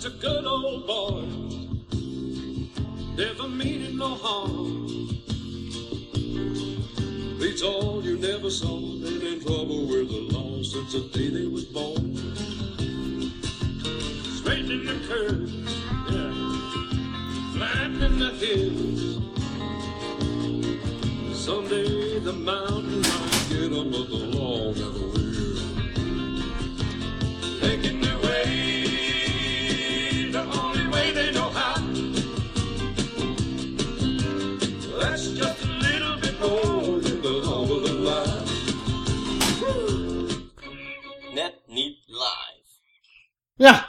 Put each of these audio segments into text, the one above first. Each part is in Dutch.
just a good old boy, never meaning no harm. Beats all you never saw, been in trouble with the law since the day they was born. Straightening the curves, yeah, flattening the hills. Someday the mountain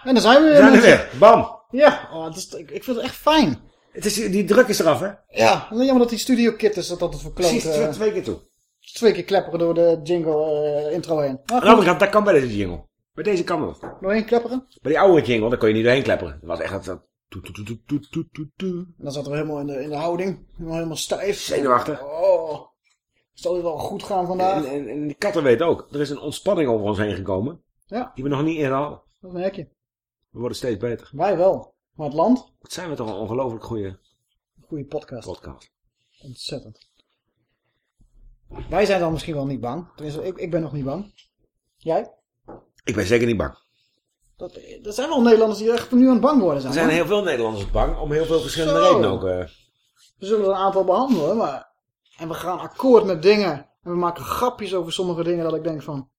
en dan zijn we weer. Zijn er. Bam. Ja, oh, het is, ik, ik vind het echt fijn. Het is, die druk is eraf, hè? Ja, jammer dat die studio kit is dat altijd verkloot. Precies, twee, twee keer toe. twee keer klepperen door de jingle eh, intro heen. Maar Aan de goed, andere kant, dat kan bij deze jingle. Bij deze kan dat. doorheen klepperen. Bij die oude jingle, daar kon je niet doorheen klepperen. Dat was echt dat... dat dan zaten we helemaal in de, in de houding. Helemaal, helemaal stijf. Zenuwachtig. Oh. Zal het wel goed gaan vandaag? En, en, en die katten weten ook. Er is een ontspanning over ons heen gekomen. Ja, Die we nog niet eerder hadden. dat merk je. We worden steeds beter. Wij wel. Maar het land? Wat zijn we toch een ongelooflijk goede Goeie podcast. podcast. Ontzettend. Wij zijn dan misschien wel niet bang. Tenminste, ik, ik ben nog niet bang. Jij? Ik ben zeker niet bang. Dat, er zijn wel Nederlanders die echt nu aan het bang worden zijn. Er zijn heel veel Nederlanders bang. Om heel veel verschillende Zo. redenen ook. eh. We zullen er een aantal behandelen, maar... En we gaan akkoord met dingen. En we maken grapjes over sommige dingen dat ik denk van...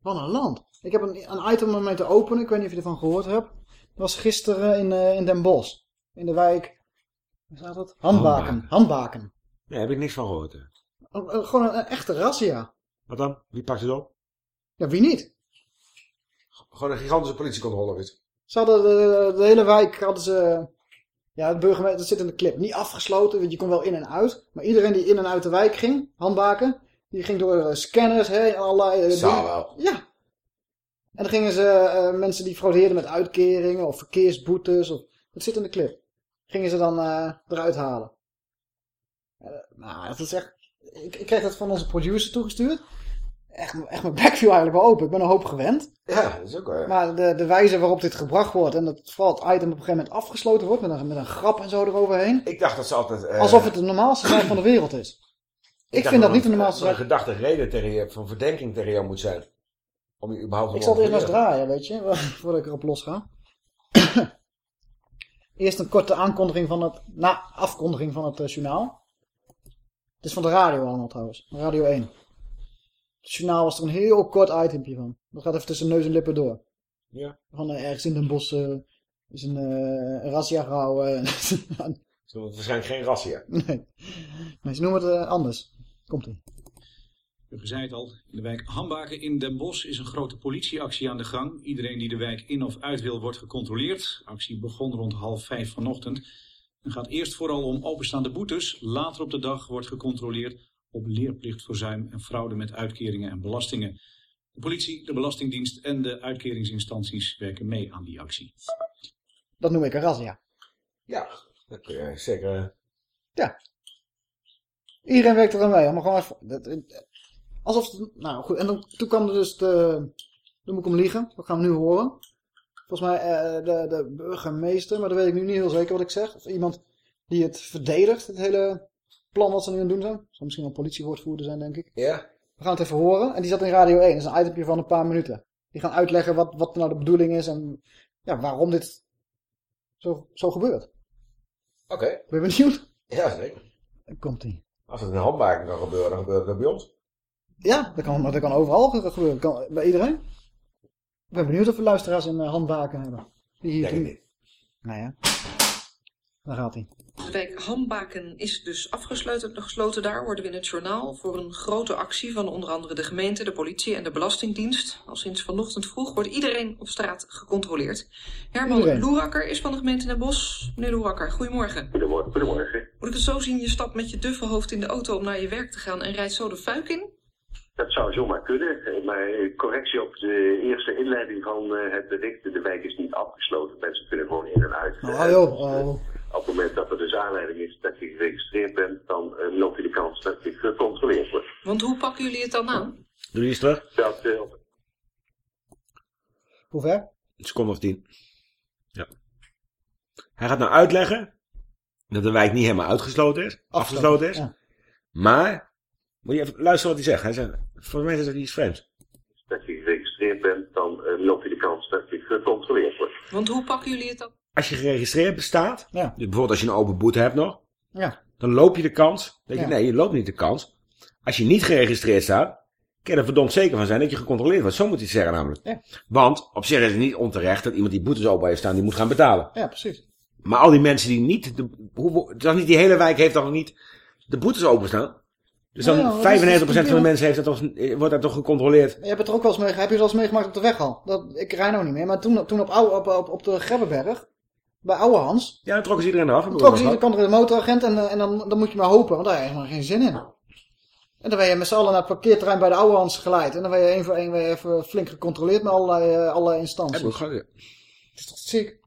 Wat een land. Ik heb een, een item om mee te openen. Ik weet niet of je ervan gehoord hebt. Dat was gisteren in, eh, in Den Bosch. In de wijk... Hoe staat het? Handbaken. Handbaken. Nee, heb ik niks van gehoord. eh. Een- een- gewoon een, een echte razzia. Wat dan? Wie pakt het op? Ja, wie niet? Gewoon een gigantische politiecontrole iets. Ze hadden de, de hele wijk hadden ze... Ja, het burgemeester, dat zit in de clip. Niet afgesloten, want je kon wel in en uit. Maar iedereen die in en uit de wijk ging, handbaken, die ging door eh, scanners heen en allerlei... eh, Zou wel. Ja. En dan gingen ze eh, mensen die fraudeerden met uitkeringen of verkeersboetes, of, dat zit in de clip. Gingen ze dan eh, eruit halen. Eh, nou, dat is echt... Ik, ik kreeg dat van onze producer toegestuurd. Echt, echt mijn bek viel eigenlijk wel open. Ik ben een hoop gewend. Ja, dat is ook wel. Maar de, de wijze waarop dit gebracht wordt en dat vooral het item op een gegeven moment afgesloten wordt met een, met een grap en zo eroverheen. Ik dacht dat ze altijd... Alsof het de normaalste zaak van de wereld is. Ik, vind dat niet de normaalste dat er zaak. een gedachte reden je, van verdenking tegen jou moet zijn. Om je überhaupt Ik zal het eerst maar eens draaien, weet je, voordat ik erop los ga. eerst een korte aankondiging van het, na afkondiging van het eh, journaal. Het is van de radio allemaal trouwens, Radio 1. Het journaal was er een heel kort itempje van. Dat gaat even tussen neus en lippen door. Ja. Van eh, ergens in Den Bosch is een, razzia gehouden. Ze noemen het waarschijnlijk geen razzia. nee. nee, ze noemen het anders. Komt ie. U zei het al, in de wijk Hambaken in Den Bosch is een grote politieactie aan de gang. Iedereen die de wijk in of uit wil wordt gecontroleerd. De actie begon rond half vijf vanochtend. Het gaat eerst vooral om openstaande boetes. Later op de dag wordt gecontroleerd op leerplichtverzuim en fraude met uitkeringen en belastingen. De politie, de Belastingdienst en de uitkeringsinstanties werken mee aan die actie. Dat noem ik een razzia. Ja, dat kun je zeker... Iedereen werkt er aan mee. Maar gewoon even, dat, eh, alsof het, nou goed. En dan, toen kwam er dus de, dan moet ik hem liegen. Dat gaan we nu horen. Volgens mij eh, de, de burgemeester, maar dat weet ik nu niet heel zeker wat ik zeg. Of iemand die het verdedigt, het hele plan wat ze nu aan het doen zijn. Zal misschien wel een politiewoordvoerder zijn, denk ik. Ja? We gaan het even horen. En die zat in Radio 1. Dat is een itempje van een paar minuten. Die gaan uitleggen wat, wat nou de bedoeling is en ja, waarom dit zo, zo gebeurt. Oké. Ben je benieuwd? Ja, zeker. Dan komt ie. Als het in handbaken kan gebeuren, dan gebeurt het bij ons. Ja, dat kan, dat kan overal ge- gebeuren. Kan, bij iedereen. Ik ben benieuwd of we luisteraars in uh, handbaken hebben. Die hier Denk ik. Nou ja. Daar gaat hij. De wijk Hambaken is dus afgesloten. Gesloten daar worden we in het journaal voor een grote actie van onder andere de gemeente, de politie en de Belastingdienst. Al sinds vanochtend vroeg wordt iedereen op straat gecontroleerd. Herman Iedereen. Loerakker is van de gemeente Den Bosch. Meneer Loerakker, goedemorgen. Goedemorgen. Goedemorgen. Moet ik het zo zien, je stapt met je duffelhoofd in de auto om naar je werk te gaan en rijdt zo de fuik in? Dat zou zomaar kunnen. Eh, Maar eh, correctie op de eerste inleiding van eh, het bericht. De wijk is niet afgesloten. Mensen kunnen gewoon in en uit. Oh, joh. Op het moment dat er dus aanleiding is dat je geregistreerd bent, dan eh, loop je de kans dat je gecontroleerd wordt. Want hoe pakken jullie het dan aan? Doe die eens terug. Dat, op- Hoe ver? Een seconde of tien. Hij gaat nou uitleggen dat de wijk niet helemaal uitgesloten is. Afgesloten is. Ja. Maar, moet je even luisteren wat hij zegt. Hij zegt, volgens mij is dat iets vreemds. Dat je geregistreerd bent, dan eh, loop je de kans dat je gecontroleerd wordt. Want hoe pakken jullie het dan? Als je geregistreerd bestaat, Ja. dus bijvoorbeeld als je een open boete hebt nog, Ja. dan loop je de kans. Dat je, Ja. Nee, je loopt niet de kans. Als je niet geregistreerd staat, kun je er verdomd zeker van zijn dat je gecontroleerd wordt. Zo moet hij het zeggen namelijk. Ja. Want op zich is het niet onterecht dat iemand die boetes open heeft staan, die moet gaan betalen. Ja, precies. Maar al die mensen die niet, de, hoe, dan niet die hele wijk heeft dan niet de boetes openstaan. Dus dan Ja, dat is 95% van de mensen heeft dat toch, wordt dat toch gecontroleerd. Je hebt het er ook wel eens mee, heb je het wel eens meegemaakt op de weg al? Dat, ik rij nou niet meer, maar toen, toen op, oude, op, op, op de Grebbeberg, bij Oude Hans, Ja, dan trokken ze iedereen eraf. dan trokken ze iedere kant er de motoragent en, eh, en dan, dan moet je maar hopen, want daar heb je helemaal geen zin in. En dan ben je met z'n allen naar het parkeerterrein bij de Oude Hans geleid. En dan ben je één voor één weer even flink gecontroleerd met allerlei, eh, allerlei instanties. Het is toch ziek?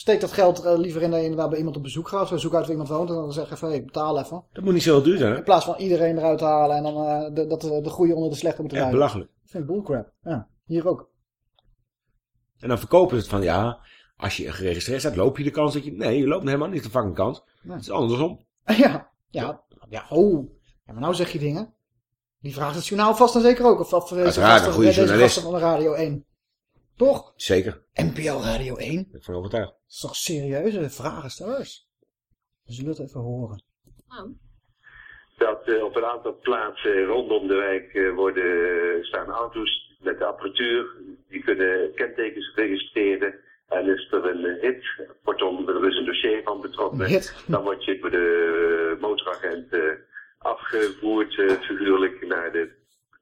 Steek dat geld eh, liever in dat je inderdaad bij iemand op bezoek gaat. Zo zoek uit waar iemand woont en dan zeg je even, hey, betaal even. Dat moet niet zo duur zijn. In plaats van iedereen eruit halen en dan eh, de, dat de, de goede onder de slechte moeten rijden. belachelijk. Dat vind ik bullcrap. Ja, hier ook. En dan verkopen ze het van, ja, als je geregistreerd staat, loop je de kans dat je... Nee, je loopt helemaal niet de fucking kans. Nee. Het is andersom. Ja, ja, ja, oh. Ja, maar nou zeg je dingen. Die vraagt het journaal vast en zeker ook. Of, of Uiteraard, een goede journalist. gasten van de Radio 1. Toch? Zeker. NPO Radio 1? Ik ben overtuigd. Dat is toch serieuze vragenstellers? We zullen het even horen. Nou, Dat eh, op een aantal plaatsen rondom de wijk eh, worden, staan auto's met de apparatuur. Die kunnen kentekens registreren. En is er een eh, hit, kortom, er is een dossier van betrokken. Dan word je door de motoragent eh, afgevoerd, eh, figuurlijk, naar de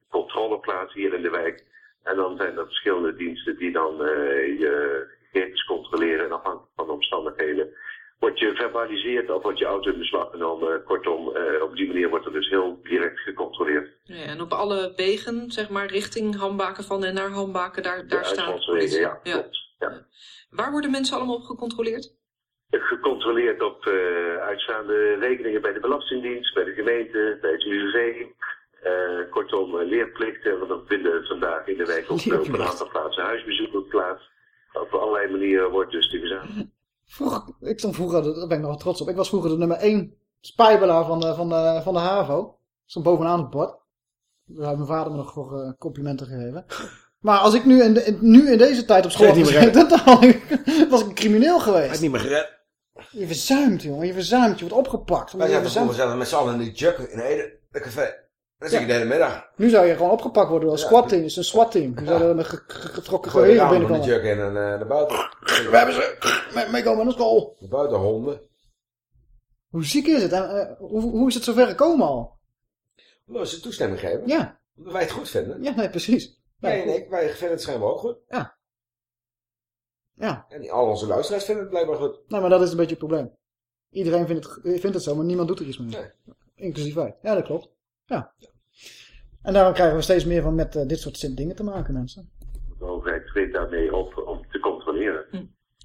controleplaats hier in de wijk. En dan zijn er verschillende diensten die dan eh, je gegevens controleren. En afhankelijk van de omstandigheden word je verbaliseerd of wordt je auto in beslag genomen. Kortom, eh, op die manier wordt er dus heel direct gecontroleerd. ja, en op alle wegen, zeg maar, richting Hambaken van en naar Hambaken, daar, daar de staat uitvalswegen, ja, Ja. klopt. Ja. Waar worden mensen allemaal op gecontroleerd? Gecontroleerd op eh, uitstaande rekeningen bij de Belastingdienst, bij de gemeente, bij het UWV. Eh, kortom, eh, leerplichten, want er vinden vandaag in de wijk ook op een aantal plaatsen huisbezoeken plaats. Op allerlei manieren wordt dus die gezamenlijk Vroeger, ik stond vroeger, daar ben ik nog wel trots op. Ik was vroeger de nummer 1 spijbelaar van de, van de, van de HAVO. Ik stond bovenaan het bord. Daar heeft mijn vader me nog voor eh, complimenten gegeven. Maar als ik nu in, de, in- nu in deze tijd op school had gezeten, dan ik- was ik een crimineel geweest. niet meer gered. Je verzuimt, jongen. Je verzuimt. Je wordt opgepakt. Je vroeger zaten met z'n allen in die juk in Ede, een café. Dan zit je de hele middag. Nu zou je gewoon opgepakt worden door een Ja. squat-team. Het is een SWAT-team. Die zouden met ge- ge- getrokken de geweren binnenkomen. juk in en eh, naar buiten. We hebben ze. Me- Meekomen naar school. Naar buiten honden. Hoe ziek is het? En, eh, hoe, hoe is het zover gekomen al? Wil ze toestemming geven? Ja, Omdat wij het goed vinden. ja nee, precies. Nee, nee, wij vinden het schijnbaar ook goed. Ja, En die- al onze luisteraars vinden het blijkbaar goed. nou, maar dat is een beetje het probleem. Iedereen vindt het, vindt het zo, maar niemand doet er iets mee. Nee. Inclusief wij. Ja, dat klopt. Ja. En daarom krijgen we steeds meer van met eh, dit soort dingen te maken, mensen. De overheid treedt daarmee op om te controleren.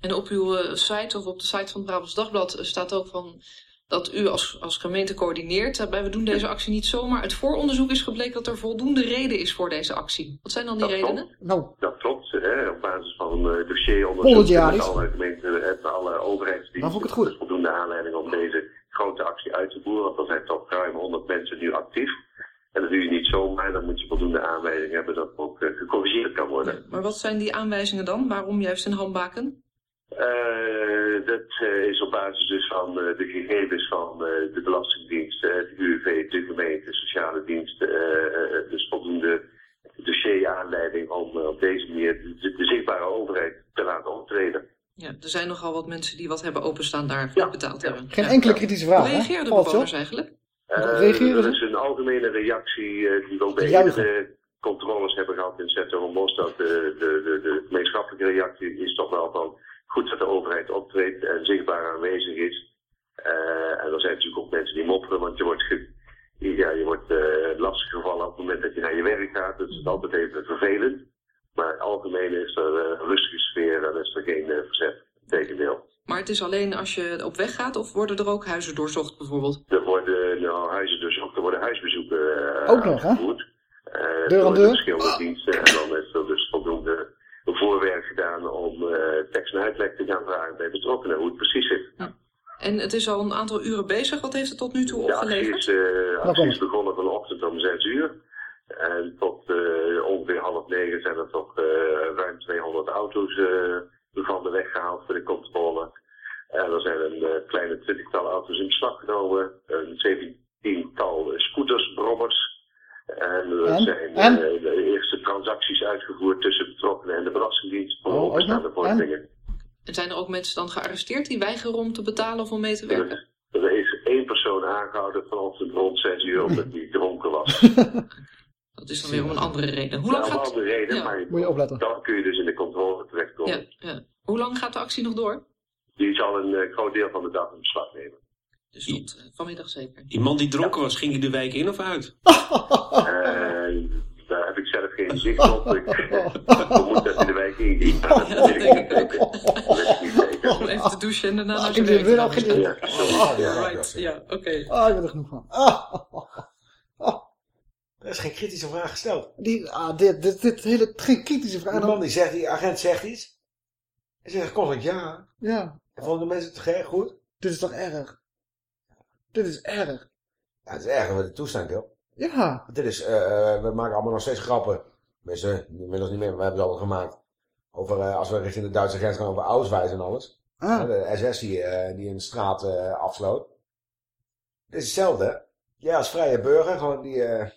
En op uw eh, site of op de site van het Brabants Dagblad eh, staat ook van dat u als, als gemeente coördineert. Daarbij, we doen deze actie niet zomaar. Uit vooronderzoek is gebleken dat er voldoende reden is voor deze actie. Wat zijn dan die Dat redenen? klopt. Nou, Dat klopt, hè, op basis van uh, dossieronderzoek met alle gemeenten en alle overheidsdiensten. Dan vond ik het goed. Voldoende aanleiding om deze grote actie uit te voeren, want er zijn toch ruim 100 mensen nu actief. En dat doe je niet zomaar, dan moet je voldoende aanleiding hebben dat ook eh, gecorrigeerd kan worden. Maar wat zijn die aanwijzingen dan? Waarom juist in Hambaken? Eh, dat eh, is op basis dus van de gegevens van de Belastingdienst, het UWV, de gemeente, sociale diensten. dus voldoende dossieraanleiding om op deze manier de, de zichtbare overheid te laten optreden. Ja, er zijn nogal wat mensen die wat hebben openstaan daar Ja, betaald ja. hebben. geen Ja. enkele kritische Hoe vraag, hè? reageerden de bewoners eigenlijk? Eh, Reageren ze? is een algemene reactie eh, die we ook bij eerdere controles hebben gehad in Zetterenbos. Dat de, de, de, de gemeenschappelijke reactie is toch wel van goed dat de overheid optreedt en zichtbaar aanwezig is. Eh, en er zijn natuurlijk ook mensen die mopperen, want je wordt, ge, ja, je wordt eh, lastig gevallen op het moment dat je naar je werk gaat. Dat is altijd even vervelend. Algemeen is er eh, een rustige sfeer en is er geen eh, verzet. Tegendeel. Maar het is alleen als je op weg gaat of worden er ook huizen doorzocht bijvoorbeeld? Er worden nou, huizen dus ook, er worden huisbezoeken eh, Ook nog, hè? Eh, Deur aan door de deur? verschillende diensten. En dan is er dus voldoende voorwerk gedaan om eh tekst- en uitleg te gaan vragen bij betrokkenen hoe het precies zit. En het is al een aantal uren bezig. Wat heeft het tot nu toe De actie opgeleverd? is, eh, actie komt is begonnen vanochtend om 6 uur. En tot eh, ongeveer half negen zijn er toch eh, ruim 200 auto's eh, van de weg gehaald voor de controle. En er zijn een eh, kleine twintigtal auto's in beslag genomen. Een zeventiental eh, scooters, brommers. En er En? zijn En? eh, de eerste transacties uitgevoerd tussen betrokkenen en de Belastingdienst voor Oh? En? vorderingen. En zijn er ook mensen dan gearresteerd die weigeren om te betalen of om mee te werken? Er is één persoon aangehouden vanochtend rond 6 uur omdat hij dronken was. Dat is dan weer om een andere reden. Hoe lang Ja, om gaat, andere reden, ja. maar Moet je opletten. dan kun je dus in de controle ja, ja. Hoe lang gaat de actie nog door? Die zal een eh, groot deel van de dag in beslag nemen. Dus tot eh, vanmiddag zeker. Die man die dronken was, ging hij de wijk in of uit? Eh, daar heb ik zelf geen zicht op. Ik vermoed dat hij de wijk inging. maar Dat Ja, ik dat denk. Om even te douchen en daarna naar ik zijn heb werk te gaan. geen- Ja, ja. Right, ja, oké. Ah, ik ben er genoeg van. Ah, ah. Er is geen kritische vraag gesteld. Die, ah, dit, dit, dit hele, geen kritische vraag. Die En man die zegt, die agent zegt iets. Hij zegt constant ja. ja, En vonden de mensen het goed? dit is toch erg? Dit is erg. Ja, het is erger met de toestand, joh. Ja, Dit is, eh, eh, we maken allemaal nog steeds grappen. Mensen, inmiddels niet meer, maar we hebben ze al gemaakt. Over, eh, als we richting de Duitse grens gaan, over Auschwitz en alles. ah, De SS die, eh, die een straat afsloot. Dit is hetzelfde, hè? Jij als vrije burger, gewoon, die eh,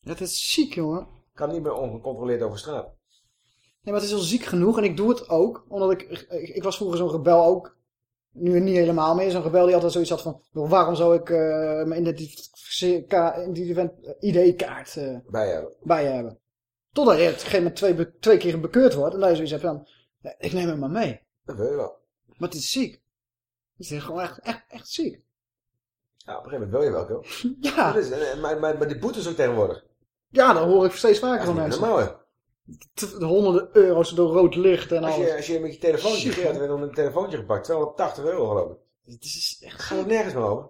het is ziek, jongen. kan niet meer ongecontroleerd over straat. Nee, maar het is al ziek genoeg en ik doe het ook, omdat ik, ik, ik was vroeger zo'n rebel ook, nu niet helemaal meer, zo'n rebel die altijd zoiets had van, "Wel, waarom zou ik eh, mijn ID-kaart eh Bij hebben. bij je hebben? Totdat je op een gegeven moment twee, twee keer bekeurd wordt en dan je zoiets hebt van, ik neem hem maar mee. Dat wil je wel. Maar het is ziek. Het is gewoon echt, echt, echt ziek. Ja, op een gegeven moment wil je wel, joh. Ja, Dat is, en- maar, maar, maar die boetes ook tegenwoordig. ja, dat hoor ik steeds vaker van mensen. normaal, honderden euro's door rood licht en Als alles. je, als je met je telefoontje hè? werd om een telefoontje gepakt. 280 euro geloof ik. Het is echt gaat het nergens meer over.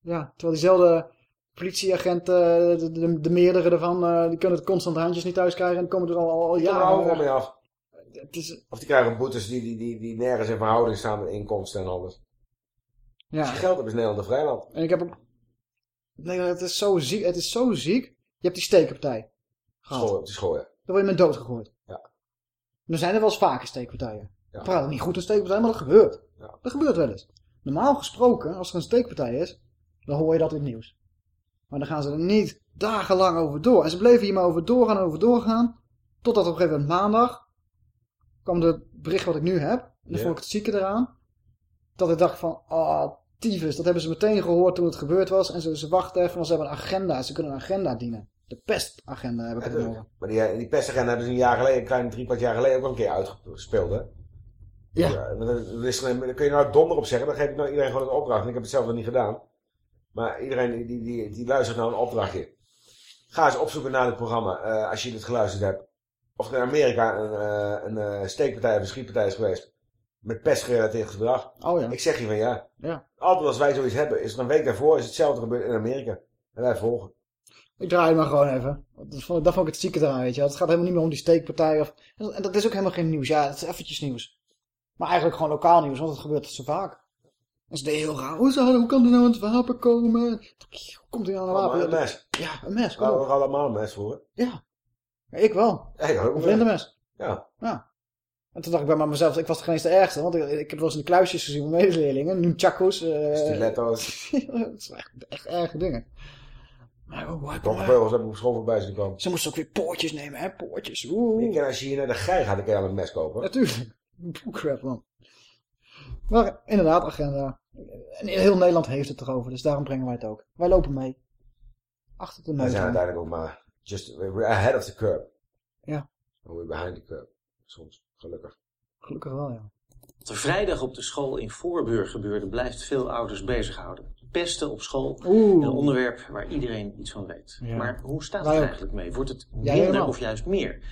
Ja, terwijl diezelfde politieagenten, de, de, de meerdere ervan, eh, die kunnen het constant handjes niet thuis krijgen en komen er al, al, al Ja, jaren we mee af. Het is, Of die krijgen boetes die, die, die, die nergens in verhouding staan met inkomsten en alles. Als je ja, geld hebt is Nederland een vrijland. en ik heb ook... Nee, het is zo ziek, het is zo ziek. Je hebt die steekpartij gehad. School, op die school, ja. Dan word je met dood gegooid. Ja. Er zijn er wel eens vaker steekpartijen. Ja. Ik praat het niet goed een steekpartij, maar dat gebeurt. Ja. Dat gebeurt wel eens. Normaal gesproken, als er een steekpartij is, dan hoor je dat in het nieuws. Maar dan gaan ze er niet dagenlang over door. En ze bleven hier maar over doorgaan, over doorgaan. Totdat op een gegeven moment maandag kwam de bericht wat ik nu heb. En dan vond ik het zieke eraan. Dat ik dacht van, ah, tyfus. Dat hebben ze meteen gehoord toen het gebeurd was. En ze, ze wachten even, want ze hebben een agenda. Ze kunnen een agenda dienen. De pestagenda heb ik Ja, het horen. Maar die, eh, die pestagenda hebben ze een jaar geleden, een klein drie kwart jaar geleden ook al een keer uitgespeeld, hè? Ja. maar dan, dan is er, dan kun je nou donder op zeggen, dan geef ik nou iedereen gewoon een opdracht. En ik heb het zelf nog niet gedaan. Maar iedereen die, die, die, luistert nou een opdrachtje. Ga eens opzoeken naar dit programma, eh, als je dit geluisterd hebt. Of in Amerika een, eh, een steekpartij of een schietpartij is geweest. Met pestgerelateerd gedrag. Oh ja. Ik zeg je van ja. Ja. Altijd als wij zoiets hebben, is er een week daarvoor is hetzelfde gebeurd in Amerika. En wij volgen. Ik draai het maar gewoon even. Dat vond, ik- dat vond ik het zieke eraan, weet je. wel. Het gaat helemaal niet meer om die steekpartij. Of, en dat is ook helemaal geen nieuws. Ja, het is eventjes nieuws. Maar eigenlijk gewoon lokaal nieuws, want het gebeurt zo vaak. En ze deden heel raar. Hoe, kan er nou een wapen komen? Hoe komt er nou een wapen? Een mes. Ja, een mes. We Kom nog allemaal een mes vroeger. Ja. ja. Ik wel. Ja, ik ook Een een mes. vlindermes. Ja. En toen dacht ik bij mezelf, ik was geen eens de ergste. Want ik, ik heb wel eens in de kluisjes gezien met medeleerlingen. Nu chakos. eh Stiletto's. dat zijn echt, echt erge dingen. Maar Nog vleugels hebben op school voorbij zien komen. Ze moesten ook weer poortjes nemen, hè? Poortjes. Oeh. Ik ken als je hier naar de gei gaat, dan kan je al een mes kopen. Natuurlijk. Crap, man. Maar inderdaad, agenda. En heel Nederland heeft het erover, dus daarom brengen wij het ook. Wij lopen mee. Achter de neus. zijn aan. uiteindelijk ook maar just we're ahead of the curve. Ja. And we're behind the curve. Soms, gelukkig. Gelukkig wel, ja. Wat er vrijdag op de school in Voorburg gebeurde, blijft veel ouders bezighouden. Pesten op school, een onderwerp waar iedereen iets van weet. Ja. Maar hoe staat het ook. eigenlijk mee? Wordt het Jij minder of juist meer?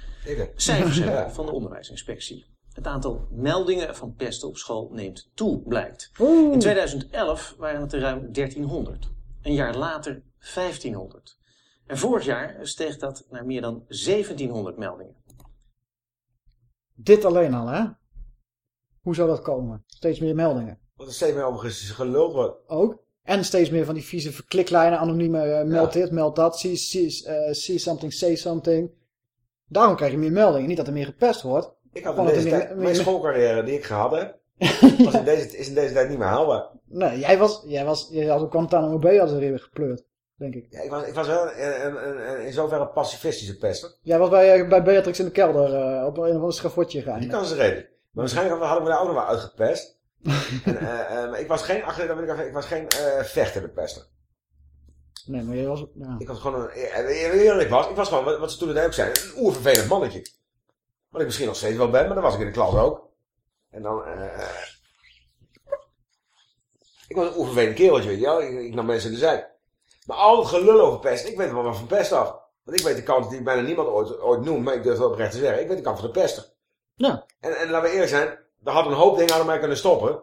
Cijfers hebben Ja. we van de onderwijsinspectie. Het aantal meldingen van pesten op school neemt toe, blijkt. Oeh. In 2011 waren het er ruim 1300. Een jaar later 1500. En vorig jaar steeg dat naar meer dan 1700 meldingen. Dit alleen al, hè? Hoe zou dat komen? Steeds meer meldingen. Want er steeds meer over ges- geluld wordt. Ook. En steeds meer van die vieze verkliklijnen, anonieme eh, meld dit, meld dat, see, see, eh, see something, say something. Daarom krijg je meer meldingen. Niet dat er meer gepest wordt. Ik had in Gewoon dat deze tijd, meer- mijn schoolcarrière die ik gehad heb, was in deze, is in deze tijd niet meer haalbaar. Nee, jij was, jij was, jij had ook Guantanamo Bay als er weer gepleurd, denk ik. Ja, ik, was, ik was wel een, een, een, een- in zoverre een pacifistische pester. Jij was bij, eh, bij Beatrix in de kelder eh, op een of ander schafotje Die geëindigd. kan ze reden. Maar waarschijnlijk hadden we daar ook nog wel uitgepest. en, eh, eh, maar ik was geen, achter, dat weet ik, even, ik was geen eh vechter met pesten. Nee, maar jij was... Ja. Ik was gewoon een, eerlijk was, ik was gewoon, wat, wat ze toen de ook zeiden, een oervervelend mannetje. Wat ik misschien nog steeds wel ben, maar dat was ik in de klas ook. En dan, eh ik was een oervervelend kereltje, weet je wel. Ik, ik nam mensen in de zij. Maar al het gelul over pest, ik weet wel wat van pest af. Want ik weet de kant die bijna niemand ooit, ooit noemt, maar ik durf het oprecht te zeggen. Ik weet de kant van de pesten. Ja. En, en laten we eerlijk zijn, er had een hoop dingen aan mij kunnen stoppen.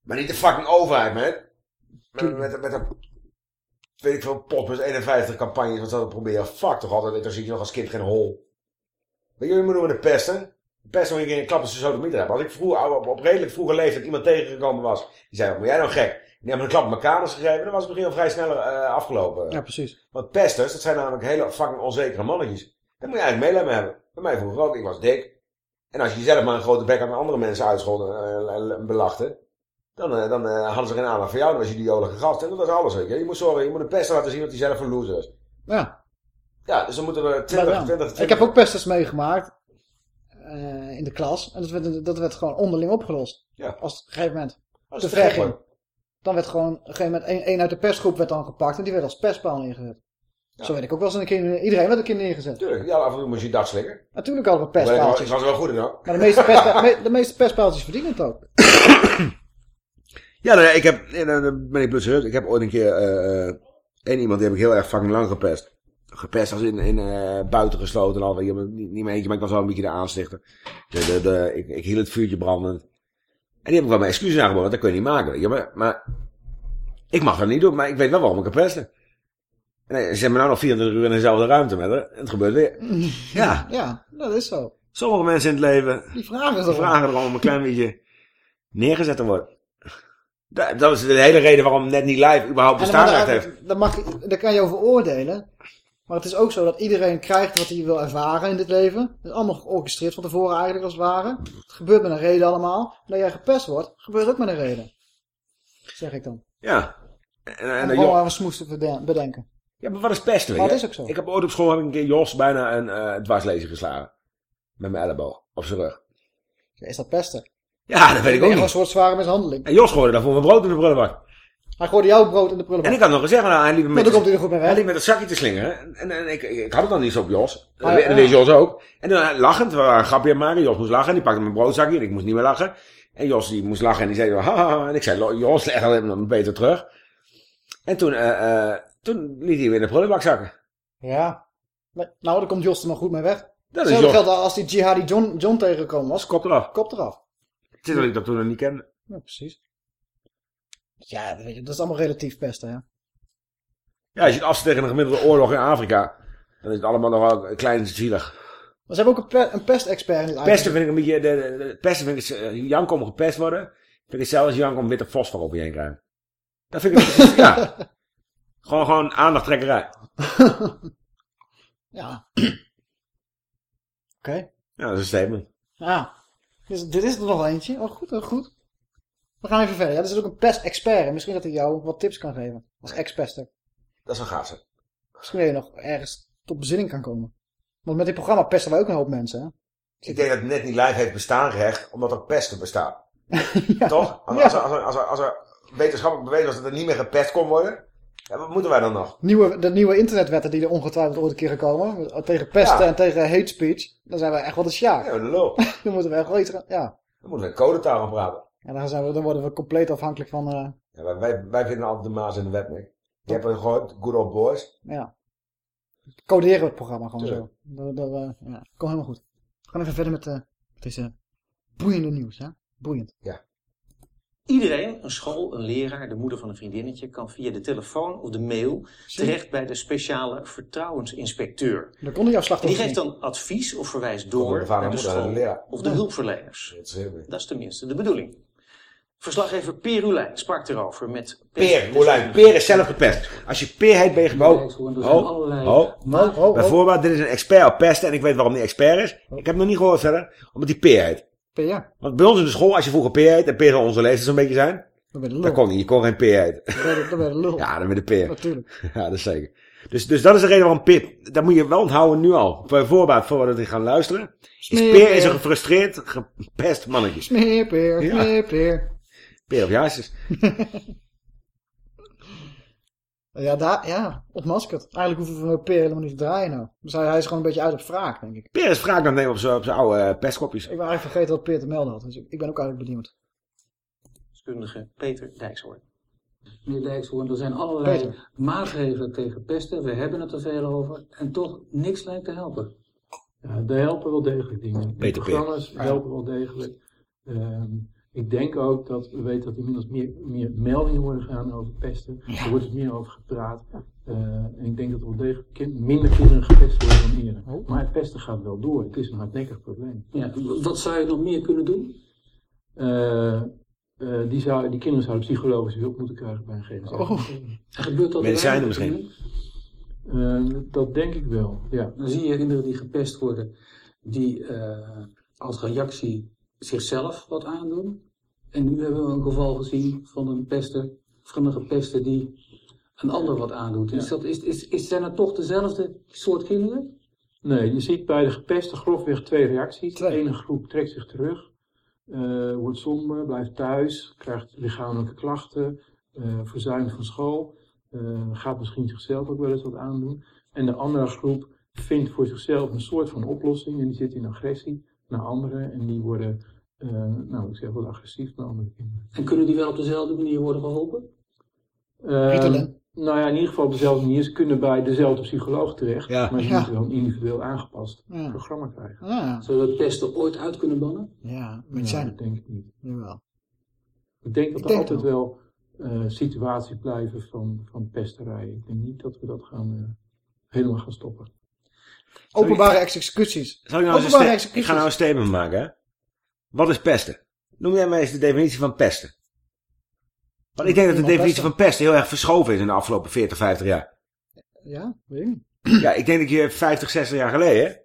Maar niet de fucking overheid, man. Met, met, met een, weet ik veel, Potbus 51 campagnes, wat ze hadden proberen. Fuck toch altijd, dan zie je nog als kind geen hol. Weet je wat je moet doen met de pesten? De pest nog een keer een klap hebben. Als ik vroeger, op, op redelijk vroege leeftijd iemand tegengekomen was, die zei, wat ben jij nou gek? Die hebben een klap op mijn kaders gegeven, dan was het misschien al vrij snel eh, afgelopen. ja, precies. Want pesters, dat zijn namelijk hele fucking onzekere mannetjes. Daar moet je eigenlijk mee hebben. Bij mij vroeger ook, ik was dik. En als je zelf maar een grote bek aan andere mensen uitscholden en uh, belachte, dan, uh, dan hadden ze geen aandacht voor jou. Dan was je die jolige gast. En dat was alles, weet je. Je moet zorgen, je moet een pester laten zien dat hij zelf een loser is. Ja. Ja, dus dan moeten we 20, Maar 20, ja. 20, Ik heb ook pesters meegemaakt. eh, in de klas. En dat werd, dat werd gewoon onderling opgelost. Ja. Als op een gegeven moment Als te het ver gek ging. wordt. Dan werd gewoon op een gegeven moment één, uit de persgroep werd dan gepakt. En die werd als pestpaal neergezet. Ja. Zo werd ik ook wel eens een keer... Iedereen werd een keer neergezet. Tuurlijk, ja, af en toe moest je dag slikken. Natuurlijk hadden we Ik pestpaaltjes. ik was wel goed in hoor. Maar de meeste, me- de meeste pestpaaltjes verdienen het ook. Ja, nou ja, ik heb, en dan ben ik plots Ik heb ooit een keer, eh, één iemand die heb ik heel erg fucking lang gepest. Gepest als in, in eh, buiten gesloten en al. weet je, Niet, niet meer eentje, maar ik was wel een beetje de aanstichter. De, de, de, ik, ik hield het vuurtje brandend. En die heb ik wel mijn excuses aangeboden, want dat kun je niet maken. Weet je, maar, maar ik mag dat niet doen, maar ik weet wel waarom ik heb pesten. En eh, ze hebben nou nog 24 uur in dezelfde ruimte met haar. En het gebeurt weer. Ja, Ja, dat is zo. sommige mensen in het leven, Die vragen die vragen erom om een klein beetje neergezet te worden. Dat, dat is de hele reden waarom net niet live überhaupt bestaansrecht heeft. Dan, mag, dan kan je over oordelen. Maar het is ook zo dat iedereen krijgt wat hij wil ervaren in dit leven. Het is allemaal georchestreerd van tevoren eigenlijk als het ware. Het gebeurt met een reden allemaal. Dat jij gepest wordt, gebeurt ook met een reden. Zeg ik dan. Ja. En, en, En en een smoes te bedenken. Ja, maar wat is pesten? Maar je? dat is ook zo. Ik heb ooit op school heb ik een keer Jos bijna een eh dwarslezer geslagen. Met mijn elleboog op zijn rug. Ja, Is dat pesten? Ja, dat weet ik ook Gewoon een niet. soort zware mishandeling. En Jos gooide daarvoor mijn brood in de prullenbak. Hij gooide jouw brood in de En prullenbak. ik had nog gezegd, nou, hij liep met, komt hij goed mee hij weg. liep met het zakje te slingeren. En, en, en ik, ik, had het dan niet zo op Jos. Ah, En ja. dat wist Jos ook. En dan eh, lachend, we waren een grapje maken. Jos moest lachen. En die pakte mijn broodzakje en ik moest niet meer lachen. En Jos die moest lachen en die zei, haha. En ik zei, "Lo- Jos, leg hem dan beter terug. En toen, eh, eh, toen liet hij weer in de prullenbak zakken. Ja. Nou, dan komt Jos er maar goed mee weg. Dat is geldt als die Jihadi John, John tegengekomen was. Kop eraf. Kop eraf. Het is dat ik dat toen nog niet kende. Ja, precies. Ja, dat weet je, dat is allemaal relatief pesten, hè. Ja, als je het afzet tegen een gemiddelde oorlog in Afrika, dan is het allemaal nog wel klein en zielig. Maar ze hebben ook een, pe een pestexpert in het Pesten vind ik een beetje, de, de, de- pesten vind ik, uh, Jank om gepest worden, vind ik hetzelfde als Jank om witte fosfor op je heen krijgen. Dat vind ik, ja. Gewoon, gewoon aandachttrekkerij. Ja. Oké. Ja, dat is een statement. Ja. Dus, dit is er nog eentje. Oh, goed, oh, goed. We gaan even verder. Ja, er is ook een pestexpert. En misschien dat hij jou wat tips kan geven. Als ex-pester. Dat is een gaaf zijn. Misschien dat je nog ergens tot bezinning kan komen. Want met dit programma pesten wij ook een hoop mensen, hè. Ik denk dat het net niet live heeft bestaan gerecht, omdat er pesten bestaat. Toch? Als, Ja. als, er- als, er- als, er- als er wetenschappelijk bewezen was dat er niet meer gepest kon worden, ja, wat moeten wij dan nog? Nieuwe, de nieuwe internetwetten die er ongetwijfeld ooit een keer gekomen. Tegen pesten Ja. en tegen hate speech. Dan zijn we echt wel de sjaak. Ja, de lul. Dan moeten we echt wel iets gaan... Ja. Dan moeten we een codetaal gaan praten. En dan, zijn we, dan worden we compleet afhankelijk van... eh, Ja, wij, wij, wij vinden altijd de maas in de wet, Nick. Je hebt het gehoord, good old boys. ja. Coderen we het programma gewoon Tuurlijk. zo. Dat, dat, eh, ja. Komt helemaal goed. We gaan even verder met, eh, met deze boeiende nieuws, hè. Boeiend. Ja. Iedereen, een school, een leraar, de moeder van een vriendinnetje, kan via de telefoon of de mail terecht bij de speciale vertrouwensinspecteur. Dan kon die afslag die geeft dan advies of verwijst door de vader naar de school of de hulpverleners. Dat is tenminste de bedoeling. Verslaggever Peer Ulijn sprak erover met... Peer, Molijn. Peer is zelf gepest. Als je Peer heet, ben je gewoon... Oh, oh. Oh, oh, oh. Bijvoorbeeld, dit is een expert op pesten en ik weet waarom die expert is. Ik heb hem nog niet gehoord verder, omdat hij Peer heet. Ja, Want bij ons in de school, als je vroeger Peer heet, en Peer zal onze leeftijd zo'n beetje zijn, dan ben je lul. kon niet. Je kon geen Peer heten. Dan ben je- lul. Ja, dan ben je de Peer. Natuurlijk. Ja, dat is zeker. Dus, dus dat is de reden waarom Peer, dat moet je wel onthouden nu al. Voor voorbaat, voordat we gaan luisteren. Is Peer is Peer. een gefrustreerd, gepest mannetje. Smeerpeer, Ja. smeerpeer. Peer of Jaartjes. Ja, daar, ja, ontmaskerd. Eigenlijk hoeven we Peer helemaal niet te draaien nou. Dus hij, hij is gewoon een beetje uit op wraak, denk ik. Peer is wraak het nemen op zijn op zijn oude eh, pestkopjes. Ik ben eigenlijk vergeten wat Peer te melden had. Dus ik, ik ben ook eigenlijk benieuwd. Deskundige Peter Dijkshoorn. Meneer Dijkshoorn, er zijn allerlei Peter. maatregelen tegen pesten. We hebben het er veel over. En toch niks lijkt te helpen. Ja, er helpen wel degelijk dingen. De Peter Peer. programma's helpen wel degelijk. Ehm, ik denk ook dat we weten dat inmiddels meer, meer meldingen worden gedaan over pesten. Er wordt er meer over gepraat. Eh, en ik denk dat er wel degelijk kind- minder kinderen gepest worden dan eerder. Oh. Maar het pesten gaat wel door. Het is een hardnekkig probleem. Ja, wat zou je nog meer kunnen doen? Eh, eh, die, zou, die kinderen zouden psychologische hulp moeten krijgen bij een GGZ. Oh. Gebeurt dat Medicijnen er misschien. Eh, dat denk ik wel, ja. Dan zie je kinderen die gepest worden, die eh, als reactie zichzelf wat aandoen. En nu hebben we een geval gezien van een pester, van een gepester die een ander wat aandoet. Is dat, is, is, is, zijn het toch dezelfde soort kinderen? Nee, je ziet bij de gepesten grofweg twee reacties. Twee. De ene groep trekt zich terug, eh, wordt somber, blijft thuis, krijgt lichamelijke klachten, eh verzuimt van school, eh, gaat misschien zichzelf ook wel eens wat aandoen. En de andere groep vindt voor zichzelf een soort van oplossing en die zit in agressie naar anderen en die worden, nou ik zeg wel agressief naar andere kinderen. En kunnen die wel op dezelfde manier worden geholpen? Eh, nou ja, in ieder geval op dezelfde manier. Ze kunnen bij dezelfde psycholoog terecht, Ja. maar ze Ja. moeten wel een individueel aangepast Ja. programma krijgen. Ah, Zodat we pesten ooit uit kunnen bannen? ja, Ja, medicijnen. dat denk ik niet. Jawel. Ik denk dat Ik er denk altijd wel eh, situaties blijven van, van pesterijen. Ik denk niet dat we dat gaan, eh, helemaal gaan stoppen. Openbare executies. Zal ik, nou Openbare sta- ik ga nou een statement maken, hè? Wat is pesten? Noem jij mij eens de definitie van pesten. Want ik denk dat de definitie pesten. van pesten heel erg verschoven is in de afgelopen 40, 50 jaar. Ja, weet ik. Ja, ik denk dat je 50, 60 jaar geleden,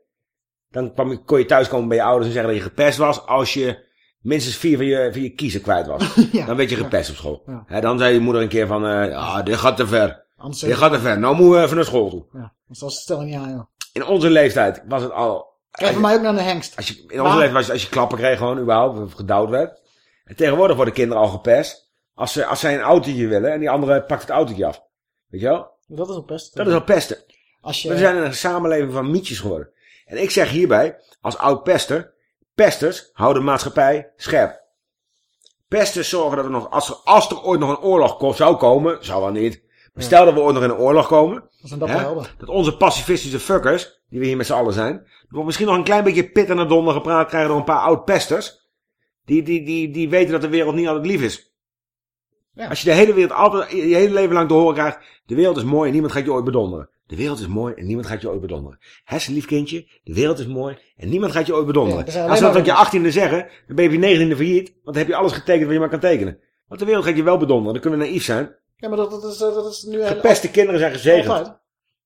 dan kwam, kon je thuiskomen bij je ouders en zeggen dat je gepest was als je minstens vier van je, van je kiezen kwijt was. Ja. Dan werd je gepest op school. Ja. Dan zei je moeder een keer van, eh ja, dit gaat te ver. Anders Dit gaat te ver. Nou moeten we even naar school toe. Ja, dat was de stelling niet aan, joh. In onze leeftijd was het al... Krijg van mij ook naar de hengst. Als je, in onze Maar- was het als je klappen kreeg gewoon überhaupt, of gedouwd werd. En tegenwoordig worden kinderen al gepest. Als, ze, als zij een autootje willen en die andere pakt het autootje af. Weet je wel? Dat is al best. Dat is al pesten. Als je... We zijn een samenleving van mietjes geworden. En ik zeg hierbij, als oud pester, pesters houden de maatschappij scherp. Pesters zorgen dat er nog, als er, als er ooit nog een oorlog ko- zou komen, zou wel niet. Maar stel dat we ooit nog in een oorlog komen, Dat zijn dat hè, helden. dat onze pacifistische fuckers, die we hier met z'n allen zijn, er wordt misschien nog een klein beetje pit en de donder gepraat krijgen door een paar oud pesters, die, die, die, die weten dat de wereld niet altijd lief is. Ja. Als je de hele wereld altijd, je hele leven lang te horen krijgt, de wereld is mooi en niemand gaat je ooit bedonderen. De wereld is mooi en niemand gaat je ooit bedonderen. Hersenlief kindje, de wereld is mooi en niemand gaat je ooit bedonderen. er Als ze dat op je achttiende zeggen, dan ben je op je negentiende failliet, want dan heb je alles getekend wat je maar kan tekenen. Want de wereld gaat je wel bedonderen, dan kunnen we naïef zijn. Ja, maar dat, dat, is, dat is nu... Gepeste kinderen zijn gezegend.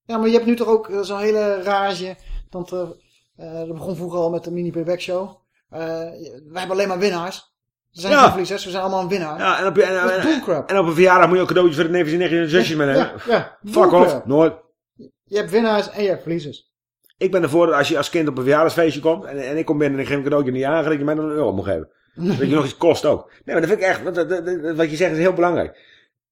Ja, maar je hebt nu toch ook eh, zo'n hele rage. Want eh, eh, dat begon vroeger al met de mini payback show. Eh, wij hebben alleen maar winnaars. Er zijn Ja. geen verliezers, we zijn allemaal een winnaar. Ja, en op, en, op een verjaardag moet je ook cadeautjes voor de neefjes en nichtjes en zusjes. Ja, ja, Fuck off, nooit. Je hebt winnaars en je hebt verliezers. Ik ben ervoor dat als je als kind op een verjaardagsfeestje komt en, en ik kom binnen en ik geef een cadeautje niet aan, dat je mij dan een euro moet geven. dat je nog iets kost ook. Nee, maar dat vind ik echt, wat, wat je zegt is heel belangrijk.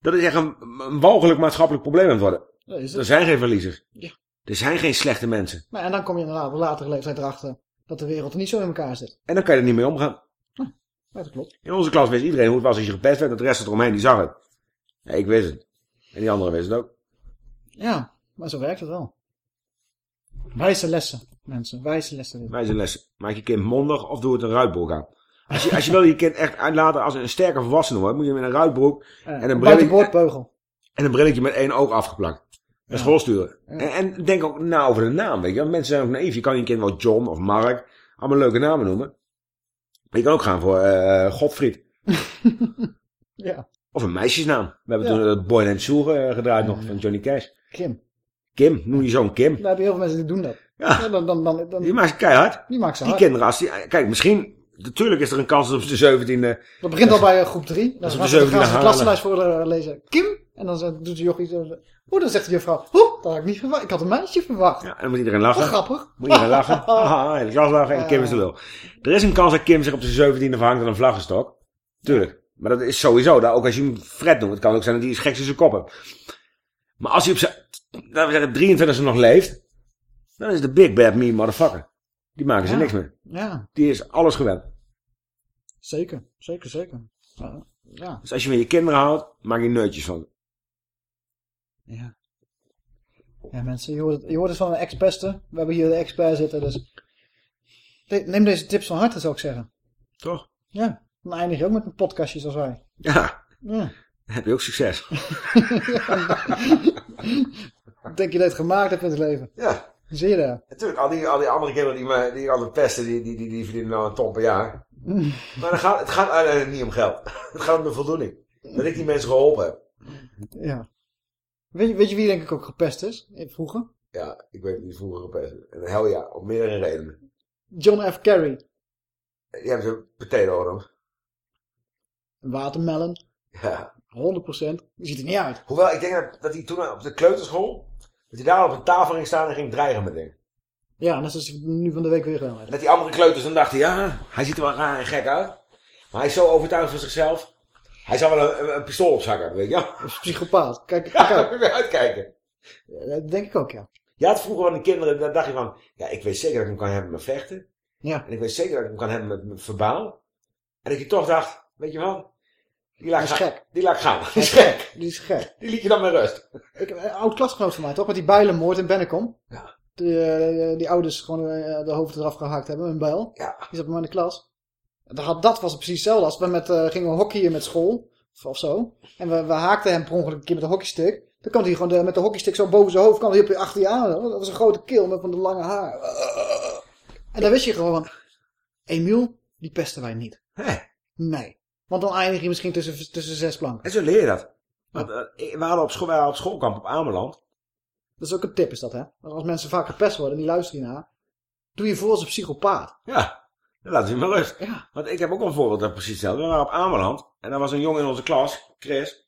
Dat is echt een, een walgelijk maatschappelijk probleem aan het worden. Dat is Er zijn geen verliezers. Ja. Er zijn geen slechte mensen. Maar, en dan kom je inderdaad op latere leeftijd erachter dat de wereld er niet zo in elkaar zit. En dan kan je er niet mee omgaan. Ja, dat klopt. In onze klas wist iedereen hoe het was als je gepest werd. En de rest eromheen, die zag het. Ja, ik wist het. En die anderen wisten het ook. Ja, maar zo werkt het wel. Wijze lessen, mensen. Wijze lessen. Wijze lessen. Maak je kind mondig of doe het een ruitboek aan. Als je, als je wil je kind echt uitlaten als een sterke volwassene wordt, moet je hem in een ruitbroek en een brilletje, en een brilletje met één oog afgeplakt. Naar school sturen. En, en denk ook na over de naam, weet je. Want mensen zijn ook naïef. Je kan je kind wel John of Mark, allemaal leuke namen noemen. Maar je kan ook gaan voor eh Godfried. Ja, Of een meisjesnaam. We hebben Ja. toen het Boy and Sue eh, gedraaid nog van Johnny Cash. Kim. Kim, noem je zo'n Kim. Daar heb je heel veel mensen die doen dat. Ja. Ja, dan, dan, dan, dan, Die maakt ze keihard. die maakt ze Die kinderen, als die, kijk, misschien, natuurlijk is er een kans dat op de 17e, Dat begint al bij eh, groep 3. Dan gaan de ze, 17e gaan ze de klassenlijst voor de lezen. Kim. En dan zegt- doet de jochie. Oeh, dan zegt de juffrouw. Oeh, dat had ik niet verwacht. Ik had een meisje verwacht. ja, en dan moet iedereen Wat lachen. grappig. Moet iedereen lachen. Haha, hele klas lachen en Kim is de lul. Er is een kans dat Kim zich op de 17e verhangt aan een vlaggenstok. Tuurlijk. Maar dat is sowieso, dat ook als je hem Fred noemt. Het kan ook zijn dat hij iets geks in zijn kop heeft. Maar als hij op zijn, laten we zeggen, 23 e nog leeft, dan is de big bad me motherfucker. Die maken ze Ja. niks meer. Ja, Die is alles gewend. Zeker. Zeker, zeker. Ja. Ja. Dus als je van je kinderen houdt, maak je neutjes van. Ja, ja mensen, je hoort, het, je hoort het van een ex-beste. We hebben hier de expert zitten, dus... Neem deze tips van harte, zou ik zeggen. Toch? Ja, dan eindig je ook met een podcastje zoals wij. Ja, Ja. dan heb je ook succes. Denk je dat je het gemaakt hebt in het leven. Ja. Zie je daar? Natuurlijk, al die, al die andere kinderen die, me, die altijd pesten, die, die, die, die verdienen nou een ton per jaar. Maar dan gaat, het gaat uiteindelijk niet om geld. Het gaat om de voldoening. Dat ik die mensen geholpen heb. Ja. Weet je, weet je wie denk ik ook gepest is? eh, Vroeger? Ja, ik weet niet vroeger gepest. En hel ja, om meerdere redenen. John F. Kerry. Die hebben ze potato genoemd. Watermelon. Ja. 100%. Die ziet er niet uit. Hoewel, ik denk dat, dat hij toen op de kleuterschool, dat hij daar op een tafel ging staan en ging dreigen met dingen. Ja, net zoals hij nu van de week weer gedaan. Met die andere kleuters, dan dacht hij, ja, hij ziet er wel raar en gek uit. Maar hij is zo overtuigd van zichzelf. Hij zou wel een, pistool op zak hebben, weet je wel. Dat is psychopaat. Kijk, Ja, kijk uit. moet je uitkijken. Ja, Dat denk ik ook, ja. Je had vroeger van de kinderen, daar dacht je van, ja, ik weet zeker dat ik hem kan hebben met vechten. Ja. En ik weet zeker dat ik hem kan hebben met, met verbaal. En dat je toch dacht, weet je wat? Die laat is gaan. gek. Die laat gaan. Die is is gek. Die is gek. Die liet je dan met rust. Ik, een oud klasgenoot van mij, toch? Met die bijlenmoord in Bennekom. Ja. Die, eh, die ouders gewoon eh, de hoofd eraf gehakt hebben een bijl. Ja. Die zat bij mij in de klas. Dat, dat was precies hetzelfde als we met, eh, gingen hockeyen met school. Of, of zo. En we, we haakten hem per ongeluk een keer met een hockeystick. Dan kwam hij gewoon de, met de hockeystick zo boven zijn hoofd. kwam hij op je achter je aan. Dat was een grote keel met van de lange haar. En dan wist je gewoon. Emiel, die pesten wij niet. Hé. Nee. Want dan eindig je misschien tussen, tussen zes planken. En zo leer je dat. Want, we hadden op, school, we hadden op schoolkamp op Ameland. Dat is ook een tip, is dat, hè? Als mensen vaak gepest worden en die luisteren hiernaar. Doe je voor als een psychopaat. Ja, dan laten ze maar rust. Ja. Want ik heb ook een voorbeeld dat precies hetzelfde. We waren op Ameland. En daar was een jongen in onze klas, Chris.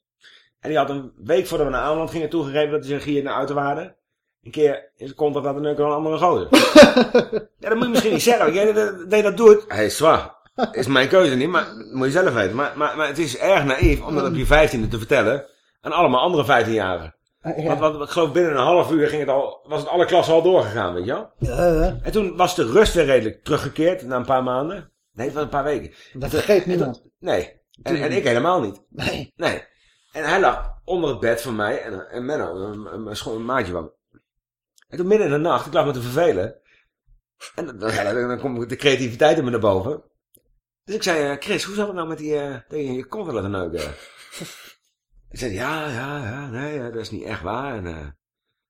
En die had een week voordat we naar Ameland gingen toegegeven dat hij zijn gier naar uiterwaarde. Een keer in zijn kont had dat een andere gozer. ja, dat moet je misschien niet zeggen. Jij dat, dat je dat doet. Hij is zwaar. Is mijn keuze niet, maar moet je zelf weten. Maar, maar, maar het is erg naïef om dat op je vijftiende te vertellen. Aan allemaal andere vijftienjarigen. Ja. Want, ik geloof binnen een half uur ging het al, was het alle klassen al doorgegaan, weet je wel? Ja, En toen was de rust weer redelijk teruggekeerd na een paar maanden. Nee, was een paar weken. dat vergeet niemand. Nee. En, en ik helemaal niet. Nee. Nee. En hij lag onder het bed van mij en, en Menno, een, een, een, maatje van me. En toen midden in de nacht, ik lag me te vervelen. En dan, dan, dan komt de creativiteit in me naar boven. Dus ik zei, eh, Chris, hoe zat het nou met die, eh dat je in je kont willen neuken? Ik zei, ja, ja, ja, nee, eh, dat is niet echt waar. En eh,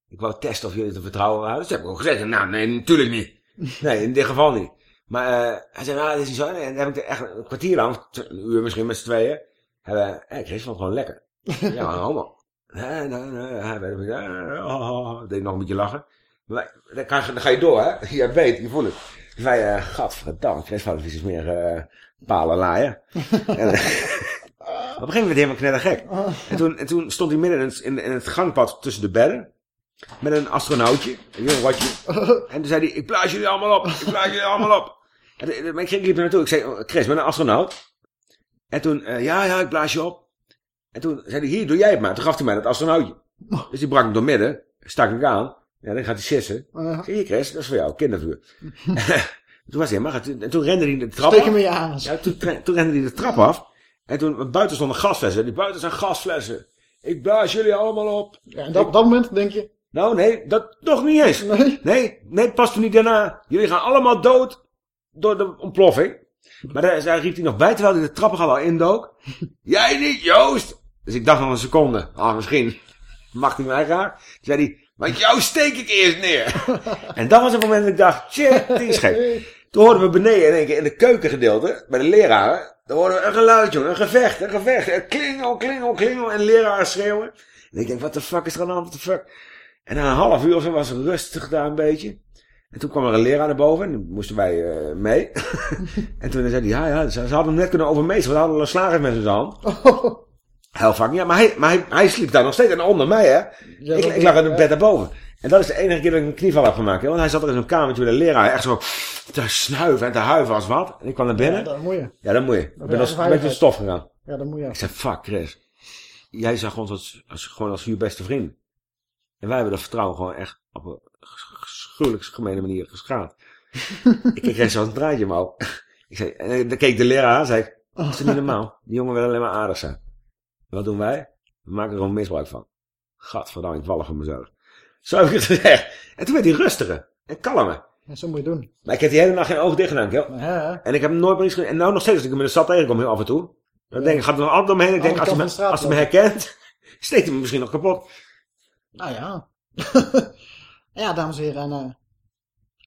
ik wou testen of jullie te vertrouwen waren. Dus heb ik ook gezegd, nou, nee, natuurlijk niet. Nee, in dit geval niet. Maar eh, hij zei, nou, dat is niet zo. En dan heb ik er echt een kwartier lang, een uur misschien met z'n tweeën, hebben, hé, Chris vond het gewoon lekker. ja, maar homo. Nee, nee, nee, hij weet. Oh, deed nog een beetje lachen. Maar dan, kan, dan ga je door, hè. Je weet, je voelt het. Dus wij, eh gadverdamme, Chris iets meer eh palen laaien. en, eh, op een gegeven moment helemaal knettergek. En toen, en toen stond hij midden in het, in, in het gangpad tussen de bedden. Met een astronautje, een jong watje. En toen zei hij, ik blaas jullie allemaal op. Ik blaas jullie allemaal op. En de- mijn kind liep naartoe. Ik zei, oh, Chris, met een astronaut. En toen, eh, ja, ja, ik blaas je op. En toen zei hij, hier, doe jij het maar. Toen gaf hij mij dat astronautje. Dus die brak hem door midden. Stak ik aan. Ja, dan gaat hij sissen. Uh, Ik hier Chris, dat is voor jou, kindervuur. toen was hij helemaal... En toen rende hij de trap steek af. hem in je aan. Ja, toen rende hij de trap af. En toen, buiten stonden gasflessen. Die buiten zijn gasflessen. Ik blaas jullie allemaal op. Ja, en dat, op dat moment denk je, Nou, nee, dat nog niet eens. nee. Nee, nee, pas toen niet daarna. Jullie gaan allemaal dood door de ontploffing. Maar daar, daar riep hij nog bij, terwijl hij de trappengal al indook. Jij niet, Joost! Dus ik dacht nog een seconde. Ah, misschien mag hij mij graag. Toen zei hij, maar jou steek ik eerst neer. en dat was het moment dat ik dacht, shit, die is gek. Toen hoorden we beneden in één keer in de keukengedeelte, bij de leraren, dan hoorden we een geluid, jongen, een gevecht, een gevecht. Een klingel, klingel, klingel. En leraren schreeuwen. En ik denk, wat de fuck is er aan de hand, what the fuck? En na een half uur of zo was het rustig daar een beetje. En toen kwam er een leraar naar boven en moesten wij eh, mee. en toen zei hij, ja, ja, ze, ze hadden hem net kunnen overmeesteren, we hadden een slager met zijn hand. Heel vaak, ja, maar hij, maar hij, hij sliep daar nog steeds. En onder mij, hè. Ja, ik, ik lag in een bed daarboven. En dat is de enige keer dat ik een knieval heb gemaakt. Hè? Want hij zat er in zo'n kamertje met een leraar. Echt zo te snuiven en te huiven als wat. En ik kwam naar binnen. Ja, dat moet je. Ja, dat moet je. Ik ben als een beetje stof gegaan. Ja, dat moet je. Ik zei, fuck Chris. Jij zag ons als, als, gewoon als je beste vriend. En wij hebben dat vertrouwen gewoon echt op een gruwelijk gemene manier geschaad. ik kreeg zo'n draadje in mijn oog. Ik zei, en dan keek de leraar aan en zei ik, dat is niet normaal. Die jongen wil alleen maar aardig zijn. En wat doen wij? We maken er gewoon misbruik van. Gadverdamme, ik vallen van mezelf. Zo heb ik het gezegd. En toen werd hij rustiger en kalmer. Ja, zo moet je doen. Maar ik heb die hele nacht geen ogen dicht gedaan, joh. Ja, En ik heb nooit meer iets gedaan. En nou nog steeds, als ik hem in de stad tegenkom, heel af en toe. Dan denk ik, gaat er nog altijd omheen. Ik denk, als hij, me, als hij me herkent, steekt hij me misschien nog kapot. nou ja. ja, dames en heren. En, eh,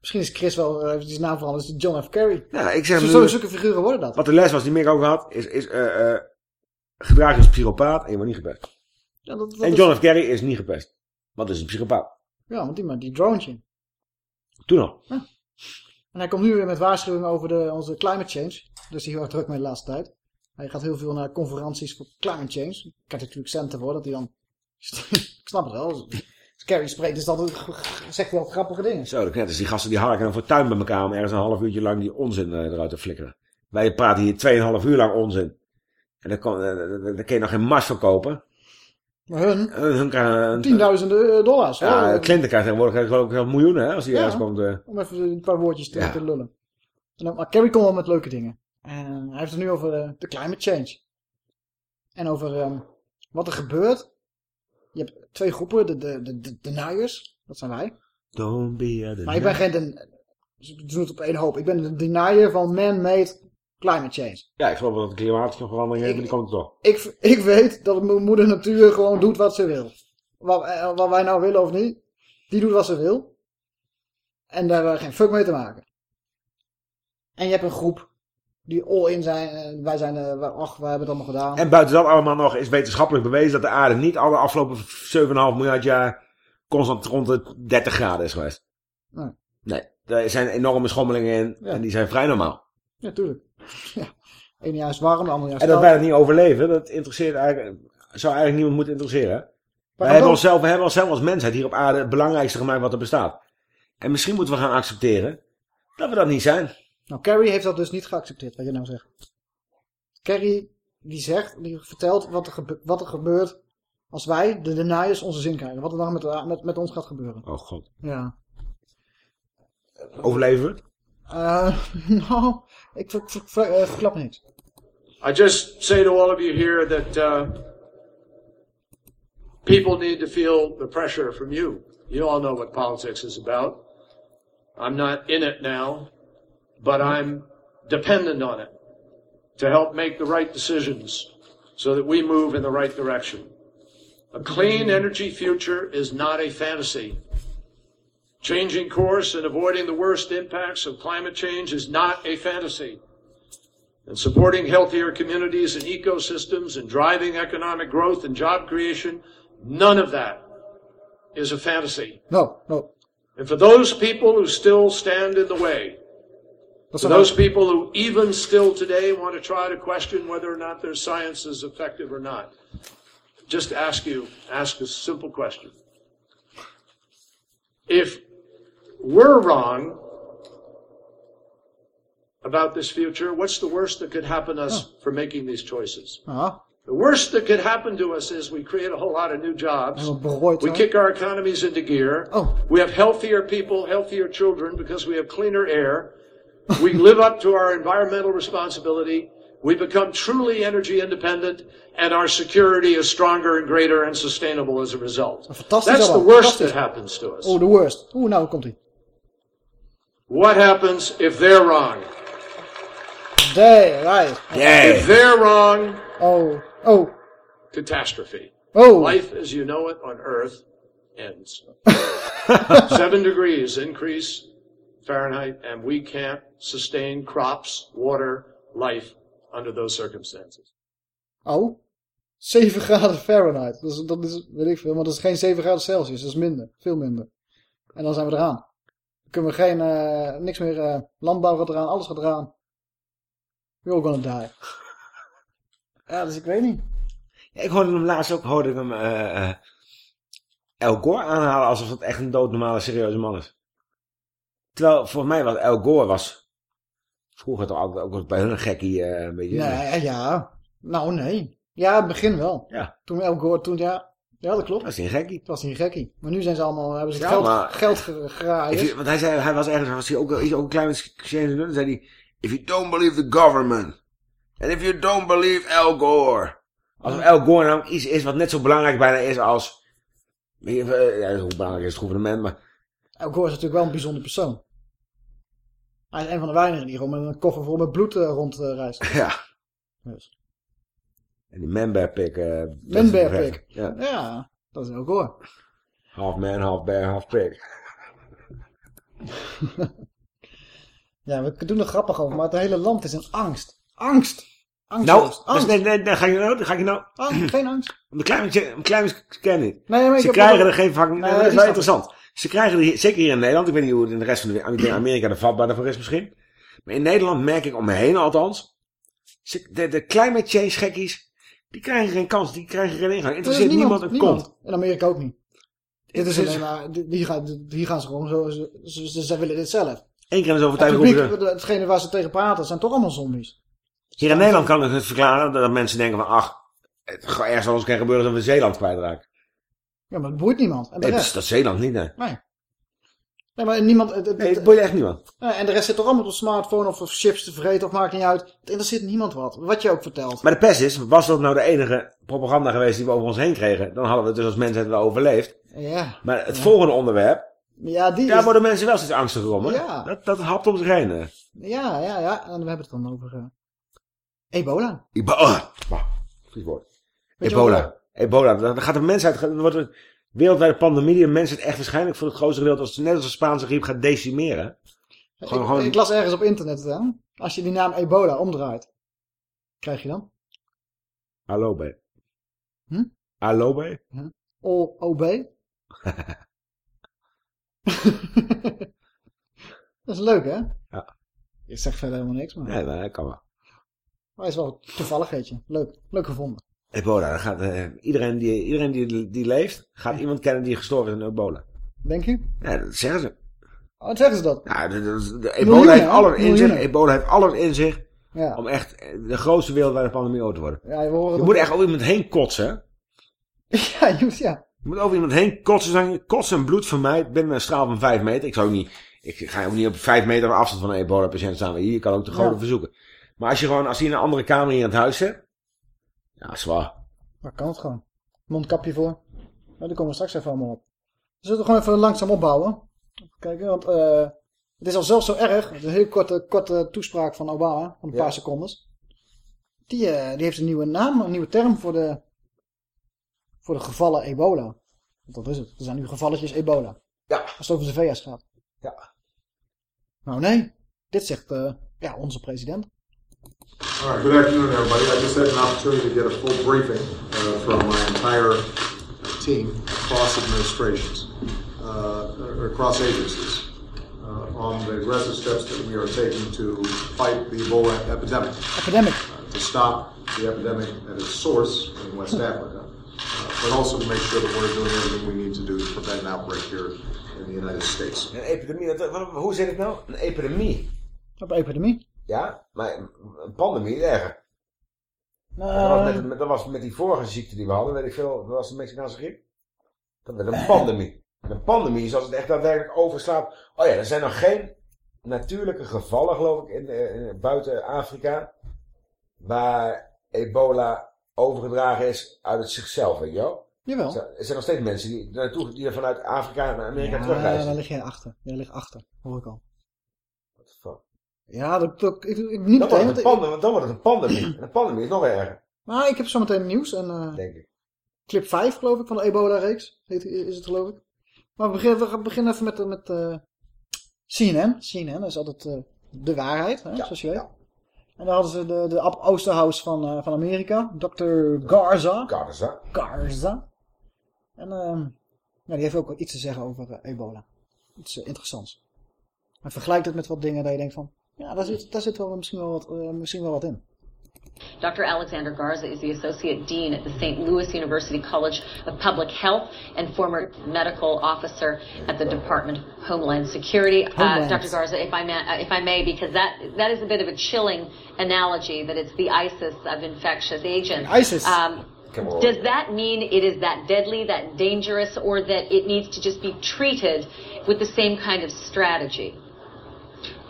misschien is Chris wel uh, die naam veranderd. Is John F. Kerry. Ja, ik zeg Zo, nu, zo, zulke figuren worden dat. wat de les was die Mick ook had, is, is eh eh gedrag als psychopaat en je wordt niet gepest. Ja, dat, dat En is- John F. Kerry is niet gepest. Want is een psychopaat. ja, want die, maar die drone Toen al. En hij komt nu weer met waarschuwingen over de, onze climate change. Dus hij is heel erg druk mee de laatste tijd. Hij gaat heel veel naar conferenties voor climate change. Ik krijgt natuurlijk centen voor dat hij dan... ik snap het wel. Als Carrie spreekt, is dat zegt hij wel grappige dingen. Zo, dat net als die gasten die harken dan voor tuin bij elkaar om ergens een half uurtje lang die onzin eh, eruit te flikkeren. Wij praten hier 2,5 uur lang onzin. En daar kan, eh, daar- daar kun je nog geen mars verkopen. Maar hun, Hun, hun krijgen tienduizenden eh, dollars. Ja, hoor. Clinton krijgt tegenwoordig geloof ik miljoenen hè, als hij Ja. ergens komt. eh. Om even een paar woordjes te, Ja. te lullen. En dan, maar Carrie komt wel met leuke dingen. En hij heeft het nu over eh, de climate change. En over ehm, wat er gebeurt. Je hebt twee groepen, de, de, de, de deniers, dat zijn wij. Don't be a Maar ik ben geen, den, ze doen het op één hoop. Ik ben de denier van man-made climate change. Ja, ik geloof wel dat de klimaatverandering heeft, maar die komt er toch. Ik, ik weet dat mijn moeder natuur gewoon doet wat ze wil. Wat, eh, wat wij nou willen of niet, die doet wat ze wil. En daar hebben we geen fuck mee te maken. En je hebt een groep die all-in zijn. En wij zijn, eh, ach, wij hebben het allemaal gedaan. En buiten dat allemaal nog is wetenschappelijk bewezen dat de aarde niet alle afgelopen 7,5 miljard jaar constant rond de 30 graden is geweest. Nee. Nee, er zijn enorme schommelingen in Ja. en die zijn vrij normaal. Ja, tuurlijk. Ja. Jaar is warm, de andere jaar is En dat wij het niet overleven, dat interesseert eigenlijk, zou eigenlijk niemand moeten interesseren. Wij dan? hebben, onszelf, we hebben onszelf als mensheid hier op aarde het belangrijkste gemaakt wat er bestaat. En misschien moeten we gaan accepteren dat we dat niet zijn. Nou, Carrie heeft dat dus niet geaccepteerd, wat je nou zegt. Carrie, die zegt, die vertelt wat er, gebe- wat er gebeurt als wij, de deniers, onze zin krijgen. Wat er dan met, met, met ons gaat gebeuren. Oh god. Ja. Overleven Eh, nou, ik ver, ver, ver- verklap niks. I just say to all of you here that uh, people need to feel the pressure from you. You all know what politics is about. I'm not in it now, but I'm dependent on it to help make the right decisions so that we move in the right direction. A clean energy future is not a fantasy. Changing course and avoiding the worst impacts of climate change is not a fantasy and supporting healthier communities and ecosystems and driving economic growth and job creation, none of that is a fantasy. No, no. And for those people who still stand in the way, for those people who even still today want to try to question whether or not their science is effective or not, just ask you, ask a simple question. If we're wrong about this future, what's the worst that could happen to us for making these choices? Ah, The worst that could happen to us is we create a whole lot of new jobs. We kick our economies into gear. Oh. We have healthier people, healthier children because we have cleaner air. We live up to our environmental responsibility. We become truly energy independent and our security is stronger and greater and sustainable as a result. That's the worst that happens to us. Oh, the worst. Oeh, nou komt hij. What happens if they're wrong? Day, right. If they're wrong, Oh, oh, catastrophe. oh. Life as you know it on Earth ends. Seven degrees increase Fahrenheit, and we can't sustain crops, water, life under those circumstances. Oh. 7 graden Fahrenheit. Dat is, dat is, weet ik veel, maar dat is geen 7 graden Celsius. Dat is minder. Veel minder. En dan zijn we eraan. Kunnen we geen, eh, niks meer, eh, landbouw gaat eraan, alles gaat eraan. We're all gonna die. Ja, dus ik weet niet. Ja, ik hoorde hem laatst ook, hoorde ik hem eh, eh, El Gore aanhalen alsof het echt een doodnormale, serieuze man is. Terwijl, volgens mij was El Gore was vroeger toch altijd ook bij hun een gekkie een beetje. Nee, ja. Nou, nee. Ja, het begin wel. Ja. Toen El Gore, toen, ja. Ja, dat klopt. Dat is een gekkie. Het was niet gekkie. Maar nu zijn ze allemaal, hebben ze het Ja, geld, maar- geld ge- geraaid. If want hij zei, hij was ergens, was hij ook, ook een klein beetje dan zei hij, if you don't believe the government, and if you don't believe Al Gore. Alsof Al Gore nou iets is wat net zo belangrijk bijna is als, eh, ja, hoe belangrijk is het gouvernement, maar El Gore is natuurlijk wel een bijzonder persoon. Hij is een van de weinigen die gewoon met een koffer vol met bloed uh, rondreist. ja. Dus. En die man-bear nog pig. echt- Ja. Ja, dat is El Gore. Half man, half bear, half pig. Ja, we doen er grappig over, maar het hele land is in angst. Angst! Angst! Nou, angst. dus nee, nee, nee, ga je nou, ga je nou, Angst, geen angst. een klein beetje, ken niet. Nee, maar Ze krijgen er geen fucking, Nee, dat is wel interessant. Ze krijgen er, zeker hier in Nederland, ik weet niet hoe het in de rest van de wereld, Amerika er vatbaar voor is misschien. Maar in Nederland merk ik om me heen althans, de, de climate change gekkies, die krijgen geen kans, die krijgen geen ingang. Er Interesseert niemand, een kont. In Amerika ook niet. Dit is Het is- alleen maar, die- die gaan, die gaan ze gewoon zo, ze, ze, ze, ze willen dit zelf. Eén keer in zoveel tijd roepen ze, hetgene waar ze tegen praten, zijn toch allemaal zombies. hier in Nederland kan ik het verklaren dat mensen denken van, ach, het ergens ons kan gebeuren dat we Zeeland kwijtraken. Ja, maar het boeit niemand. En Nee, dat is dat Zeeland niet, nee. Nee. Nee, maar niemand... Het, het- Nee, het boeit echt niemand. En de rest zit toch allemaal op smartphone of, of chips te vreten of maakt niet uit. Het interesseert niemand wat. Wat je ook vertelt. Maar de pest is, was dat nou de enige propaganda geweest die we over ons heen kregen, dan hadden we het dus als mensheid wel overleefd. Ja. Maar het volgende onderwerp, Ja, die daar is... worden mensen wel steeds angstiger om. Hè? Ja. Dat, dat hapt om zich heen. hè. Ja, ja, ja. En we hebben het dan over... eh, ebola. Ebo oh, woord. Ebola. Ebola. Dan gaat de mensheid, dan wordt een wereldwijde pandemie die de mensheid echt waarschijnlijk voor het grootste gedeelte, als, net als de Spaanse griep, gaat decimeren. Gewoon, ik, gewoon, ik las ergens op internet, hè. Als je die naam ebola omdraait. Krijg je dan? Alobe. Hm? Alobe? O-O-B? dat is leuk, hè? Ja. Je zegt verder helemaal niks, maar... Nee, maar dat kan wel. Maar het is wel een toevalligheidje. Leuk. Leuk gevonden. Ebola, dan gaat, eh, iedereen, die, iedereen die, die leeft, gaat iemand kennen die gestorven is aan ebola. Denk je? Ja, dat zeggen ze. Oh, wat zeggen ze dat? Ja, de, de- de- ebola heeft alles in zich. Ebola heeft alles in zich Ja. om echt de grootste wereldwijde pandemie ooit te worden. Ja, Je moet ook- echt over iemand heen kotsen. Ja, je moet, ja. Je moet over iemand heen kotsen. Zijn kotsen en bloed van mij binnen een straal van 5 meter. Ik zou ook niet, ik ga ook niet op 5 meter afstand van een ebola-patiënt staan. Hier je kan ook de grote Ja. verzoeken. Maar als je gewoon, als hij in een andere kamer hier in het huis zit. Ja, zwaar. Maar kan het gewoon. Mondkapje voor. Nou, daar komen we straks even allemaal op. We zullen het gewoon even langzaam opbouwen. Even kijken, want eh, het is al zelfs zo erg. Het is een heel korte, korte toespraak van Obama, van een Ja. paar secondes. Die, eh, die heeft een nieuwe naam, een nieuwe term voor de, voor de gevallen ebola. Want dat is het. Er zijn nu gevalletjes ebola. Ja. Als het over de VS gaat. Ja. Nou nee, dit zegt eh, ja, onze president. All right, good afternoon, everybody. I just had an opportunity to get a full briefing uh, from my entire team across administrations, uh, across agencies, uh, on the aggressive steps that we are taking to fight the Ebola epidemic, Epidemic. uh, to stop the epidemic at its source in West Africa, uh, but also to make sure that we're doing everything we need to do to prevent an outbreak here in the United States. Een epidemie, wat- wat- hoe zit het nou? Een epidemie. Op epidemie. Ja, maar een pandemie is erger. Nou, dat, was met, dat was met die vorige ziekte die we hadden, weet ik veel, dat was de Mexicaanse griep. Dat werd een pandemie. Een pandemie is als het echt daadwerkelijk overslaat. Oh ja, er zijn nog geen natuurlijke gevallen, geloof ik, in, eh, in- buiten Afrika, waar ebola overgedragen is uit het zichzelf, weet je wel? Jawel. Er zijn nog steeds mensen die, naartoe, die er vanuit Afrika naar Amerika Ja, terugreizen. daar lig jij achter. Jij ligt achter, hoor ik al. Ja, dat, dat, ik, ik, niet Dan wordt, het want een panda, dan wordt het een pandemie. En een pandemie is nog erger, maar ik heb zo meteen nieuws. En, eh, denk ik. clip 5 geloof ik van de ebola-reeks. Is het geloof ik. Maar we beginnen, we gaan beginnen even met, met eh, CNN. CNN is altijd eh, de waarheid, hè, zoals je weet. En daar hadden ze de, de Ab Oosterhuis van, van Amerika. Dr. Garza. Garza. Garza. En ehm, ja, die heeft ook iets te zeggen over ebola. Iets interessants. Hij vergelijkt het met wat dingen dat je denkt van... Ja, daar zit, daar zit wel misschien wel wat, eh, misschien wel wat in. Dr. Alexander Garza is the Associate Dean at the St. Louis University College of Public Health and former medical officer at the Department of Homeland Security. Uh, Dr. Garza, if I, may, uh, if I may, because that, that is a bit of a chilling analogy that it's the ISIS of infectious agents. ISIS. Um, Come on. does that mean it is that deadly, that dangerous, or that it needs to just be treated with the same kind of strategy?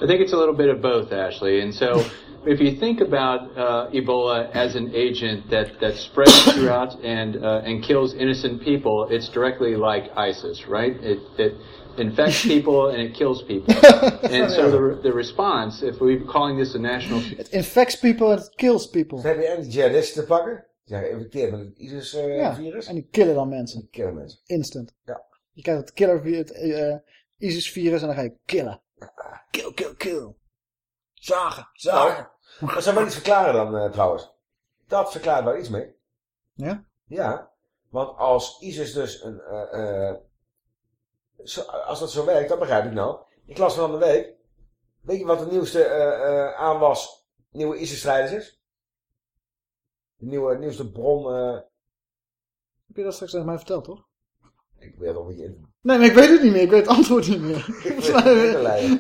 I think it's a little bit of both, Ashley. And so, if you think about uh, Ebola as an agent that, that spreads throughout and uh, and kills innocent people, it's directly like ISIS, right? It it infects people and it kills people. and so the the response, if we're calling this a national It infects people and it kills people. Dus heb je en die jihadisten te pakken. Die zijn geïnfecteerd met het ISIS-virus. Ja, en die killen dan mensen. killen mensen. Instant. Ja. Je krijgt het killer, het eh, ISIS-virus en dan ga je killen. Kill, kill, kill. Zagen, zagen. Nou, dat zou wel iets verklaren dan eh, trouwens. Dat verklaart wel iets mee. Ja? Ja, want als ISIS dus een... eh, eh, zo- als dat zo werkt, dat begrijp ik nou. Ik las van de week. Weet je wat de nieuwste eh, eh, aanwas nieuwe ISIS-strijders is? De nieuwe, nieuwste bron... eh, Heb je dat straks tegen mij verteld, toch? ik weet nog niet in. Nee, maar ik weet het niet meer. Ik weet het antwoord niet meer.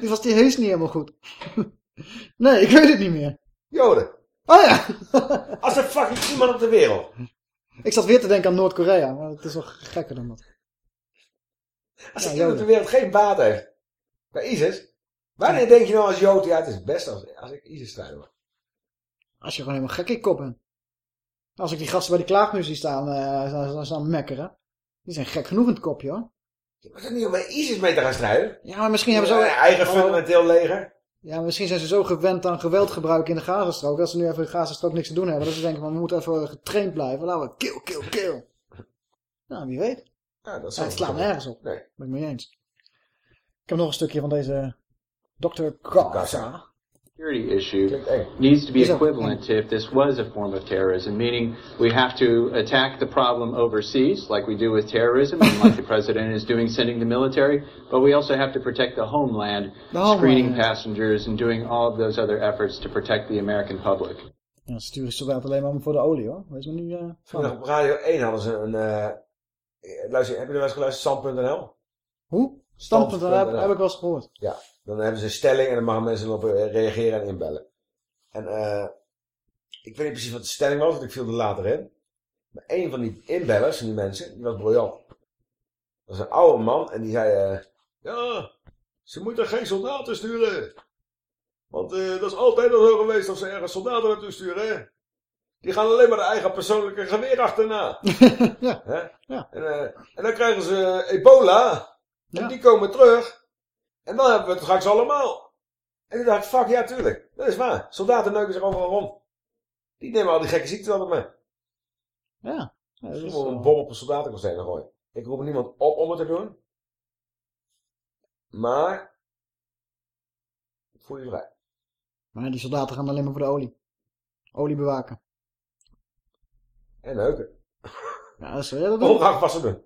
Die was die heus niet helemaal goed. Nee, ik weet het niet meer. Joden. Oh ja. Als er fucking iemand op de wereld. Ik zat weer te denken aan Noord-Korea, maar het is nog gekker dan dat. Als Ja, er iemand op de wereld geen baat heeft. Bij ISIS. Wanneer denk je nou als Jood, ja het is het beste als, als ik ISIS-strijder word. Als je gewoon helemaal gek in kop bent. Als ik die gasten bij die klaagmuziek staan, eh staan, staan mekkeren. Die zijn gek genoeg in het kopje hoor. Je moet er niet om bij ISIS mee te gaan strijden. Ja, maar misschien hebben ze ook... Een eigen Oh. fundamenteel leger. Ja, maar misschien zijn ze zo gewend aan geweldgebruik in de Gazastrook. Dat ze nu even in de Gazastrook niks te doen hebben. Dat ze denken van, we moeten even getraind blijven. Laten we kill, kill, kill. Nou, wie weet. Ja, dat Ja, het slaat nergens op. Nee. Ben ik mee eens. Ik heb nog een stukje van deze Dr. Gaza. Security issue needs to be equivalent to if this was a form of terrorism, meaning we have to attack the problem overseas, like we do with terrorism, and like the president is doing, sending the military, but we also have to protect the homeland, The homeland. screening passengers, and doing all of those other efforts to protect the American public. Ja, ze sturen soldaten alleen maar voor de olie hoor. Wees maar nu eh Vandaag van. op Radio 1 hadden ze een... eh, luister, heb je er wel eens geluisterd? Stand.nl? Hoe? Standpunt, heb, heb ik wel eens gehoord. Ja, dan hebben ze een stelling en dan mogen mensen erop eh, reageren en inbellen. En eh, ik weet niet precies wat de stelling was, want ik viel er later in. Maar een van die inbellers, van die mensen, die was briljant. Dat was een oude man en die zei... eh, ja, ze moeten geen soldaten sturen. Want dat is altijd al zo geweest als ze ergens soldaten naartoe sturen. Hè? Die gaan alleen maar de eigen persoonlijke geweer achterna. ja. Hè? Ja. En, en dan krijgen ze ebola. En die komen terug. En dan hebben we het straks allemaal. En toen dacht ik, fuck ja, tuurlijk. Dat is waar. Soldaten neuken zich overal rond. Die nemen al die gekke ziekten altijd mee. Ja. ja dat is, Misschien wel een eh, bom op een soldatencontainer gooien. Ik roep niemand op om het te doen. Maar... Voel je vrij. Maar die soldaten gaan alleen maar voor de olie. Olie bewaken. En neuken. Ja, dat is doen. Ongeacht wat ze doen.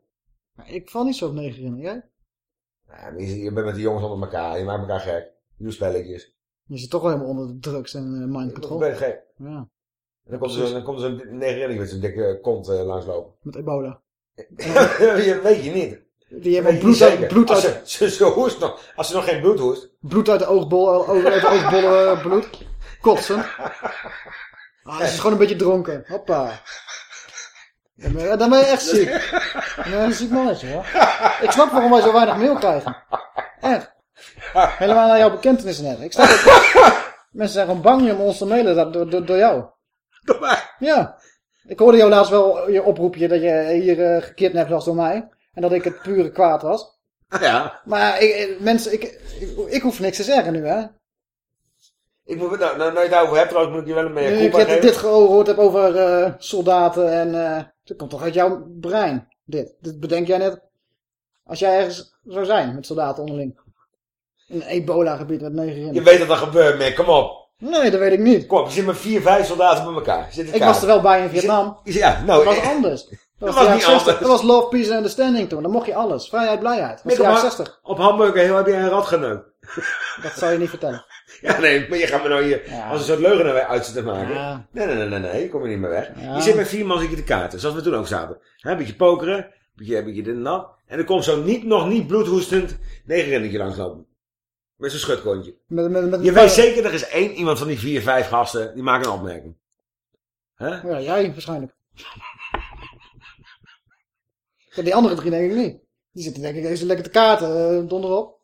Maar Ik val niet zo op negen in. Jij? Je, je bent met die jongens onder elkaar. Je maakt elkaar gek. Je doet spelletjes. Je zit toch wel helemaal onder de drugs en eh, mind Ik control. ben gek. Ja, En dan komt er zo'n- dan komt er zo'n met zijn dikke kont eh, langslopen. met ebola. je weet je niet. Die hebben je bloed niet uit, bloed als, ze, ze, ze hoest nog, als ze nog geen bloed hoest. bloed uit de oogbol, uit de oogbollen eh, bloed. Kotsen. Ah, ze is gewoon een beetje dronken. Hoppa. Dan ben je, dan ben je echt ziek. Dan ben je een ziek mannetje hoor. Ik snap waarom wij zo weinig mail krijgen. Echt. Helemaal naar jouw bekentenis net. Ik snap het. Mensen zijn gewoon bang om ons te mailen door, door, door jou. Door mij? Ja. Ik hoorde jou laatst wel je oproepje dat je hier eh, gekidnapt was door mij. En dat ik het pure kwaad was. Ja. Maar ik, ik- mensen, ik, ik, ik hoef niks te zeggen nu hè. Ik moet, nou, nou, nou je daarover hebt trouwens, moet ik je wel een mee ik geven. dit gehoord heb over eh, soldaten en... eh dat komt toch uit jouw brein, dit. Dit bedenk jij net als jij ergens zou zijn met soldaten onderling. In een ebola-gebied met negen Je weet dat dat gebeurt, man. Kom op. Nee, dat weet ik niet. Kom op, je zit met vier, vijf soldaten bij elkaar. Je zit in Ik was er wel bij in Vietnam. Je zit- Ja, nou... dat was eh, anders. Dat was, niet jaren 60. anders. Dat was love, peace and understanding toen. Dan mocht je alles. Vrijheid, blijheid. Dat was de op, jaren ha- 60. op Hamburger heel heb je een rat geneukt. Dat zou je niet vertellen. Ja, nee, maar je gaat me nou hier Ja. als een soort leugenaar uit zitten maken. Ja. Nee, nee, nee, nee, nee, kom je niet meer weg. Ja. Je zit met vier man zit je te kaarten, zoals we toen ook zaten. Een beetje pokeren, een beetje, een beetje dit en dat. En er komt zo niet, nog niet bloedhoestend negenrinnetje langslopen. Met zijn schutkontje. Met, met, met, Je weet zeker, er is één iemand van die vier, vijf gasten, die maken een opmerking. Hè? Ja, jij waarschijnlijk. Ja, die andere drie denk ik niet. Die zitten denk ik even lekker te kaarten, eh, donder op.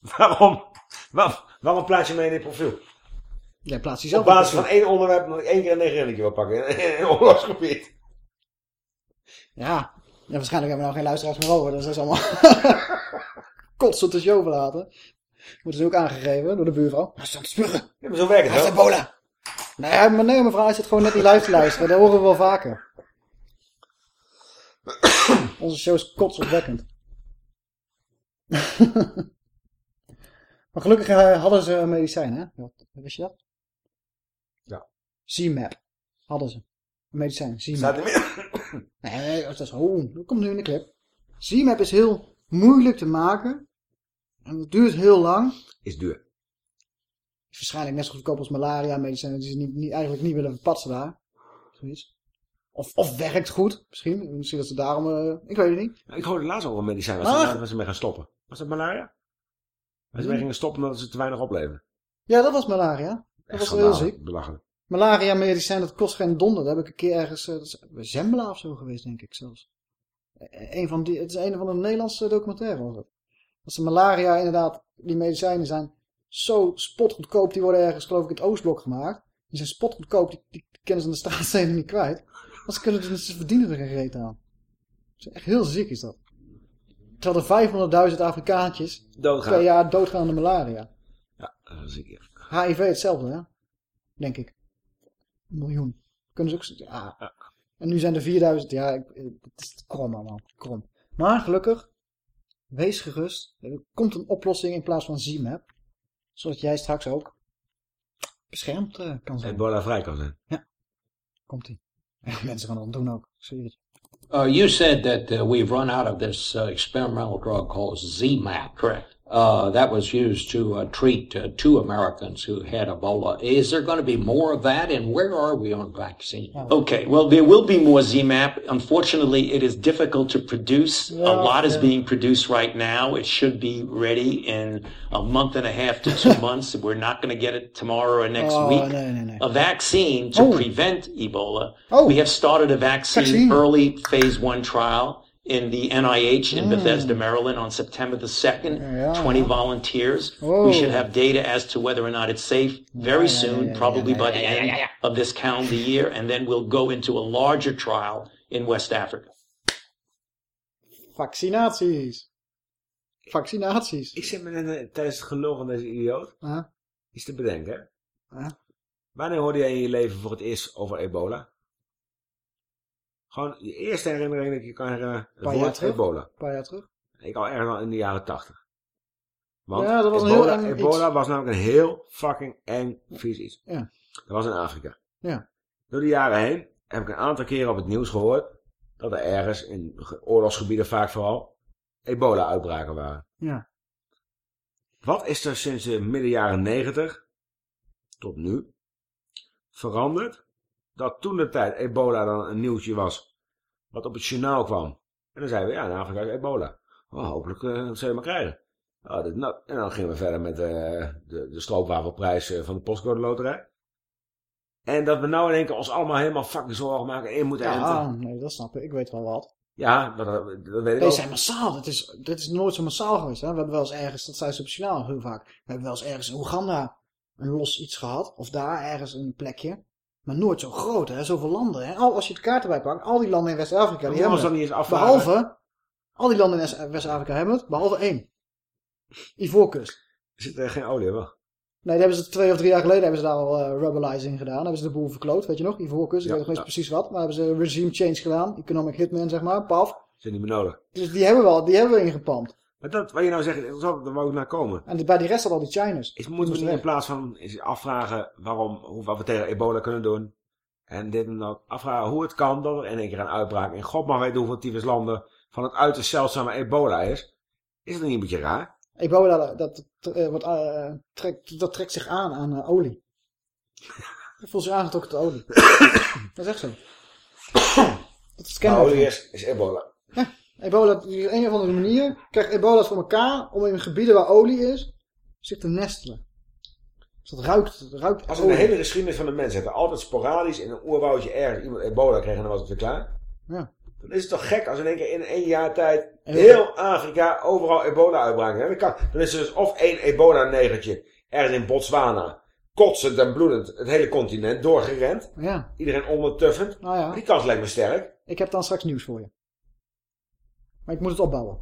Waarom? Waarom, waarom plaats je mij in dit profiel? Jij plaatst die Op basis van één onderwerp nog één keer een negenrinnetje wil pakken. In een oorlogsgebied. Ja. ja, waarschijnlijk hebben we nou geen luisteraars meer over. Dus dat is allemaal kotsen te show verlaten. Moeten ze ook aangegeven door de buurvrouw. Hij staat te spugen. Ja, maar zo werkt Hij het ebola. Nee, maar nee, mevrouw, hij zit gewoon net niet live te luisteren. Dat horen we wel vaker. Onze show is kotsopwekkend. maar gelukkig eh, hadden ze een medicijn, hè? Wist je dat? Ja. Z-map. Hadden ze. Een medicijn. Meer. Nee, dat is oh, dat komt nu in de clip. Z-map is heel moeilijk te maken. En het duurt heel lang. Is duur. Is waarschijnlijk net zo goedkoop als malaria medicijnen die ze niet, niet, eigenlijk niet willen verpatsen daar. Zoiets. Of, of werkt goed, misschien. Misschien dat ze daarom... eh, ik weet het niet. Ik hoorde laatst over een medicijn waar Ah. ze mee gaan stoppen. Was dat malaria? Waar ze mee gingen stoppen omdat ze te weinig opleveren. Ja, dat was malaria. Dat Echt was heel ziek. Belachelijk. Malaria medicijn, dat kost geen donder. Dat heb ik een keer ergens... eh, dat is Zembla of zo geweest, denk ik zelfs. Eh, Een van die, het is een van de Nederlandse documentaire was het. Dat ze malaria inderdaad... Die medicijnen zijn zo spotgoedkoop. Die worden ergens, geloof ik, in het Oostblok gemaakt. Die zijn spotgoedkoop. Die, die kennen ze aan de straatstenen niet kwijt. Maar ze, kunnen, dus- ze verdienen er geen reet aan. Dat is echt heel ziek is dat. Terwijl er 500.000 Afrikaantjes Doodgaan. per jaar doodgaan aan de malaria. Ja, dat is ja. HIV hetzelfde, hè? Denk ik. Een miljoen. Kunnen ze ook... Ja. En nu zijn er 4000. Ja, ik, het is krom allemaal. Krom. Maar gelukkig, wees gerust. Er komt een oplossing in plaats van ZMAP. Zodat jij straks ook beschermd eh, kan zijn. Ebola vrij kan zijn. Komt ie. En mensen gaan dat doen ook. Ik zweer het. Uh, you said that uh, we've run out of this uh, experimental drug called ZMapp. Correct. Uh, that was used to uh, treat uh, two Americans who had Ebola. Is there going to be more of that, and where are we on vaccine? Okay, well, there will be more ZMAP. Unfortunately, it is difficult to produce. Yeah, a lot is being produced right now. It should be ready in a month and a half to two months. We're not going to get it tomorrow or next Oh, week. nee, nee, nee. A vaccine to Oh. prevent Ebola. Oh. We have started a vaccine, Vaccine. early phase one trial in the NIH in Mm. Bethesda, Maryland on September the 2nd. Yeah. 20 volunteers. Oh. We should have data as to whether or not it's safe very Yeah, yeah, soon, yeah, yeah, probably yeah, by yeah, the yeah, end yeah, yeah. of this calendar year, and then we'll go into a larger trial in West Africa. Vaccinaties. Vaccinaties. Ik zit me net, tijdens het gelul van deze idioot Ah, iets te bedenken. ah. Wanneer hoorde jij in je leven voor het eerst over ebola? Gewoon je eerste herinnering dat je kan herinneren. Het Paar jaar terug? ebola. Een paar jaar terug. Ik al ergens al in de jaren tachtig. Want Ja, dat was een ebola, heel ebola was namelijk een heel fucking eng vies iets. Ja. Dat was in Afrika. Ja. Door de jaren heen heb ik een aantal keren op het nieuws gehoord dat er ergens in ge- oorlogsgebieden vaak vooral ebola-uitbraken waren. Ja. Wat is er sinds de midden jaren negentig tot nu veranderd? Dat toen de tijd ebola dan een nieuwtje was, wat op het journaal kwam. En dan zeiden we, ja, in Afrika is ebola. Oh, hopelijk eh dat zul je maar krijgen. Oh, dit, nou, en dan gingen we verder met eh, de, de stroopwafelprijs eh, van de postcode loterij. En dat we nou in één keer ons allemaal helemaal fucking zorgen maken en in moeten Ja, enten. nee, dat snap ik. Ik weet wel wat. Ja, dat, dat, weet ik Deze zijn massaal. Dit is, dit is nooit zo massaal geweest. Hè? We hebben wel eens ergens, dat zei ze op heel vaak. We hebben wel eens ergens in Oeganda een los iets gehad. Of daar ergens een plekje. Maar nooit zo groot, hè? Zoveel landen. Hè? Al, als je de kaart erbij pakt, al die landen in West-Afrika, die hebben het. niet eens afvragen? Behalve, al die landen in West- West-Afrika hebben het, behalve één. Ivoorkust. Er zit er geen olie wel? Nee, daar hebben ze twee of drie jaar geleden hebben ze daar al eh, rebelizing gedaan. hebben ze de boel verkloot, weet je nog? Ivoorkust, ik Ja, weet nog niet ja. precies wat. Maar hebben ze regime change gedaan. Economic hitman, zeg maar. Paf. Zijn niet meer nodig. Dus die hebben we al, die hebben we ingepampt. Maar dat, wat je nou zegt, dat daar wou ik naar komen. En bij die rest had al die Chiners. Is, moeten we niet in plaats van afvragen waarom, hoe, wat we tegen ebola kunnen doen. En dit en dat. Afvragen hoe het kan dat er in één keer een uitbraak in God mag weten hoeveel tyfus landen van het uiterst zeldzame ebola is. Is het niet een beetje raar? Ebola, dat, eh, wordt, eh, trekt, dat trekt zich aan aan eh, olie. Dat voelt zich aangetrokken tot olie. dat is echt zo. Dat is Maar olie is, is ebola. Ebola, op een of andere manier krijgt ebola voor elkaar om in gebieden waar olie is, zich te nestelen. Dus dat ruikt, dat ruikt Als in de hele geschiedenis van de mensheid altijd sporadisch in een oerwoudje ergens iemand ebola kreeg en dan was het weer klaar. Ja. Dan is het toch gek als in één keer in één jaar tijd heel Afrika overal ebola uitbraken. Dan, kan, dan is er dus of één ebola-negertje ergens in Botswana, kotsend en bloedend het hele continent doorgerend. Ja. Iedereen ondertuffend. Nou ja. Die kans lijkt me sterk. Ik heb dan straks nieuws voor je. Maar ik moet het opbouwen.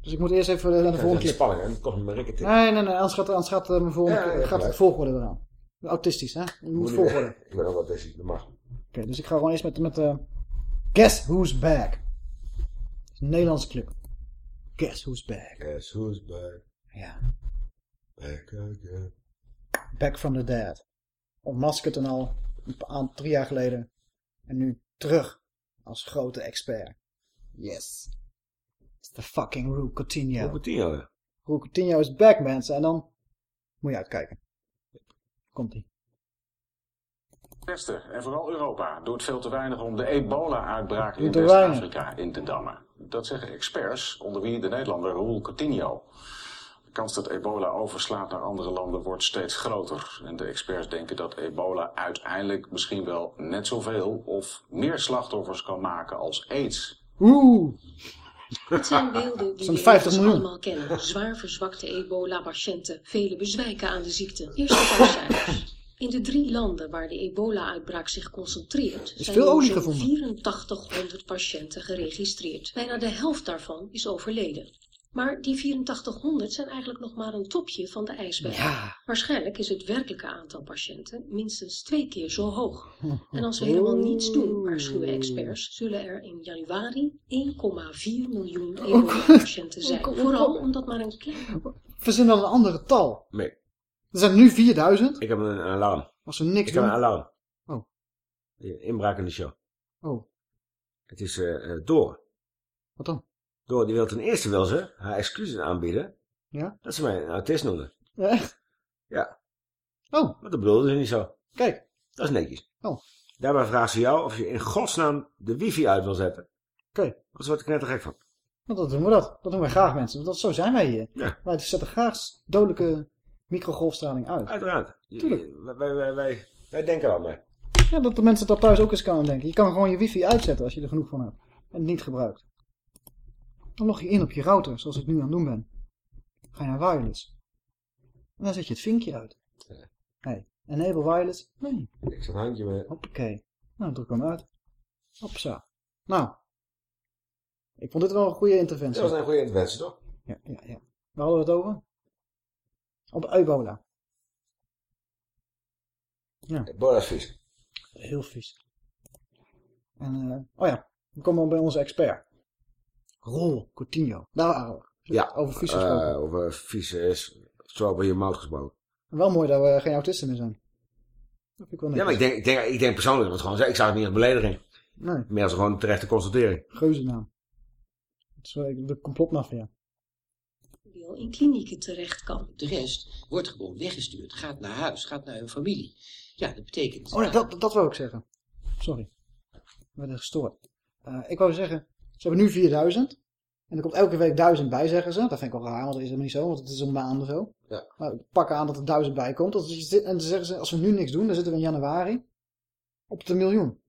Dus ik moet eerst even naar de is volgende een clip. spanning, hè? dat kost me een. Nee, nee, nee. Anders gaat, anders gaat, eh, mijn volgende, Ja, ja, gaat het volgorde eraan. Autistisch, hè? Je moet volgorde. Oké, Ik ben ook autistisch, dat mag. dus ik ga gewoon eerst met, met eh, Guess Who's Back. Een Nederlandse clip. Guess Who's Back. Guess who's back? Ja. Back again. Back from the Dead. Ontmaskerd en al. Een paar drie jaar geleden. En nu terug. Als grote expert. Yes. The fucking Rue Coutinho. Rue Coutinho, ja. Rue Coutinho is back, mensen. En dan moet je uitkijken. Komt-ie. Westen en vooral Europa doet veel te weinig om de ebola-uitbraak in. West-Afrika in te dammen. Dat zeggen experts, onder wie de Nederlander Raoul Coutinho. De kans dat ebola overslaat naar andere landen wordt steeds groter. En de experts denken dat ebola uiteindelijk misschien wel net zoveel of meer slachtoffers kan maken als aids. Oeh. Het zijn beelden die we 50 inmiddels miljoen. allemaal kennen. Zwaar verzwakte ebola-patiënten. Velen bezwijken aan de ziekte. Eerst een paar cijfers. In de drie landen waar de ebola-uitbraak zich concentreert... Is zijn veel nu olie zo'n gevonden. 8400 patiënten geregistreerd. Bijna de helft daarvan is overleden. Maar die 8400 zijn eigenlijk nog maar een topje van de ijsberg. Ja. Waarschijnlijk is het werkelijke aantal patiënten minstens twee keer zo hoog. En als we helemaal niets doen, waarschuwen experts, zullen er in januari 1,4 miljoen ebola-patiënten zijn. Vooral omdat maar een klein... Verzin dan een andere tal. Nee. Er zijn nu 4000. Ik heb een, een alarm. Als we niks Ik heb doen. een alarm. Oh. Inbraak in de show. Oh. Het is eh eh, Door. Wat dan? Door, die wil ten eerste wil ze haar excuses aanbieden Ja? dat ze mij een autist noemde. Ja, echt? Ja. Oh. Maar dat bedoelde ze niet zo. Kijk. Dat is netjes. Oh. Daarbij vraagt ze jou of je in godsnaam de wifi uit wil zetten. Oké. Dat wordt ik net te gek van. Want dat doen we dat. Dat doen wij graag mensen. Want dat, zo zijn wij hier. Ja. Wij zetten graag dodelijke microgolfstraling uit. Uiteraard. Tuurlijk. Wij, wij, wij, wij, wij denken wel mee. Ja, dat de mensen dat thuis ook eens kunnen denken. Je kan gewoon je wifi uitzetten als je er genoeg van hebt. En het niet gebruikt. Dan log je in op je router, zoals ik nu aan het doen ben. Ga je naar wireless. En dan zet je het vinkje uit. Hey, enable wireless? Nee. Ik zet een handje mee. Hoppakee. Nou, druk hem uit. Hopsa. Nou. Ik vond dit wel een goede interventie. Dat was een goede interventie, toch? Ja, ja, ja. Waar hadden we het over? Op ebola. Ja. Ebola is vies. Heel vies. En, eh, oh ja, we komen bij onze expert. Rol Coutinho. Daar waren we. Ja. Over vies eh, over vies is zo over je mouth gesproken. Wel mooi dat we geen autisten meer zijn. Dat vind ik wel Ja, maar ik denk, ik denk, ik denk persoonlijk dat het gewoon. Ik zag het niet als belediging. Nee, Meer als gewoon een terechte constatering. geuzennaam. Het is wel de complotmafia. deel in klinieken terecht kan. De rest wordt gewoon weggestuurd, gaat naar huis, gaat naar hun familie. Ja, dat betekent... Oh ja, dat, dat wou ik zeggen. Sorry. We werden gestoord. Eh, ik wou zeggen, ze hebben nu 4000. En er komt elke week 1000 bij, zeggen ze. Dat vind ik wel raar, want dat is helemaal niet zo, want het is een maand of zo. Ja. Maar ik pak aan dat er 1000 bij komt. En dan zeggen ze, als we nu niks doen, dan zitten we in januari op de miljoen.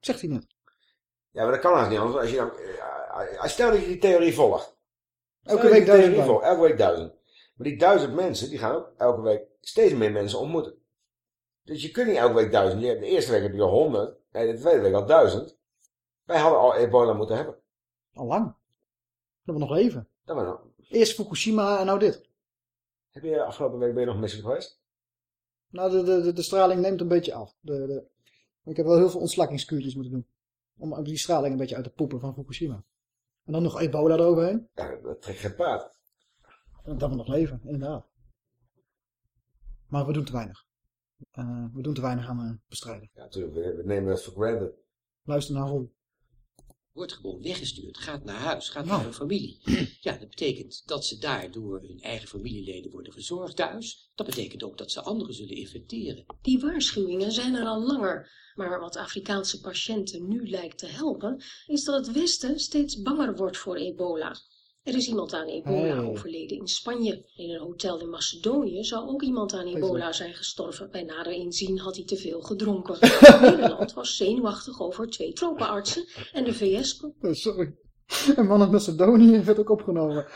Zegt hij net. Ja, maar dat kan haast niet anders. Als je dan, eh, als stel dat je die theorie volgt. Elke week die theorie 1000 bij. volgt, Elke week duizend. Maar die duizend mensen, die gaan ook elke week steeds meer mensen ontmoeten. Dus je kunt niet elke week duizend. Je hebt, de eerste week heb je al honderd. En de tweede week al duizend. Wij hadden al ebola moeten hebben. Al lang. Dat we nog leven. Dat we nog. Eerst Fukushima en nou dit. Heb je afgelopen week ben je nog misselijk geweest? Nou, de, de, de, de straling neemt een beetje af. De, de, ik heb wel heel veel ontslakkingskuurtjes moeten doen. Om ook die straling een beetje uit te poepen van Fukushima. En dan nog ebola eroverheen. Ja, dat trekt geen paard. En dat we nog leven, inderdaad. Maar we doen te weinig. Eh, we doen te weinig aan uh, bestrijden. Ja, natuurlijk. We, we nemen dat voor granted. Luister naar Roel. Wordt gewoon weggestuurd, gaat naar huis, gaat Nou. naar hun familie. Ja, dat betekent dat ze daar door hun eigen familieleden worden verzorgd thuis. Dat betekent ook dat ze anderen zullen infecteren. Die waarschuwingen zijn er al langer. Maar wat Afrikaanse patiënten nu lijkt te helpen, is dat het Westen steeds banger wordt voor ebola. Er is iemand aan ebola Hey. overleden in Spanje. In een hotel in Macedonië zou ook iemand aan ebola zijn gestorven. Bij nader inzien had hij te veel gedronken. Nederland was zenuwachtig over twee tropenartsen en de VS Oh, sorry. Een man uit Macedonië werd ook opgenomen.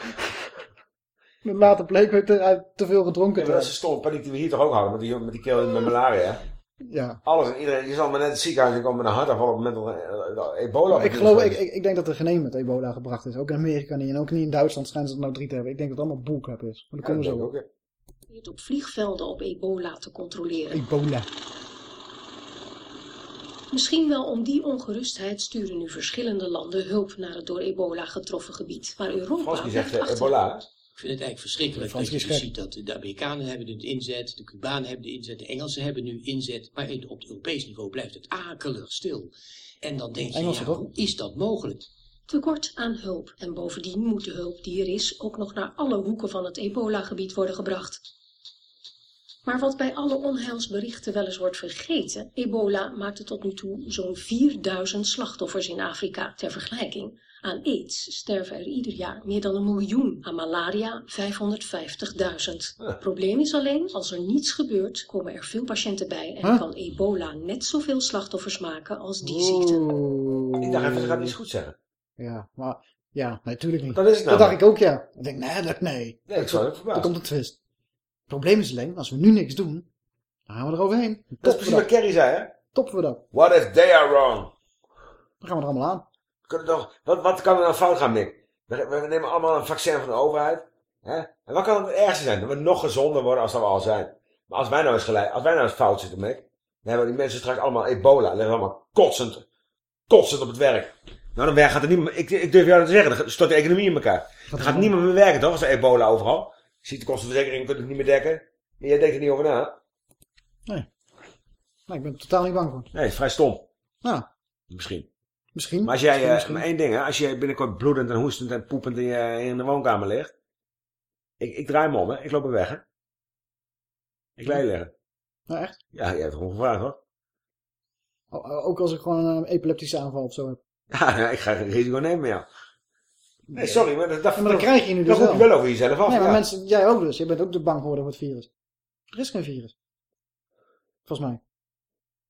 En Later bleek hij te, veel gedronken Ja, te dat is stomme paniek die we hier toch ook houden. Met die, met die keel met malaria. Ja. Alles en iedereen. Je zal maar net het ziekenhuis komen met een hartaanval op het moment dat eh, ebola ik geloof, ik, ik, ik denk dat er geen een met ebola gebracht is. Ook in Amerika niet. En ook niet in Duitsland schijnen ze het nou drie te hebben. Ik denk dat het allemaal bullcrap is. Maar daar komen zo op. probeert op vliegvelden op ebola te controleren. Ebola. Misschien wel om die ongerustheid sturen nu verschillende landen hulp naar het door ebola getroffen gebied. Maar Europa zegt eh, achter. ebola. Ik vind het eigenlijk verschrikkelijk dat je dus ziet dat de Amerikanen hebben het inzet, de Cubanen hebben de inzet, de Engelsen hebben nu inzet, maar in- op het Europees niveau blijft het akelig stil. En dan denk je, Engelsen ja, hoe is dat mogelijk? Tekort aan hulp en bovendien moet de hulp die er is ook nog naar alle hoeken van het ebola-gebied worden gebracht. Maar wat bij alle onheilsberichten wel eens wordt vergeten, ebola maakte tot nu toe zo'n 4000 slachtoffers in Afrika. Ter vergelijking, aan aids sterven er ieder jaar meer dan een miljoen, aan malaria 550.000. Het probleem is alleen, als er niets gebeurt, komen er veel patiënten bij en Huh? kan ebola net zoveel slachtoffers maken als die ziekte. Ik dacht even, ze gaat niet goed zeggen. Ja, maar... Ja, nee, tuurlijk niet. Dat is het Dat nou. dacht ik ook, ja. Ik denk, nee, dat, nee. Nee, ik zou het verbaasd. Er komt een twist. Het probleem is alleen, als we nu niks doen, dan gaan we eroverheen. Dat is precies wat dat. Kerry zei, hè? Toppen we dat. What if they are wrong? Dan gaan we er allemaal aan. Kunnen toch, wat, wat kan er nou fout gaan, Mick? We, we nemen allemaal een vaccin van de overheid. Hè? En wat kan het ergste zijn? Dat we nog gezonder worden als dat we al zijn. Maar als wij nou eens gelijk, als wij nou eens fout zitten, Mick. Dan hebben die mensen straks allemaal ebola. Dan liggen allemaal kotsend, kotsend op het werk. Nou, dan gaat er niemand, ik, ik durf jou dat te zeggen, dan stort de economie in elkaar. Dan gaat niemand meer werken, toch? Als er ebola overal. Ziektekostenverzekering kunt het niet meer dekken. En jij denkt er niet over na. Nee. Nee, ik ben er totaal niet bang voor. Nee, vrij stom. Nou, Misschien. Misschien. Maar als jij, misschien, eh, misschien. maar één ding, hè, als jij binnenkort bloedend en hoestend en poepend in, je, in de woonkamer ligt. Ik, ik draai me om, hè. Ik loop er weg, hè. Ik blijf liggen. Nou, echt? Ja, je hebt gewoon gevraagd, hoor. O- Ook als ik gewoon een epileptische aanval of zo heb. Ja, ja, ik ga geen risico nemen met jou. Nee, sorry, maar dat, dat, Ja, maar dan krijg je nu dus dat roep je wel. wel over jezelf af. Nee, maar ja. mensen, jij ook dus. Je bent ook te bang geworden voor het virus. Er is geen virus. Volgens mij.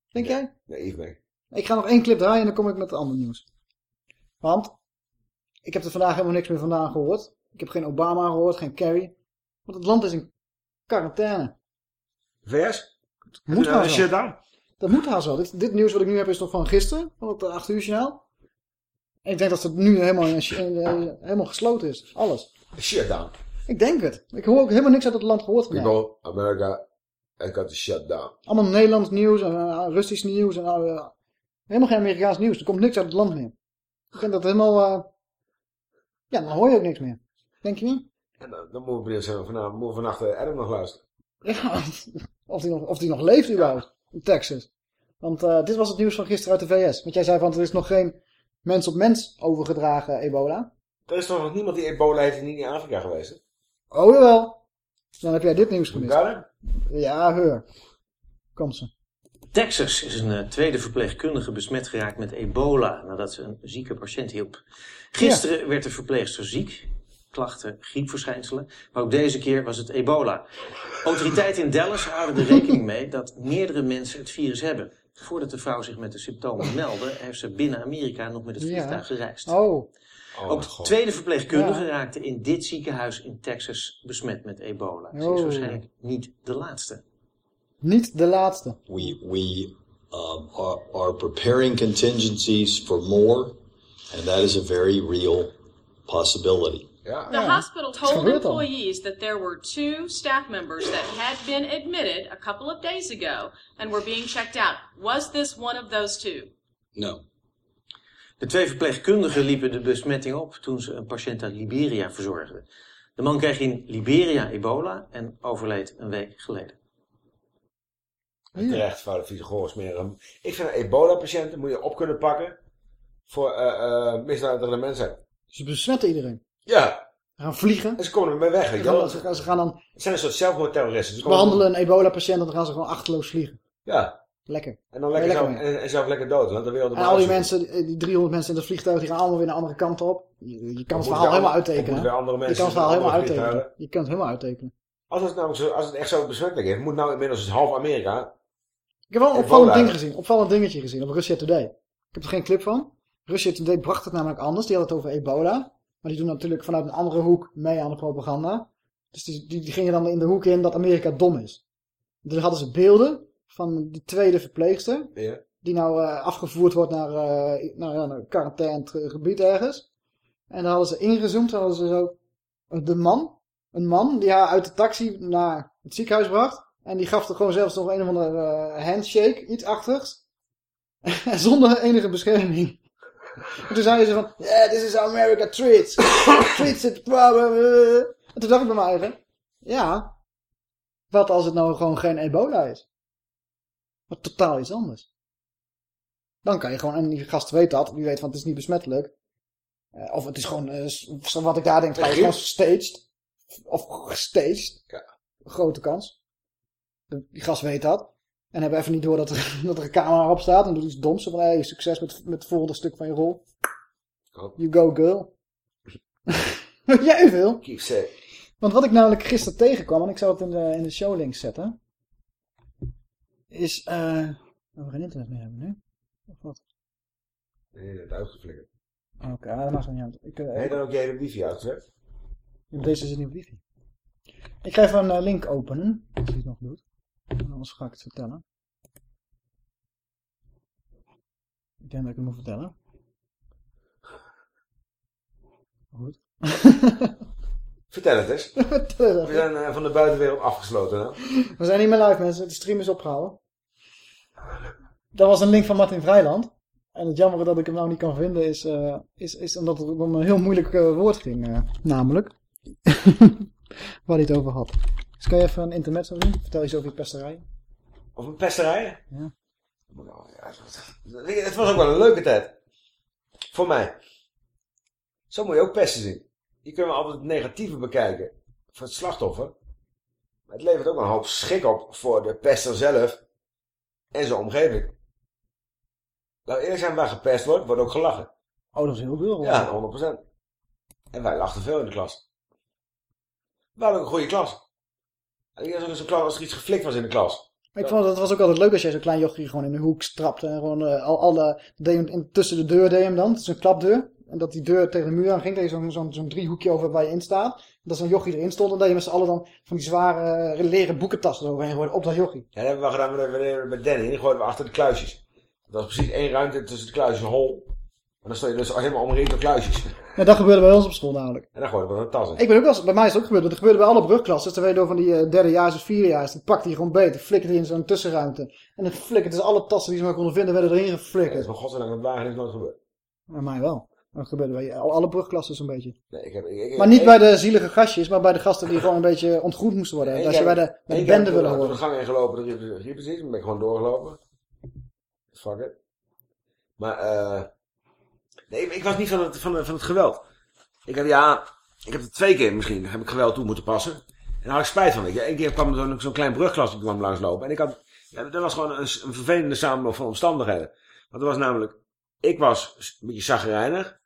Denk jij? Nee, Yves, nee. Ik ga nog één clip draaien en dan kom ik met het andere nieuws. Want, ik heb er vandaag helemaal niks meer vandaan gehoord. Ik heb geen Obama gehoord, geen Kerry. Want het land is in quarantaine. VS? Moet haast wel. shutdown? Dat moet haast wel. Dit, dit nieuws wat ik nu heb is nog van gisteren, van het 8 uur journaal. En ik denk dat het nu helemaal, in- in- helemaal gesloten is. Alles. Shutdown. Ik denk het. Ik hoor ook helemaal niks uit het land gehoord vandaag. People, America, I got the shutdown. Allemaal Nederlands nieuws en eh, Russisch nieuws. En, eh, helemaal geen Amerikaans nieuws. Er komt niks uit het land meer. Ik denk dat helemaal... eh, ja, dan hoor je ook niks meer. Denk je niet? En dan, dan moeten we zijn we vanavond, moeten we vannacht eh, Adam nog luisteren. Ja, of die nog, of die nog leeft überhaupt. In Texas. Want eh, dit was het nieuws van gisteren uit de VS. Want jij zei van er is nog geen mens op mens overgedragen ebola. Er is toch nog niemand die ebola heeft die niet in Afrika geweest is? Oh jawel. Dan heb jij dit nieuws gemist. Ja, heur. Komt ze. Texas is een eh, tweede verpleegkundige besmet geraakt met ebola nadat ze een zieke patiënt hielp. Gisteren werd de verpleegster ziek. Klachten, griepverschijnselen. Maar ook deze keer was het ebola. Autoriteiten in Dallas houden er rekening mee dat meerdere mensen het virus hebben. Voordat de vrouw zich met de symptomen meldde, heeft ze binnen Amerika nog met het Ja. vliegtuig gereisd. Oh. Ook de tweede verpleegkundige Ja. raakte in dit ziekenhuis in Texas besmet met ebola. Ze is Oh. waarschijnlijk niet de laatste. Niet de laatste. We we um, are, are preparing contingencies for more, and that is a very real possibility. The hospital told employees that there were two staff members that had been admitted a couple of days ago and were being checked out. Was this one of those two? No. De twee verpleegkundigen liepen de besmetting op toen ze een patiënt uit Liberia verzorgden. De man kreeg in Liberia ebola en overleed een week geleden. Terecht, vuile vieze gore smeren. Ik vind ebola-patiënten moet je op kunnen pakken voor eh uh, misdadige mensen. Ze besmetten iedereen. Ja. Ze gaan vliegen. En ze komen ermee weg. Ze gaan, ze, gaan- ze gaan dan Het zijn een soort zelfmoordterroristen. Ze behandelen een ebola-patiënt en dan gaan ze gewoon achterloos vliegen. Ja. Lekker. En dan je lekker, zelf, en, en zelf lekker dood. Want de wereld En al die mensen, die die 300 mensen in het vliegtuig, die gaan allemaal weer de andere kant op. Je, je kan het verhaal helemaal uittekenen. Je kan het verhaal helemaal uittekenen. Je kan het helemaal uittekenen. Als het, namelijk zo, als het echt zo besmettelijk is, moet nou inmiddels half Amerika... Ik heb wel een opvallend ding gezien. Opvallend dingetje gezien op Russia Today. Ik heb er geen clip van. Russia Today bracht het namelijk anders. Die had het over ebola. Maar die doen natuurlijk vanuit een andere hoek mee aan de propaganda. Dus die, die, die gingen dan in de hoek in dat Amerika dom is. Dus hadden ze beelden van die tweede verpleegster. Ja. Die nou eh, afgevoerd wordt naar, naar, ja, naar een quarantaine gebied ergens. En dan hadden ze ingezoomd. Dan hadden ze zo de man. Een man die haar uit de taxi naar het ziekenhuis bracht. En die gaf er gewoon zelfs nog een of andere eh, handshake, iets achtigs. Zonder enige bescherming. En toen zeiden ze van, yeah, this is America treats. treats it problem. eh." En toen dacht ik bij mij eigen, ja, wat als het nou gewoon geen ebola is? Wat totaal iets anders. Dan kan je gewoon, en die gast weet dat, die weet van het is niet besmettelijk. Eh, of het is gewoon, s- wat ik daar denk, het is gewoon staged. Of gestaged. Grote kans. De- Die gast weet dat. En hebben even niet door dat er, dat er een camera op staat. En doet iets doms. Van, hey, succes met, met het volgende stuk van je rol. You go, girl. Jij veel. Keep safe. Want wat ik namelijk gisteren tegenkwam, en ik zal het in de, in de showlink zetten. Is, eh... Oh, we geen internet meer hebben nu. Of wat? Nee, het uitgeflikkerd. Oké, dat maakt niet uit. Ik, eh, Heb je dan ook je hele wifi uitgezet? Deze zit niet op wifi. Ik ga even een eh, link openen, als hij het nog doet. En anders ga ik het vertellen. Ik denk dat ik het moet vertellen. Goed. Vertel het eens. Vertel het We zijn eh, van de buitenwereld afgesloten. Hè? We zijn niet meer live mensen, de stream is opgehouden. Dat was een link van Martin Vrijland. En het jammer dat ik hem nou niet kan vinden is, eh, is, is omdat het om een heel moeilijk eh, woord ging. namelijk. Waar hij het over had. Dus kan je even een intermezzo doen? Vertel eens over je pesterij. Of een pesterij? Ja. Nou, ja, het- was ook wel een leuke tijd. Voor mij. Zo moet je ook pesten zien. Je kunt wel altijd het negatieve bekijken. Voor het slachtoffer. Maar het levert ook een hoop schik op voor de pester zelf. En zijn omgeving. Laat eerlijk zijn, waar gepest wordt, wordt ook gelachen. Oh, dat is heel veel. Ja, 100%. En wij lachten veel in de klas. We hadden ook een goede klas. En ik had zo'n klas als er iets geflikt was in de klas. Maar ik vond het was ook altijd leuk als jij zo'n klein jochie gewoon in de hoek strapte. En gewoon eh, al, alle, in, tussen de deur deed hem dan. Het is een klapdeur. En dat die deur tegen de muur aan ging. Dat je zo'n zo'n zo'n driehoekje over waar je in staat. Dat zo'n jochie erin stond. En dat je met z'n allen dan van die zware eh, leren boekentassen eroverheen gooide. Op dat jochie. Ja, dat hebben we gedaan met, met, Danny. Die gooiden we achter de kluisjes. Dat was precies één ruimte tussen de kluisjes hol. En dan stond je dus helemaal omringd door kluisjes. Ja, dat gebeurde bij ons op school namelijk. En dan gooiden we een tas in. Ik ben ook wel bij mij is het ook gebeurd. Dat gebeurde bij alle brugklassen. Dus dan weet je door van die eh, derdejaars of vierdejaars. Die pakte je gewoon beter. Flikkerde die in zo'n tussenruimte. En dan flikkerde dus alle tassen die ze maar konden vinden, werden erin Dat geflikkerd. is maar godzijdank met wagen is nooit gebeurd. Bij mij wel. Dat gebeurde bij al- alle brugklassen zo'n beetje. Nee, ik heb, ik, ik- Maar niet ik- bij de zielige gastjes, maar bij de gasten die gewoon een beetje ontgroend moesten worden. ik Als je heb- bij de, bij de ik heb bende willen door de horen. gang ingelopen, dan riepen ze iets. Dan ben ik gewoon doorgelopen. Fuck it. Maar, eh... nee, ik was niet van het, van, het- van het geweld. Ik heb, ja... Ik heb er twee keer misschien, heb ik geweld toe moeten passen. En daar had ik spijt van. Eén keer kwam er zo'n zo'n klein brugklas die kwam langslopen. En ik had... Ja, dat was gewoon een, een vervelende samenloop van omstandigheden. Want dat was namelijk... Ik was een beetje zagrijnig.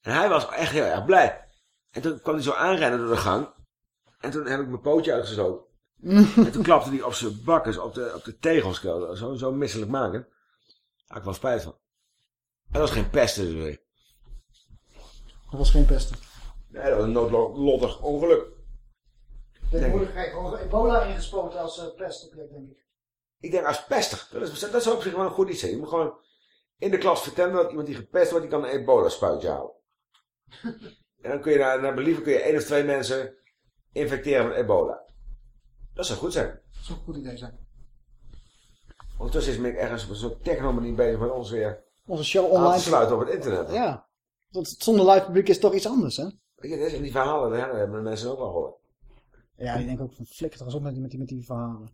En hij was echt heel erg blij. En toen kwam hij zo aanrennen door de gang. En toen heb ik mijn pootje uitgestoken. en toen klapte hij op zijn bakkers, op de, op de tegels. Zo, zo misselijk maken. Daar had ik wel spijt van. En dat was geen pest dus weer. Dat was geen pesten. Nee, dat was een noodlottig ongeluk. Tegenwoordig krijg je gewoon ebola ingespoten als uh, pestobject, denk ik. Ik denk als pester. Dat is, dat is op zich wel een goed iets. hè. Je moet gewoon in de klas vertellen dat iemand die gepest wordt, die kan een ebola spuitje halen. En dan kun je naar, naar believen kun je één of twee mensen infecteren met ebola. Dat zou goed zijn. Dat zou een goed idee zijn. Ondertussen is Mick ergens op een soort technomanie bezig met ons weer Onze show aan online. te sluiten op het internet. Ja. Want zonder live publiek is toch iets anders, hè? Weet je, is- die verhalen, ja, dat hebben de mensen ook wel gehoord. Ja, die denken ook van flikker toch eens op met die, met die, met die verhalen.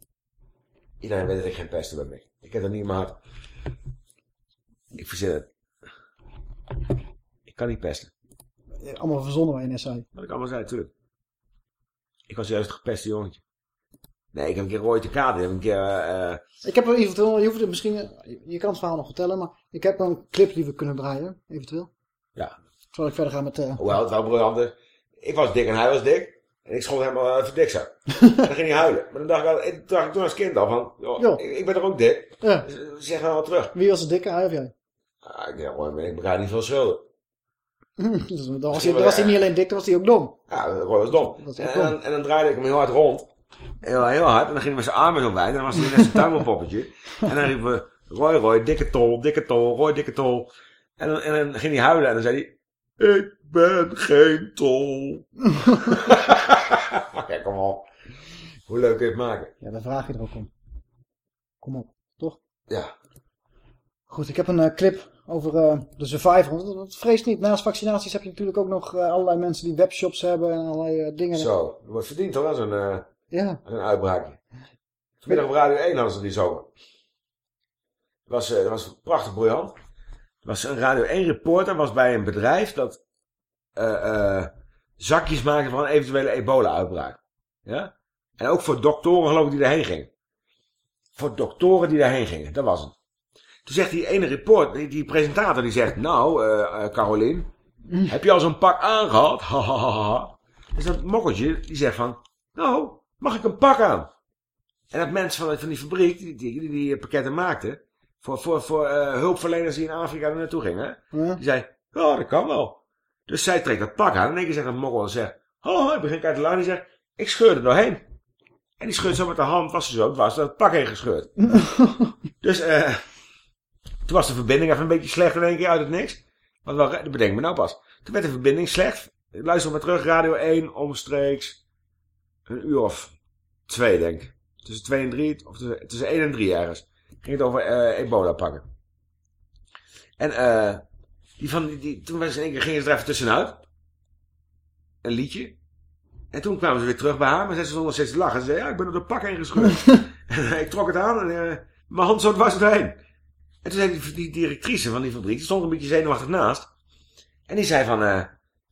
Iedereen weet dat ik geen pesten ben, Mick. Ik heb dat niet in mijn hart. Ik verzin het. Ik kan niet pesten. Allemaal verzonnen net zei. Wat ik allemaal zei, natuurlijk. Ik was juist een gepeste jongetje. Nee, ik heb een keer Roy de Kaat. Ik heb een keer... eh, eh, Ik heb er eventueel, je hoeft het misschien, eh, je kan het verhaal nog vertellen, maar ik heb een clip die we kunnen draaien, eventueel. Ja. Zal ik verder gaan met... eh Hoewel, het wel briljant is. Ik was dik en hij was dik. En ik schold helemaal uh, dik zo. en dan ging hij huilen. Maar dan dacht ik, al, ik, dacht ik toen als kind al van... Joh, Jo. ik, ik ben er ook dik. Ja. Dus, eh, zeg nou wat terug. Wie was de dikke, hij of jij? Ah, ik dacht, Roy, ik begrijp niet veel schulden. Dus dan was hij, dan was hij niet alleen dik, dan was hij ook dom. Ja, Roy was dom. was En, dan, en dan draaide ik hem heel hard rond. Heel, heel hard. En dan ging hij met zijn armen zo wijd. En dan was hij net zijn tuimelpoppetje. en dan riepen we... Roy, Roy, dikke tol, dikke tol, Roy, dikke tol. En dan, en dan ging hij huilen. En dan zei hij... Ik ben geen tol. Kijk, kom op. Hoe leuk kun je het maken? Ja, daar vraag je er ook om. Kom op, toch? Ja. Goed, ik heb een eh, clip over eh, de survivor. Want dat vrees niet, naast vaccinaties heb je natuurlijk ook nog eh, allerlei mensen die webshops hebben en allerlei dingen. Zo, er wordt verdiend hoor, aan zo'n Ja. een uitbraakje. Vanmiddag op Radio 1 hadden ze die zomer. Dat was, dat was prachtig briljant. Was een Radio 1 reporter was bij een bedrijf dat eh, eh, zakjes maakte van een eventuele ebola-uitbraak. Ja? En ook voor doktoren geloof ik die daarheen gingen. Voor doktoren die daarheen gingen, dat was het. Toen zegt die ene report, die, die presentator, die zegt... Nou, eh eh, Carolien, heb je al zo'n pak aangehad? Ha, ha, ha, ha. Dus dat mokkeltje, die zegt van... Nou, mag ik een pak aan? En dat mens van, van die fabriek, die die, die, die pakketten maakte... Voor, voor, voor eh, hulpverleners die in Afrika er naartoe gingen... Ja. Die zei, ja, dat kan wel. Dus zij trekt dat pak aan. En keer zegt een mokkel en zegt... Oh, ik begin uit te lachen. Die zegt, ik scheur er doorheen. En die scheurt zo met de hand, was ze zo, het was dat pak heen gescheurd. dus eh toen was de verbinding even een beetje slecht in één keer uit het niks. Want wel, dat bedenk ik me nou pas. Toen werd de verbinding slecht. Ik luister maar terug, Radio 1, omstreeks een uur of twee, denk ik. Tussen twee en drie, of tussen, tussen één en drie ergens. Ging het over eh, ebola pakken. En eh die van, die, toen was in één keer, gingen ze er even tussenuit. Een liedje. En toen kwamen ze weer terug bij haar, maar ze stond nog steeds te lachen. Ze zei, ja, ik ben op de pak heen en ik trok het aan en eh, mijn hand zo dwars doorheen. En toen zei die, die directrice van die fabriek, die stond een beetje zenuwachtig naast. En die zei van, eh,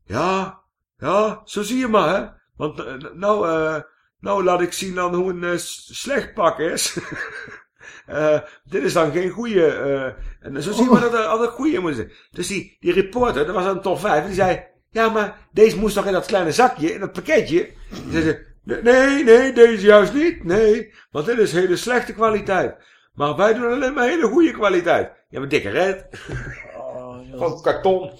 ja, ja, zo zie je maar, hè. Want eh, nou, eh, nou laat ik zien dan hoe een eh, slecht pak is. Eh, dit is dan geen goede. eh, en zo zie je maar dat er altijd goede moet zijn. Dus die, die reporter, dat was een top 5, die zei, ja, maar deze moest nog in dat kleine zakje, in dat pakketje. Die zei nee, nee, deze juist niet, nee, want dit is hele slechte kwaliteit. Maar wij doen alleen maar hele goede kwaliteit. Ja, maar dikke red. Gewoon karton,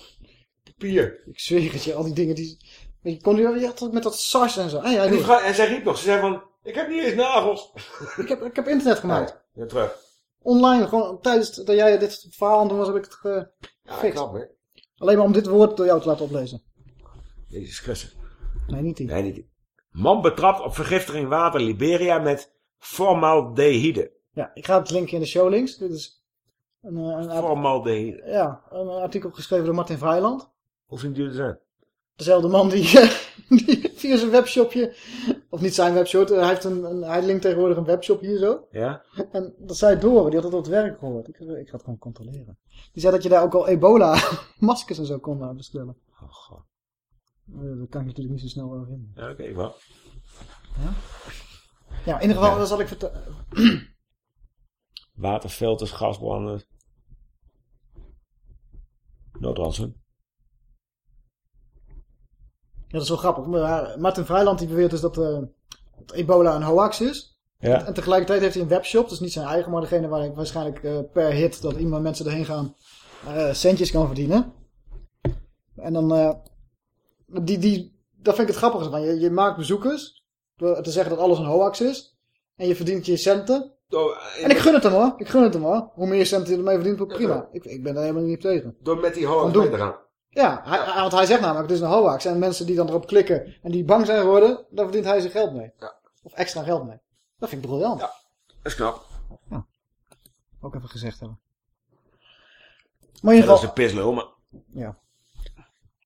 papier. Ik zweer het je, al die dingen die... Je kon nu je het met dat SARS en zo. Ah, ja, En, die goed. vrouw, en zij riep nog, ze zei van, ik heb niet eens nagels. ik, heb, ik heb internet gemaakt. Ja, terug. Online, gewoon tijdens dat jij dit verhaal aan was, heb ik het ge- Ja, gefixt. knap, hè. Alleen maar om dit woord door jou te laten oplezen. Jezus Christus. Nee, niet die. Nee, niet die. Man betrapt op vergiftiging water Liberia met formaldehyde. Ja, ik ga het linken in de show links. Dit is een, eh, een, Formaldehyde. ja, een artikel geschreven door Martin Vrijland. Hoe u het zijn? Dezelfde man die, eh, die via zijn webshopje, of niet zijn webshop, hij, heeft een, een, hij linkt tegenwoordig een webshop hier zo. Ja? En dat zei Doren, die had het op het werk gehoord. Ik, ik ga het gewoon controleren. Die zei dat je daar ook al ebola maskers en zo kon eh, bestellen. Oh, god. Eh, Dat kan ik natuurlijk niet zo snel wel vinden. Ja, oké, ik wel. Ja, in ieder geval, dat zal ik vertellen. Waterfilters, gasbranden. Noodrandsen. Ja, dat is wel grappig. Maar Martin Vrijland die beweert dus dat, eh, dat ebola een hoax is. Ja. En tegelijkertijd heeft hij een webshop, dus niet zijn eigen, maar degene waar hij waarschijnlijk eh, per hit dat iemand mensen erheen gaan eh, centjes kan verdienen. En dan, eh, die, die, dat vind ik het grappige van. Je, je maakt bezoekers door te zeggen dat alles een hoax is. En je verdient je centen. En ik gun het hem hoor. Ik gun het hem hoor. Hoe meer centen je ermee verdient, hoe prima. Ik, ik ben daar helemaal niet tegen. Door met die hoax mee te gaan. Ja, hij, want hij zegt namelijk, het is een hoax. En mensen die dan erop klikken en die bang zijn geworden, daar verdient hij zijn geld mee. Of extra geld mee. Dat vind ik briljant. Dat is knap. Ook even gezegd hebben. Maar in ieder Dat is geval... een pislul, maar... Ja.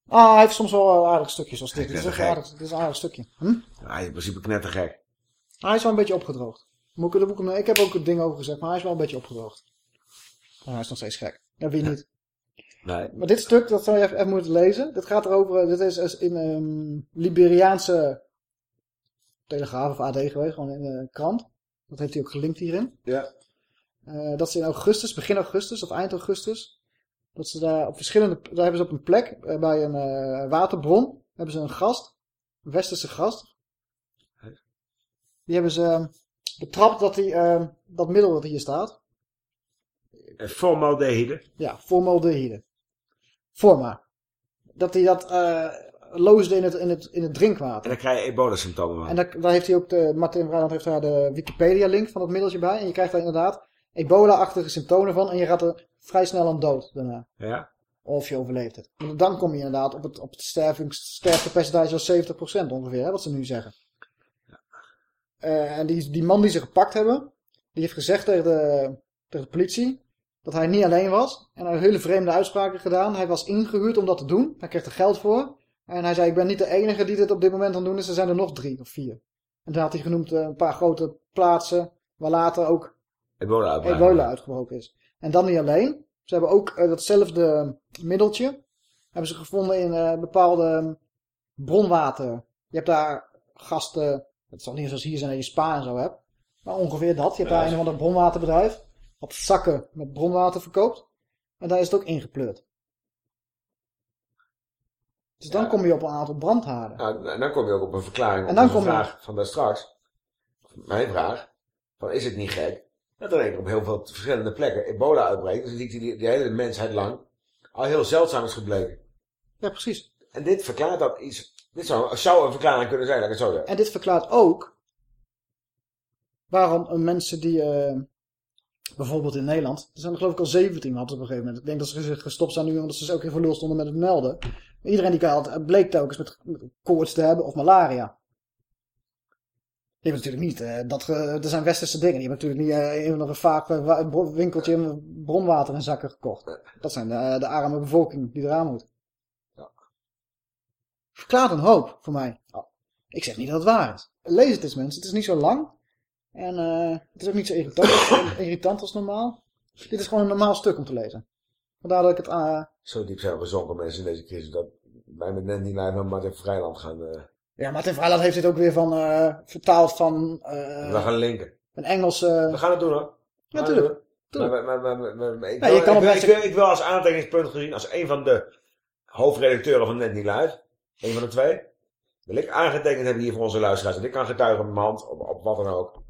Ah, hij heeft soms wel aardige stukjes als dit. Dit is aardig, dit is een aardig stukje. Hm? Hij is in principe knettergek. Hij is wel een beetje opgedroogd. Moet ik, moet ik, ik heb ook het ding over gezegd, maar hij is wel een beetje opgedroogd. Maar hij is nog steeds gek. Ja, wie niet. Nee. Maar dit stuk, dat zou je even, even moeten lezen. Dit gaat erover, eh, dit is, is in een Liberiaanse Telegraaf of AD geweest, gewoon in een krant. Dat heeft hij ook gelinkt hierin. Ja. Eh, dat ze in augustus, begin augustus of eind augustus, dat ze daar op verschillende, daar hebben ze op een plek, eh, bij een waterbron, hebben ze een gast, een westerse gast. Die hebben ze eh, betrapt dat hij, eh, dat middel dat hier staat, Formaldehyde. ja, formaldehyde. Forma. Dat hij dat eh loosde in het, in, het, in het drinkwater. En dan krijg je ebola-symptomen van. En daar, daar heeft hij ook, de, Martin Vrijland heeft daar de Wikipedia-link van het middeltje bij. En je krijgt daar inderdaad ebola-achtige symptomen van. En je gaat er vrij snel aan dood daarna. Ja? Of je overleeft het. Dan kom je inderdaad op het, op het sterftepercentage van 70% ongeveer, hè, wat ze nu zeggen. Eh, en die, die man die ze gepakt hebben, die heeft gezegd tegen de, tegen de politie dat hij niet alleen was. En hij hele vreemde uitspraken gedaan. Hij was ingehuurd om dat te doen. Hij kreeg er geld voor. En hij zei, ik ben niet de enige die dit op dit moment aan het doen is. Er zijn er nog drie of vier. En toen had hij genoemd eh, een paar grote plaatsen waar later ook Ebola uitgebroken is. En dan niet alleen. Ze hebben ook eh, datzelfde middeltje. Hebben ze gevonden in eh, bepaalde bronwater. Je hebt daar gasten. Het zal niet zoals hier zijn dat je spa en zo hebt. Maar ongeveer dat. Je hebt daar een of ander bronwaterbedrijf. Wat zakken met bronwater verkoopt. En daar is het ook ingepleurd. Dus dan kom je op een aantal brandhaarden. Nou, en dan kom je ook op een verklaring En op dan kom je- vraag van daar straks. Mijn vraag. Van is het niet gek dat er op heel veel verschillende plekken ebola uitbreekt. Dus ziekte die de hele mensheid lang al heel zeldzaam is gebleken. Ja, precies. En dit verklaart dat iets. Dit zou, zou een verklaring kunnen zijn, dat ik het zo zeg. En dit verklaart ook waarom een mensen die eh, bijvoorbeeld in Nederland, er zijn er geloof ik al 17 hadden op een gegeven moment. Ik denk dat ze gestopt zijn nu omdat ze ook in verloor stonden met het melden. Maar iedereen die had, bleek telkens met, met koorts te hebben of malaria. Die hebben natuurlijk niet, eh, dat, ge- er zijn westerse dingen, die hebben natuurlijk niet eh, een vaak eh, winkeltje in bronwater in zakken gekocht. Dat zijn de, de arme bevolking die eraan moet. Verklaart een hoop voor mij. Ik zeg niet dat het waar is. Lees het eens mensen, het is niet zo lang. En eh, het is ook niet zo irritant, irritant als normaal. Dit is gewoon een normaal stuk om te lezen. Vandaar dat ik het... eh, Zo diep zijn gezonken mensen in deze crisis. Dat wij met net niet live naar Martin Vrijland gaan. eh ja, Martin Vrijland heeft dit ook weer van vertaald van eh, we gaan linken. een Engelse... We gaan het doen hoor. Ja, gaan tuurlijk. het doen. Maar, maar, maar, maar- maar- maar ik, wil, op als aantekeningspunt gezien, als een van de hoofdredacteuren van Net Niet Live, een van de twee, wil ik aangetekend hebben hier voor onze luisteraars. En ik kan getuigen met mijn hand, op, op wat dan ook.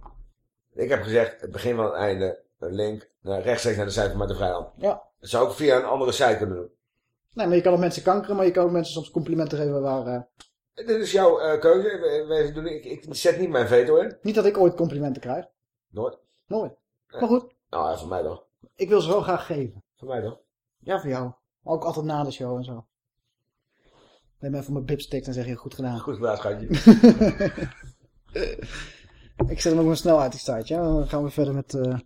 Ik heb gezegd, het begin van het einde, een link naar, rechtstreeks naar de site van Martin Vrijland. Ja. Dat zou ik via een andere site kunnen doen. Nee, maar je kan ook mensen kankeren, maar je kan ook mensen soms complimenten geven waar... eh, Dit is jouw eh, keuze. Doen- Ik, ik zet niet mijn veto in. niet dat ik ooit complimenten krijg. Nooit. Nooit. Maar goed, Nou, ja, voor mij toch. ik wil ze wel graag geven. Voor mij toch. Ja, voor jou. Ook altijd na de show en zo. Neem even mijn bipstick en zeg je goed gedaan. Goed gedaan, schatje. Ik zet hem ook maar snel uit die site, ja. Dan gaan we verder met eh,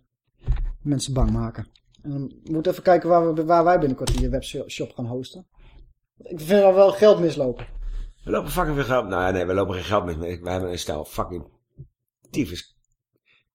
mensen bang maken. En dan moeten we even kijken waar, we, waar wij binnenkort die webshop gaan hosten. Ik vind er wel geld mislopen. We lopen fucking veel geld. Nou ja, nee, we lopen geen geld mee. Wij hebben een stel fucking tyfus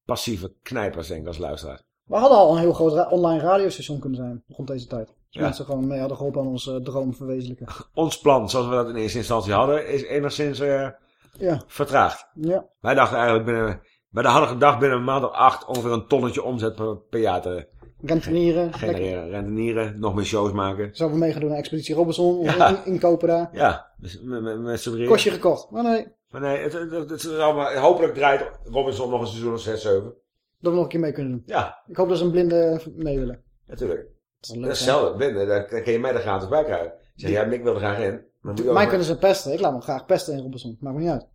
passieve knijpers, denk ik, als luisteraar. We hadden al een heel groot ra- online radiostation kunnen zijn rond deze tijd. Als Ja. mensen gewoon mee hadden geholpen aan onze droom verwezenlijken. Ons plan, zoals we dat in eerste instantie hadden, is enigszins eh, Ja. vertraagd. Ja. Wij dachten eigenlijk binnen, wij hadden gedacht binnen een maand of acht ongeveer een tonnetje omzet per, per jaar te Rentenieren. genereren. Rentenieren, nog meer shows maken. Zouden we mee gaan doen naar Expeditie Robinson? Of Ja. in- inkopen daar? Ja, dus met, met, met z'n drieën. Kost je gekocht. Maar nee, Maar nee, het, het, het is allemaal, hopelijk draait Robinson nog een seizoen of 6, 7. dat we nog een keer mee kunnen doen. Ja. Ik hoop dat ze een blinde mee willen. Natuurlijk. Dat is Dat hetzelfde, binnen, daar kun je mij er gratis bij krijgen. Zeg ja, Mick wil er graag in. Maar Mij kunnen ze pesten. Ik laat me graag pesten in Robinson. Maakt me niet uit.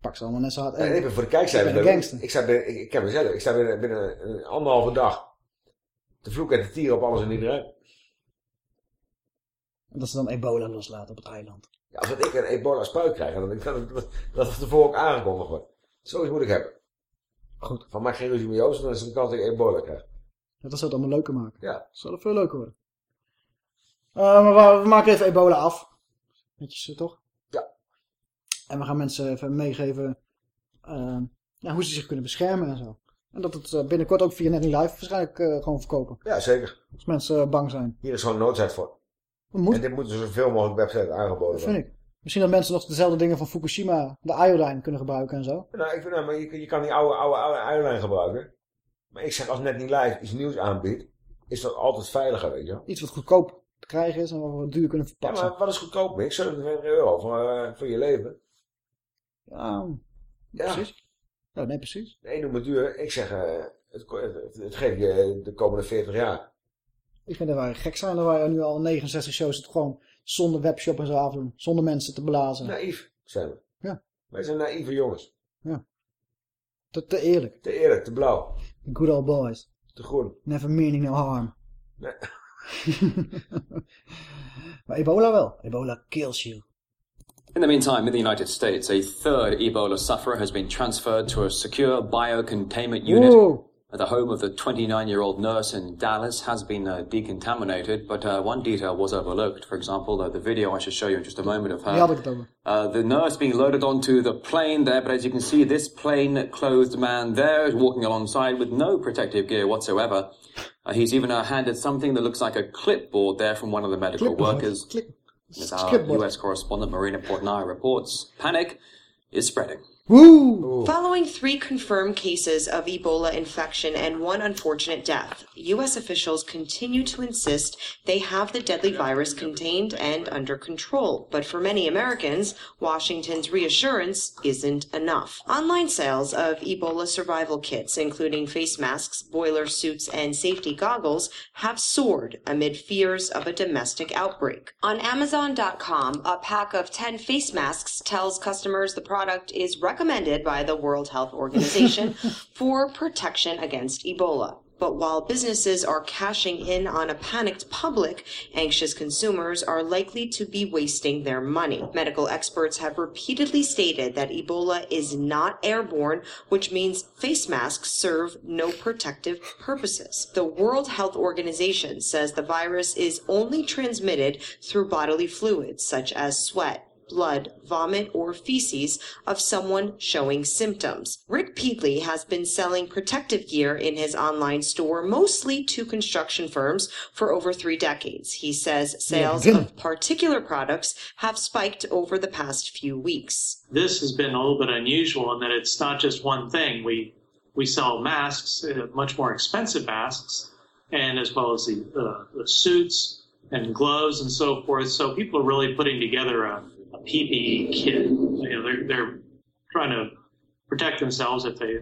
Pak ze allemaal net zo hard. Nee, ik ben voor de kijkcijfers. Ik ben een gangster. Ik, sta binnen, ik, ik heb mezelf, ik sta binnen, binnen een anderhalve dag te vloeken en te tieren op alles en iedereen. En dat ze dan ebola loslaten op het eiland. Ja, als ik een ebola spuit krijg, dan denk ik dat, dat, dat het ervoor ook aangekondigd wordt. Zoiets moet ik hebben. Goed. Van maak geen ruzie met Joost, dan is het een kans dat ik ebola krijg. Ja, dat zou het allemaal leuker maken. Ja. Dat zou het veel leuker worden. Eh, maar we maken even ebola af. Netjes, eh, toch? Ja. En we gaan mensen even meegeven eh, ja, hoe ze zich kunnen beschermen en zo. En dat het eh, binnenkort ook via Net Niet Live waarschijnlijk gewoon verkopen. Ja, zeker. Als mensen bang zijn. Hier is gewoon noodzaak voor. Dat moet. En dit moet dus zoveel mogelijk websites aangeboden Dat worden. vind ik. Misschien dat mensen nog dezelfde dingen van Fukushima, de iodine, kunnen gebruiken en zo. Nou, ik vind, nou, maar je, je kan die oude, oude, oude airline gebruiken. Maar ik zeg, als net niet live iets nieuws aanbiedt, is dat altijd veiliger, weet je wel. Iets wat goedkoop te krijgen is en wat we duur kunnen Ja, verpakken. maar wat is goedkoop, Mick? 27 euro voor, eh, voor je leven. Ja, Ja. precies. Ja, nee, precies. De een noemt het duur. Ik zeg, eh, het, het, het geeft je de komende 40 jaar. Ik vind dat wij gek zijn dat wij nu al 69 shows het gewoon zonder webshop en zo afdoen. Zonder mensen te blazen. Naïef zijn we. Ja. Wij zijn naïeve jongens. Te, te eerlijk. Te eerlijk, te blauw, The good old boys. te groen. Never meaning no harm. Nee. maar ebola wel. Ebola kills you. In the meantime, in the United States, a third Ebola sufferer has been transferred to a secure biocontainment unit. Whoa. The home of the 29 year old nurse in Dallas has been uh, decontaminated, but uh, one detail was overlooked. For example, uh, the video I should show you in just a moment of her. Die had ik het over. Uh, the nurse being loaded onto the plane there, but as you can see, this plain clothed man there is walking alongside with no protective gear whatsoever. Uh, he's even uh, handed something that looks like a clipboard there from one of the medical Clipboard. workers. Clip. As our clipboard. US correspondent Marina Portnaya reports, panic is spreading. Woo! Following three confirmed cases of Ebola infection and one unfortunate death, U.S. officials continue to insist they have the deadly virus contained and under control. But for many Americans, Washington's reassurance isn't enough. Online sales of Ebola survival kits, including face masks, boiler suits, and safety goggles, have soared amid fears of a domestic outbreak. On Amazon.com, a pack of 10 face masks tells customers the product is recommended by the World Health Organization for protection against Ebola. But while businesses are cashing in on a panicked public, anxious consumers are likely to be wasting their money. Medical experts have repeatedly stated that Ebola is not airborne, which means face masks serve no protective purposes. The World Health Organization says the virus is only transmitted through bodily fluids such as sweat, blood, vomit, or feces of someone showing symptoms. Rick Peedley has been selling protective gear in his online store, mostly to construction firms, for over three decades. He says sales Yeah. of particular products have spiked over the past few weeks. this has been a little bit unusual in that it's not just one thing. We we sell masks, uh, much more expensive masks, and as well as the, uh, the suits and gloves and so forth. So people are really putting together a, a PPE kit. You know, they're they're trying to protect themselves if they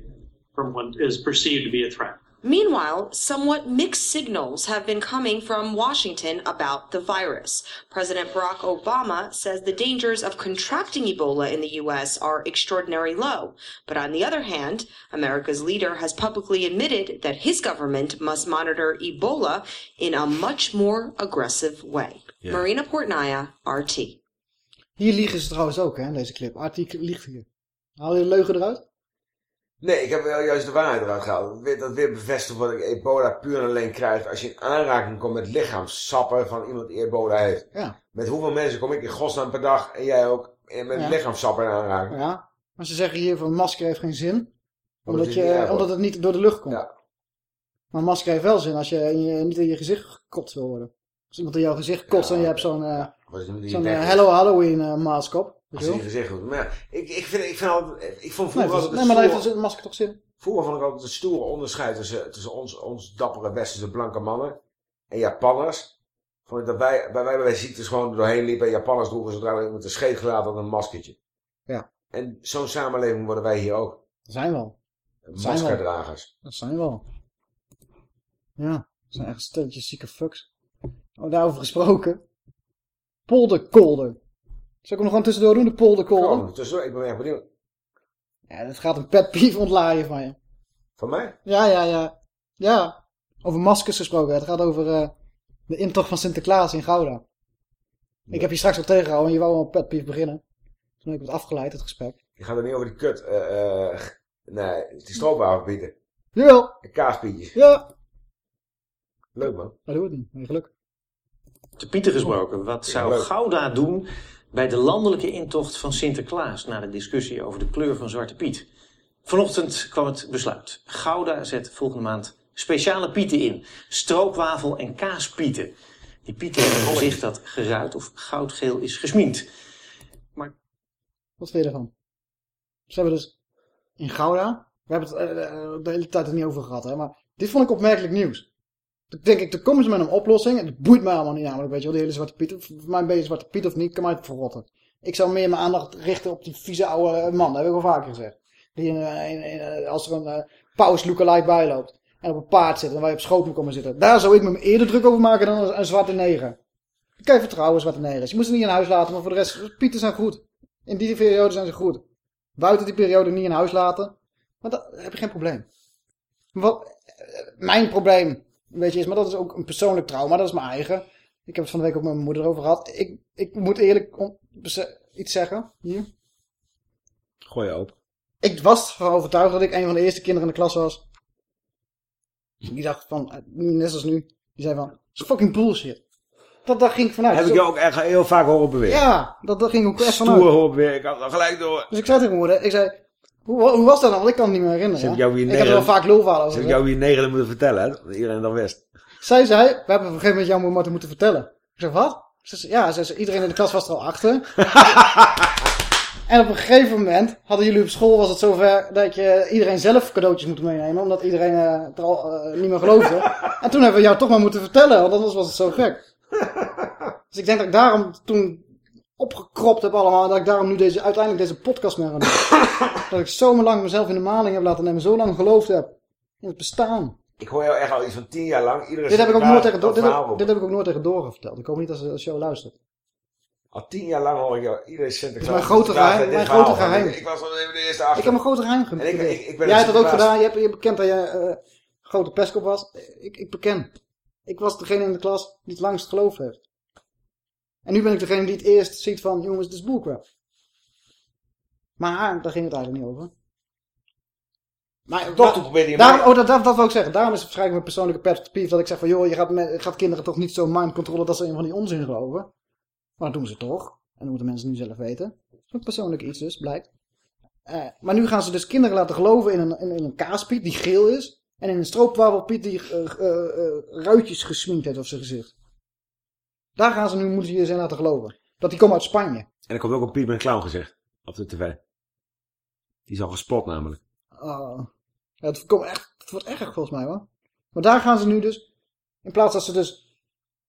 from what is perceived to be a threat. Meanwhile, somewhat mixed signals have been coming from Washington about the virus. President Barack Obama says the dangers of contracting Ebola in the U.S. are extraordinarily low. But on the other hand, America's leader has publicly admitted that his government must monitor Ebola in a much more aggressive way. Ja. Marina Portnaya, RT. Hier liegen ze trouwens ook, hè, deze clip. Artie liegt hier. Haal je de leugen eruit? Nee, ik heb wel juist de waarheid eruit gehaald. Dat weer, bevestigt wat ik ebola puur en alleen krijg als je in aanraking komt met lichaamssappen van iemand die ebola heeft. Ja. Met hoeveel mensen kom ik in godsnaam per dag en jij ook en met Ja. lichaamssappen in aanraking? Ja. Maar ze zeggen hier van masker heeft geen zin. Omdat, het je, omdat het niet door de lucht komt. Ja. Maar een masker heeft wel zin als je, je niet in je gezicht gekotst wil worden. Als iemand in jouw gezicht kotst en je hebt zo'n eh, het zo'n eh? Hello Halloween eh, mask op. Als je gezicht doet. Maar ja, ik, ik, vind, ik, vind altijd, ik vond Nee, vroeger is- altijd nee, maar dan heeft een masker toch zin. Vroeger vond ik altijd het stoere onderscheid tussen, tussen ons, ons dappere westerse blanke mannen en Japanners. Vond ik dat wij, bij wij bij ziektes gewoon doorheen liepen en Japanners droegen zodra met een scheet gelaten had een maskertje. Ja. En zo'n samenleving worden wij hier ook. Dat zijn wel. Dat zijn wel. Maskerdragers. Dat zijn wel. Ja, dat zijn echt stelletjes zieke fucks. Oh, daarover gesproken. Polderkolder. Zal ik hem nog gewoon tussendoor doen, de polderkolder? Gewoon, tussendoor, ik ben echt benieuwd. Ja, dat gaat een pet peeve ontlaaien van je. Van mij? Ja, ja, ja. Ja, over maskers gesproken. Het gaat over eh, de intocht van Sinterklaas in Gouda. Ik heb je straks al tegengehouden en je wou al een petpief beginnen. Toen heb ik het afgeleid, het gesprek. Je gaat er niet over die kut. eh eh, nee, die stroopwafel bieden. Jawel. En kaaspietjes. Ja. Leuk man. Maar doe het niet. Nee, geluk. Te Pieter gesproken. Wat zou. Gouda doen bij de landelijke intocht van Sinterklaas... na de discussie over de kleur van Zwarte Piet? Vanochtend kwam het besluit. Gouda zet volgende maand speciale pieten in. Stroopwafel en kaaspieten. Die pieten hebben een gezicht dat geruit of goudgeel is gesminkt. Wat vind je ervan? Ze hebben dus in Gouda... We hebben het eh, eh, de hele tijd er niet over gehad, hè. Maar dit vond ik opmerkelijk nieuws. Denk ik, toen komen ze met een oplossing. En het boeit mij allemaal niet namelijk, weet je wel. Die hele Zwarte Piet. Voor mij ben Zwarte Piet of niet, kan mij verrotten. Ik zou meer mijn aandacht richten op die vieze oude man. Dat heb ik al vaker gezegd. Die in, eh, in- eh, als er een uh, paus lookalike bij loopt. En op een paard zit en waar je op schoot moet komen zitten. Daar zou ik me eerder druk over maken dan een, zwarte neger. Ik kan je vertrouwen, zwarte negers. Je moet ze niet in huis laten, maar voor de rest, Pieten zijn goed. In die periode zijn ze goed. Buiten die periode niet in huis laten. Maar dan heb je geen probleem. Wat, mijn probleem, weet je, is, maar dat is ook een persoonlijk trauma, dat is mijn eigen. Ik heb het van de week ook met mijn moeder over gehad. Ik, ik moet eerlijk iets zeggen, hier. Gooi je open. Ik was ervan overtuigd dat ik een van de eerste kinderen in de klas was. Die dacht van, eh, net zoals nu, die zei van, dat is fucking bullshit. Dat, daar ging ik vanuit. Heb ik Zo- jou ook echt heel vaak horen beweren. Ja, dat, dat ging ook echt Stoer vanuit. horen beweren. Ik had er gelijk door. Dus ik zei tegen mijn moeder, ik zei, hoe, hoe was dat dan? Want ik kan het niet meer herinneren. Ze jou weer ik heb er wel vaak Ze over heb gezegd. jou weer negen moeten vertellen, hè? Dat iedereen dat wist. Zij zei, we hebben op een gegeven moment jouw moeder moeten vertellen. Ik zeg, wat? Ze zei, ja, ze zei, iedereen in de klas was er al achter. en op een gegeven moment hadden jullie op school, was het zover dat je iedereen zelf cadeautjes moet meenemen. Omdat iedereen eh, het er al eh, niet meer geloofde. en toen hebben we jou toch maar moeten vertellen, want anders was het zo gek. dus ik denk dat ik daarom toen opgekropt heb allemaal. Dat ik daarom nu deze, uiteindelijk deze podcast mee doen. dat ik zo lang mezelf in de maling heb laten nemen. Zo lang geloofd heb in het bestaan. Ik hoor jou echt al iets van tien jaar lang. Iedere Dit heb, ik ook nooit tegen, dit, heb, dit heb ik ook nooit tegen Dora verteld. Ik hoop niet dat ze de show luistert. Al tien jaar lang hoor ik jou iedere Sinterklaas. Mijn grote geheim- mijn grote geheim. Ik, ik was al even de eerste achter. Ik heb een grote geheim En ik, ik, ik ben Jij hebt dat ook gedaan. Je hebt, je hebt bekend dat je eh grote pestkop was. Ik, ik beken. Ik was degene in de klas die het langst geloof heeft. En nu ben ik degene die het eerst ziet van, jongens, dit is bullcrap. Maar daar ging het eigenlijk niet over. Maar, Toch, probeerde je daarom, oh, dat, dat, dat wil ik zeggen. Daarom is het waarschijnlijk mijn persoonlijke pet peeve dat ik zeg van, joh, je gaat, met, gaat kinderen toch niet zo mind controllen dat ze in van die onzin geloven. Maar dat doen ze toch. En dat moeten mensen nu zelf weten. Dat is ook persoonlijk iets dus, blijkt. Eh, maar nu gaan ze dus kinderen laten geloven in een, in, in een kaaspiet die geel is. En in een stroopwafelpiet die eh, eh, ruitjes gesminkt heeft op zijn gezicht. Daar gaan ze nu, moeten ze je zijn laten geloven. Dat die komen uit Spanje. En er komt ook een Piet met clown gezicht. Op de tv. Die is al gespot namelijk. Ja, het, komt echt, het wordt erg volgens mij hoor. Maar daar gaan ze nu dus, in plaats dat ze dus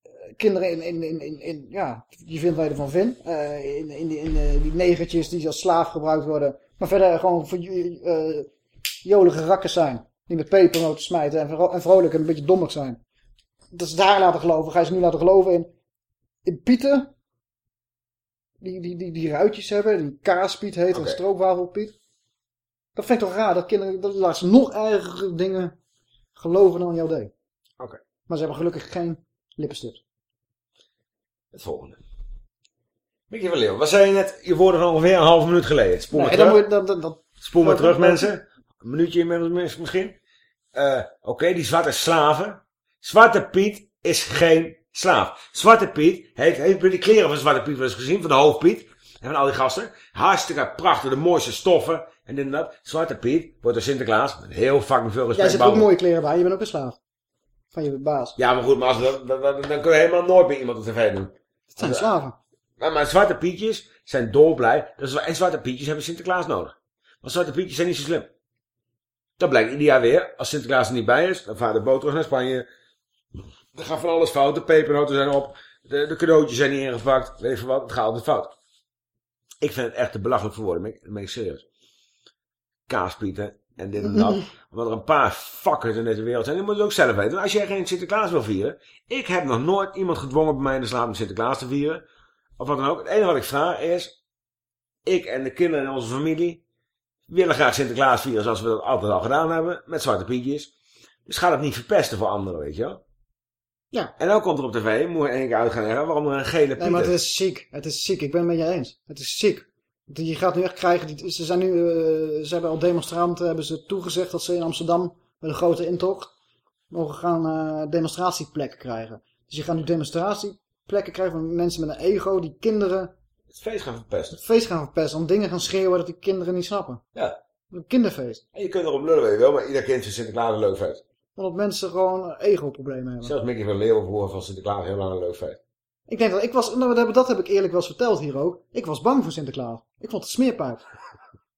eh, kinderen in, in, in, in, in ja, je vindt waar je ervan vindt. eh, in in, die, in eh, die negertjes die als slaaf gebruikt worden. Maar verder gewoon voor eh jolige rakkers zijn. Die met pepernoten smijten en, vro- en vrolijk en een beetje dommig zijn. Dat ze daar laten geloven. Ga je ze nu laten geloven in, in Pieten. Die, die, die, die ruitjes hebben. Die kaaspiet heet en stroopwafelpiet. Dat vind ik toch raar. Dat kinderen dat laat ze nog ergere dingen geloven dan jou deed. Oké. Maar ze hebben gelukkig geen lippenstift. Het volgende. Mickey van Leeuwen, wat zei je net? Je woorden van ongeveer een half minuut geleden. Spoel Nee, maar terug. moet je- dat- dat- dat- Spoel maar dat- terug, mensen. Een minuutje inmiddels misschien. Eh, Oké, die zwarte slaven. Zwarte Piet is geen slaaf. Zwarte Piet, heeft, heeft u die kleren van Zwarte Piet wel eens gezien? Van de hoofdpiet. En van al die gasten. Hartstikke prachtig, de mooiste stoffen. En dit en dat. Zwarte Piet wordt door Sinterklaas met heel fucking veel respect Jij zet ook mooie kleren bij. Je bent ook een slaaf. Van je baas. Ja, maar goed, maar als, dan, dan, dan kun je helemaal nooit meer iemand op tv doen. Het zijn slaven. Maar, maar zwarte pietjes zijn dolblij. Is, en zwarte pietjes hebben Sinterklaas nodig. Want zwarte pietjes zijn niet zo slim. Dat blijkt ieder jaar weer. Als Sinterklaas er niet bij is, dan vaart de boot terug naar Spanje. Dan gaat van alles fout. De pepernoten zijn op. De, de cadeautjes zijn niet ingepakt. Weet je wat, het gaat altijd fout. Ik vind het echt te belachelijk voor woorden. Ben ik, ben ik serieus. Kaaspieten en dit en dat. Omdat er een paar fuckers in deze wereld zijn. Die moet je ook zelf weten. Als jij geen Sinterklaas wil vieren. Ik heb nog nooit iemand gedwongen bij mij in de slaap om Sinterklaas te vieren. Of wat dan ook. Het enige wat ik vraag is. Ik en de kinderen in onze familie. willen graag Sinterklaas vieren zoals we dat altijd al gedaan hebben. Met zwarte pietjes. Dus ga dat niet verpesten voor anderen, weet je wel. Ja. En dan komt er op tv, moet je één keer uit gaan leggen waarom er een gele Nee, Pieter... maar het is ziek. Het is ziek. Ik ben het met je eens. Het is ziek. Je gaat nu echt krijgen... Die, ze, zijn nu, eh, ze hebben al demonstranten hebben ze toegezegd dat ze in Amsterdam met een grote intocht mogen gaan eh, demonstratieplekken krijgen. Dus je gaat nu demonstratieplekken krijgen van mensen met een ego die kinderen Het feest gaan verpesten. het feest gaan verpesten. Om dingen gaan schreeuwen dat die kinderen niet snappen. Ja. Een kinderfeest. En je kunt erop lullen, weet je wel, maar ieder kind vindt Sinterklaas een leuk feest. Omdat mensen gewoon ego-problemen hebben. Zelfs Mickey van Leeuwen vroeger van Sinterklaas heel lang een leuk feest. Ik denk dat ik was, nou, dat heb- dat heb ik eerlijk wel eens verteld hier ook. Ik was bang voor Sinterklaas. Ik vond het smeerpijp.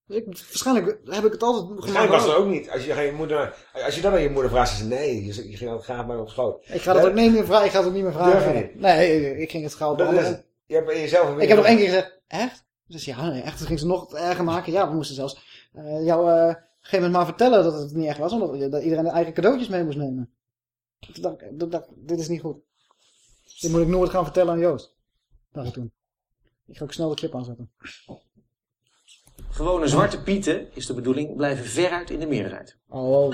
Dus ik, waarschijnlijk heb ik het altijd gemaakt. Waarschijnlijk was het ook niet. Als je, geen moeder, als je dat aan je moeder vraagt, ze nee, je, je ging altijd graag maar op schoot. Ik ga het ook niet meer vragen. Ik ga ook niet meer vragen. Je? Nee, ik ging het gauw Dat. Je hebt in jezelf een Ik heb nog één keer gezegd, echt? Dus ja, nee, echt. Toen ging ze nog erger maken. Ja, we moesten zelfs eh, jou eh, gegeven moment maar vertellen dat het niet echt was. Omdat dat iedereen eigen cadeautjes mee moest nemen. Toen dacht ik, dat- dat- dit is niet goed. Dit moet ik nooit gaan vertellen aan Joost. Dacht ik toen. Ik ga ook snel de clip aanzetten. Gewone zwarte pieten, is de bedoeling, blijven veruit in de meerderheid. Oh.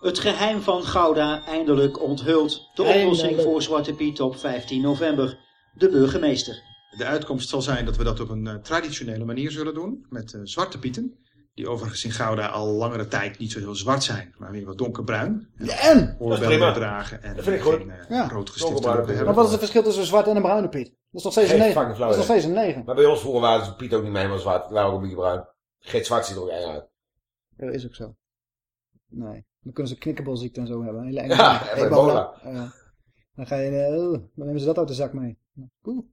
Het geheim van Gouda eindelijk onthuld. De Eindelijk. oplossing voor Zwarte Piet op 15 november. De burgemeester. De uitkomst zal zijn dat we dat op een eh, traditionele manier zullen doen. Met eh, zwarte pieten. Die overigens in Gouda al langere tijd niet zo heel zwart zijn. Maar weer wat donkerbruin. Ja, en? Oorbellen weer dragen. En Dat vind ik geen, eh, Ja. rood gestifte Piet. Maar wat is het verschil tussen een zwarte en een bruine Piet? Dat is nog steeds een Geen 9. fucking Dat is nog steeds een 9. Maar bij ons vroeger waren ze Piet ook niet meer helemaal zwart. We waren ook een beetje bruin. Geet zwart ziet er ook eng uit. Ja, dat is ook zo. Nee. Dan kunnen ze knikkebolziekte en zo hebben. Hele enge Ja, ebola. Ja. Dan ga je, oh, dan nemen ze dat uit de zak mee. Oeh.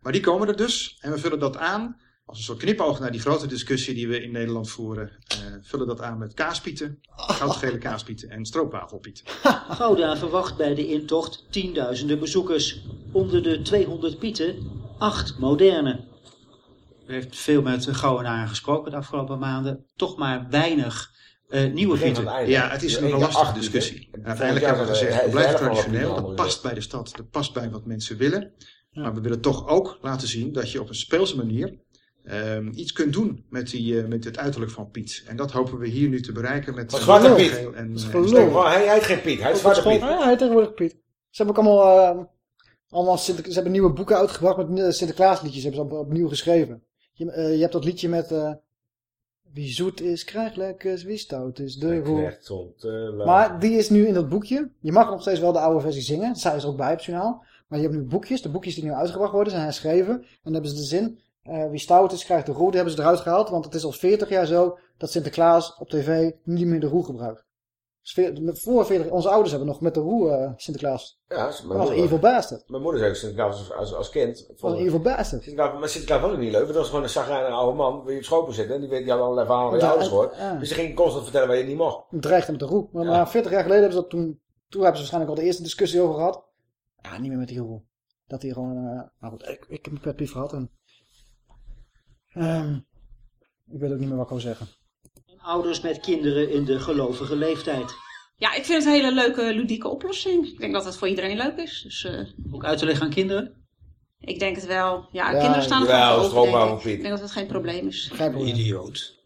Maar die komen er dus. En we vullen dat aan. Als een soort knipoog naar die grote discussie die we in Nederland voeren. eh, vullen dat aan met kaaspieten. Goudgele kaaspieten en stroopwafelpieten. Gouda verwacht bij de intocht tienduizenden bezoekers. Onder de 200 Pieten, acht moderne. U heeft veel met Gouwenaren gesproken de afgelopen maanden. Toch maar weinig eh, nieuwe Pieten. Ja, het is een lastige discussie. Uiteindelijk hebben we gezegd, het blijft traditioneel, dat past bij de stad, dat past bij wat mensen willen. Maar we willen toch ook laten zien dat je op een speelse manier ehm, iets kunt doen met, die, eh, met het uiterlijk van Piet. En dat hopen we hier nu te bereiken met Zwarte eh, Piet. en, Dat is eh, gelul. stroopwafel. Hij, hij heet geen Piet, hij heet Zwarte Piet. Ja, hij heet tegenwoordig Piet. Ze hebben ook allemaal, eh, allemaal Sinter- ze hebben nieuwe boeken uitgebracht met Sinterklaasliedjes. Hebben ze op, opnieuw geschreven. Je, eh, je hebt dat liedje met... eh, wie zoet is, krijgt lekkers. Wie stout is, de roer. Maar die is nu in dat boekje. Je mag nog steeds wel de oude versie zingen. Zij is er ook bij op het journaal. Maar je hebt nu boekjes. De boekjes die nu uitgebracht worden zijn herschreven. En dan hebben ze de zin. eh, wie stout is, krijgt de roe. Die hebben ze eruit gehaald. Want het is al 40 jaar zo dat Sinterklaas op tv niet meer de roe gebruikt. Dus voor 40, onze ouders hebben nog met de roe eh, Sinterklaas. Ja, dat mijn was een moeder. evil bastard. Mijn moeder zei Sinterklaas als, als, kind. Was een evil bastard. Sinterklaas, maar Sinterklaas was ook niet leuk. want Dat was gewoon een zagrijnige oude man. Wie op school moest zitten. En die, weet, die had allerlei verhalen van je Ja, ouders gehoord. ja. Dus die ging constant vertellen waar je niet mocht. Dreigde met de roe. Maar, maar 40 jaar geleden hebben ze dat toen... Toen hebben ze waarschijnlijk al de eerste discussie over gehad. Ja, niet meer met die. Dat hij gewoon... eh nou goed, ik, ik heb een pet gehad. En, ehm, ik weet ook niet meer wat ik wil zeggen. Ouders met kinderen in de gelovige leeftijd. Ja, ik vind het een hele leuke, ludieke oplossing. Ik denk dat het voor iedereen leuk is. Dus eh, Ook uit te leggen aan kinderen? ik denk het wel. Ja, Ja, kinderen staan er ik. Piet. Ik denk dat het geen probleem is. Idioot.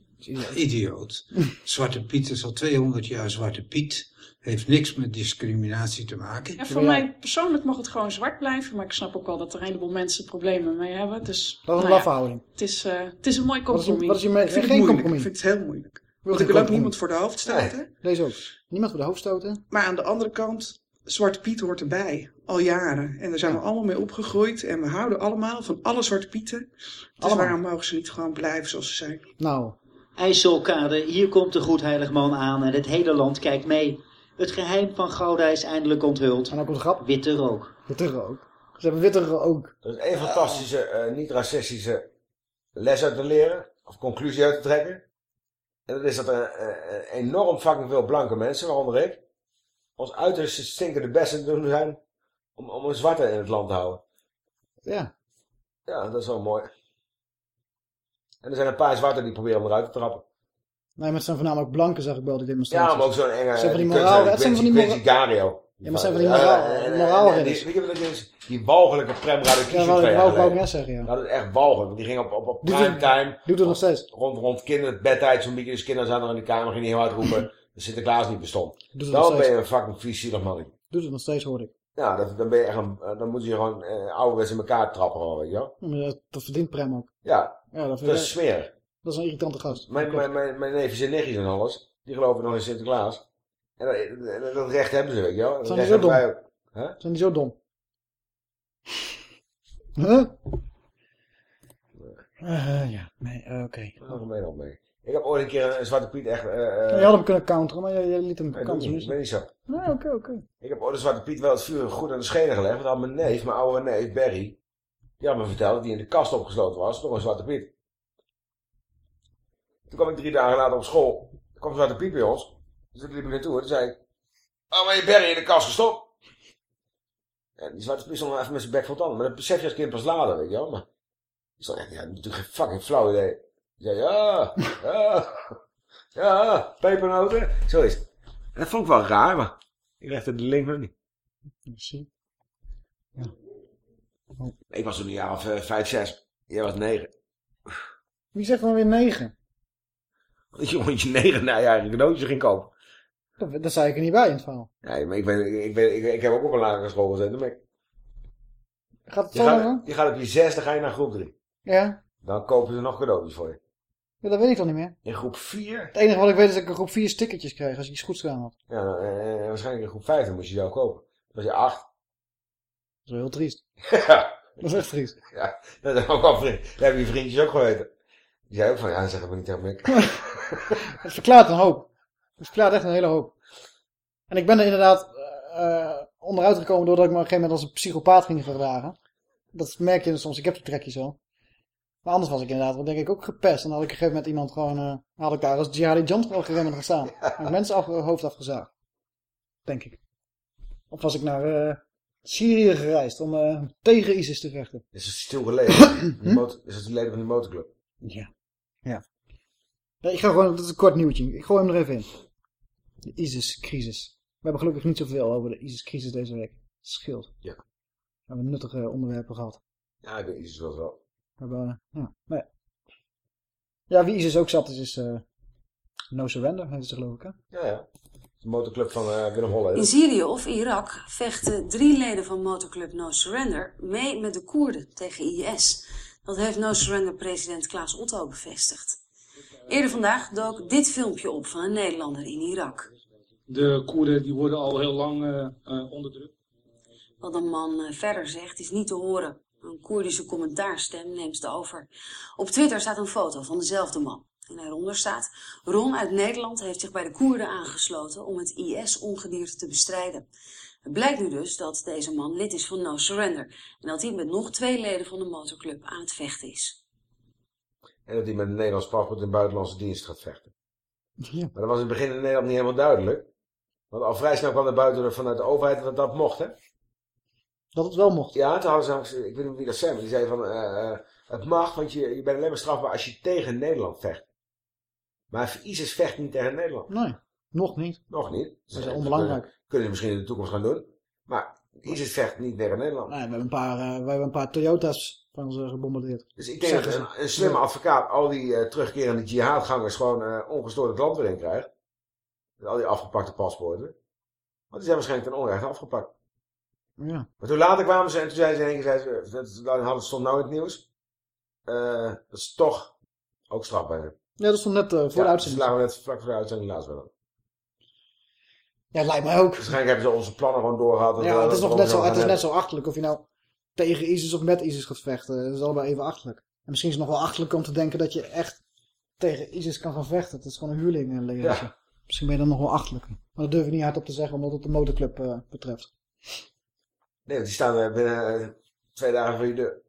Idioot. Zwarte Piet is al 200 jaar Zwarte Piet. Heeft niks met discriminatie te maken. Ja, voor mij persoonlijk mag het gewoon zwart blijven, maar ik snap ook wel dat er een heleboel mensen problemen mee hebben. Dus, Dat is een nou ja, het, is, eh, het is een mooi Wat is compromis. wat is je me- Ik vind geen compromis? Ik vind het heel moeilijk. Wil Want ik wil ook niemand voor de hoofd stoten. Deze ook. Niemand voor de hoofd stoten. Maar aan de andere kant, Zwarte Piet hoort erbij. Al jaren. En daar zijn we allemaal mee opgegroeid. En we houden allemaal van alle Zwarte Pieten. Dus Allemaal. waarom mogen ze niet gewoon blijven zoals ze zijn? Nou. IJsselkade, hier komt de Goedheiligman aan en het hele land kijkt mee. Het geheim van Gouda is eindelijk onthuld. En ook een grap. Witte rook. Witte rook. Ze hebben witte rook. Dat is één fantastische, eh, niet-racistische les uit te leren. Of conclusie uit te trekken. En dat is dat er eh, eh, enorm fucking veel blanke mensen, waaronder ik, ons uiterste stinkende best doen zijn om, om een zwarte in het land te houden. Ja. Ja, dat is wel mooi. En er zijn een paar zwarte die proberen om eruit te trappen. Nee, maar het zijn voornamelijk blanken, zeg ik wel, die demonstraties. Ja, maar ook zo'n enge... Zijn van die moraal... Het zijn van die moraal... Gario. Ja, maar zijn van die Ja, moraal... weet je wat dat is? Die walgelijke Prem Radakishun Ja, wou- wou ik net zeggen, ja. Dat is echt walgelijk. Die ging op, op, op Doet prime het- time. doet het nog steeds. Rond, rond kinderbedtijd zo'n beetje. Dus kinderen zaten nog in de kamer, ging niet heel hard roepen. dat Sinterklaas niet bestond. Dan ben je een fucking vieszielig man. Doet het nog steeds, hoor ik. Ja, dat, dan ben je echt een, eh, dan moet je gewoon uh, ouderwets in elkaar trappen, hoor, weet je wel. Ja, dat, dat verdient Prem ook. Ja, Ja, dat, dat is smerig. Dat is een irritante gast. Mijn, mijn, mijn, mijn neefjes en nichtjes en alles, die geloven nog in Sinterklaas. En dat, recht hebben ze, weet je wel. Zijn die zo dom? wij. Huh? Zijn die zo dom? Huh? Eh, ja, nee, eh, oké. Algemeen. Ik heb ooit een keer een, een Zwarte Piet echt... eh, Ja, eh, je had hem kunnen counteren, maar je, je liet hem Nee, niet. Ik ben niet zo. Nee, oké, oké. Ik heb ooit een Zwarte Piet wel het vuur goed aan de schenen gelegd. Want had mijn neef, mijn oude neef, Barry, die had me verteld dat hij in de kast opgesloten was. Nog een Zwarte Piet. Toen kwam ik drie dagen later op school. Toen kwam Zwarte Piet bij ons. Dus ik liep er naartoe en toen zei ik... Oh, maar je Barry in de kast gestopt. En die Zwarte Piet stond nog even met zijn bek vol tanden. Maar dat besef je als kind pas later, weet je wel. Maar die stond echt, ja, natuurlijk geen fucking flauw idee. Die zei, ja, ja, ja, pepernoten. Zo is het. En dat vond ik wel raar, maar ik legde de link nog niet. Zie. Ik was toen een jaar of uh, vijf, zes. Jij was negen. Wie zegt dan weer negen? Dat je moet je negen na je een cadeautje ging kopen. dan dat, zei ik er niet bij in het verhaal. Nee, maar ik, ben, ik, ben, ik, ik heb ook op een lagere school gezet ik... Gaat het je, gaat, je gaat op je zesde, ga je naar groep drie. Ja. Dan kopen ze nog cadeautjes voor je. Ja, dat weet ik dan niet meer. In groep 4? Het enige wat ik weet is dat ik in groep 4 stickertjes kreeg als ik iets goeds gedaan had. Ja, eh, eh waarschijnlijk in groep 5 dan moest je jou kopen. Dat je 8 is wel heel triest. ja. Dat is echt triest. Ja, dat is ook wel vriend. Dat hebben je vriendjes ook geweten. Die zei ook van, ja, zeg maar niet tegen me. Het verklaart een hoop. Het verklaart echt een hele hoop. En ik ben er inderdaad eh, onderuit gekomen doordat ik me op een gegeven moment als een psychopaat ging gedragen. Dat merk je soms. Ik heb die trekjes wel. Maar anders was ik inderdaad wel denk ik ook gepest. En dan had ik op een gegeven moment iemand gewoon... eh, had ik daar als Jihadi John gewoon geremmend gestaan. Had ik mensen af, hoofd afgezaagd. Denk ik. Of was ik naar Syrië gereisd om eh, tegen ISIS te vechten. Is het stilgeleden? Die motor- is het de leden van die motorclub? Ja. Ja. Nee, ik ga gewoon, dat is een kort nieuwtje. Ik gooi hem er even in. De ISIS-crisis. We hebben gelukkig niet zoveel over de ISIS-crisis deze week. Scheelt. Ja. We hebben nuttige onderwerpen gehad. Ja, ik weet ISIS wel wel. We hebben, eh, ja, maar ja. ja, wie ISIS ook zat is, is eh, No Surrender, heet ze geloof ik hè? Ja, ja. De motorclub van eh, Willem Holle. In Syrië of Irak vechten drie leden van motorclub No Surrender mee met de Koerden tegen IS. Dat heeft No Surrender president Klaas Otto bevestigd. Eerder vandaag dook dit filmpje op van een Nederlander in Irak. De Koerden die worden al heel lang onderdrukt. Wat een man verder zegt is niet te horen. Een Koerdische commentaarstem neemt het over. Op Twitter staat een foto van dezelfde man. En eronder staat... Ron uit Nederland heeft zich bij de Koerden aangesloten om het IS-ongedierte te bestrijden. Het blijkt nu dus dat deze man lid is van No Surrender. En dat hij met nog twee leden van de motorclub aan het vechten is. En dat hij met een Nederlands paspoort in buitenlandse dienst gaat vechten. Ja. Maar dat was in het begin in Nederland niet helemaal duidelijk. Want al vrij snel kwam er buiten vanuit de overheid dat dat mocht, hè? Dat het wel mocht? Ja, toen hadden ze, ik weet niet wie dat zei, maar die zei van, eh, eh, het mag, want je, je bent alleen maar strafbaar als je tegen Nederland vecht. Maar ISIS vecht niet tegen Nederland. Nee, nog niet. Nog niet. Dat is onbelangrijk. Kunnen, kunnen ze misschien in de toekomst gaan doen. Maar ISIS vecht niet tegen Nederland. Nee, we hebben een paar, we hebben een paar Toyota's van ze gebombardeerd. Dus ik denk dat een, slimme Ja. advocaat al die eh, terugkerende jihadgangers gewoon eh, ongestoord het land weer in krijgt. Met al die afgepakte paspoorten. Want die zijn waarschijnlijk ten onrechte afgepakt. Ja. Maar toen later kwamen ze en toen zeiden ze in één keer, dat, dat hadden- stond nou in het nieuws. dat is toch ook strafbaar. Ja, dat stond net eh, voor ja, de uitzending. We net vlak voor de uitzending laatst wel. Ja, lijkt mij ook. Waarschijnlijk hebben ze onze plannen gewoon doorgehad. en, Ja, het is, nog net zo, het is net zo achterlijk of je nou tegen ISIS of met ISIS gaat vechten. Dat is allebei even achterlijk. En misschien is het nog wel achterlijk om te denken dat je echt tegen ISIS kan gaan vechten. Het is gewoon een huurling eh, Ja. Misschien ben je dan nog wel achterlijker. Maar dat durf ik niet hardop te zeggen omdat het de motorclub eh, betreft. Nee, want die staan binnen twee dagen voor je deur.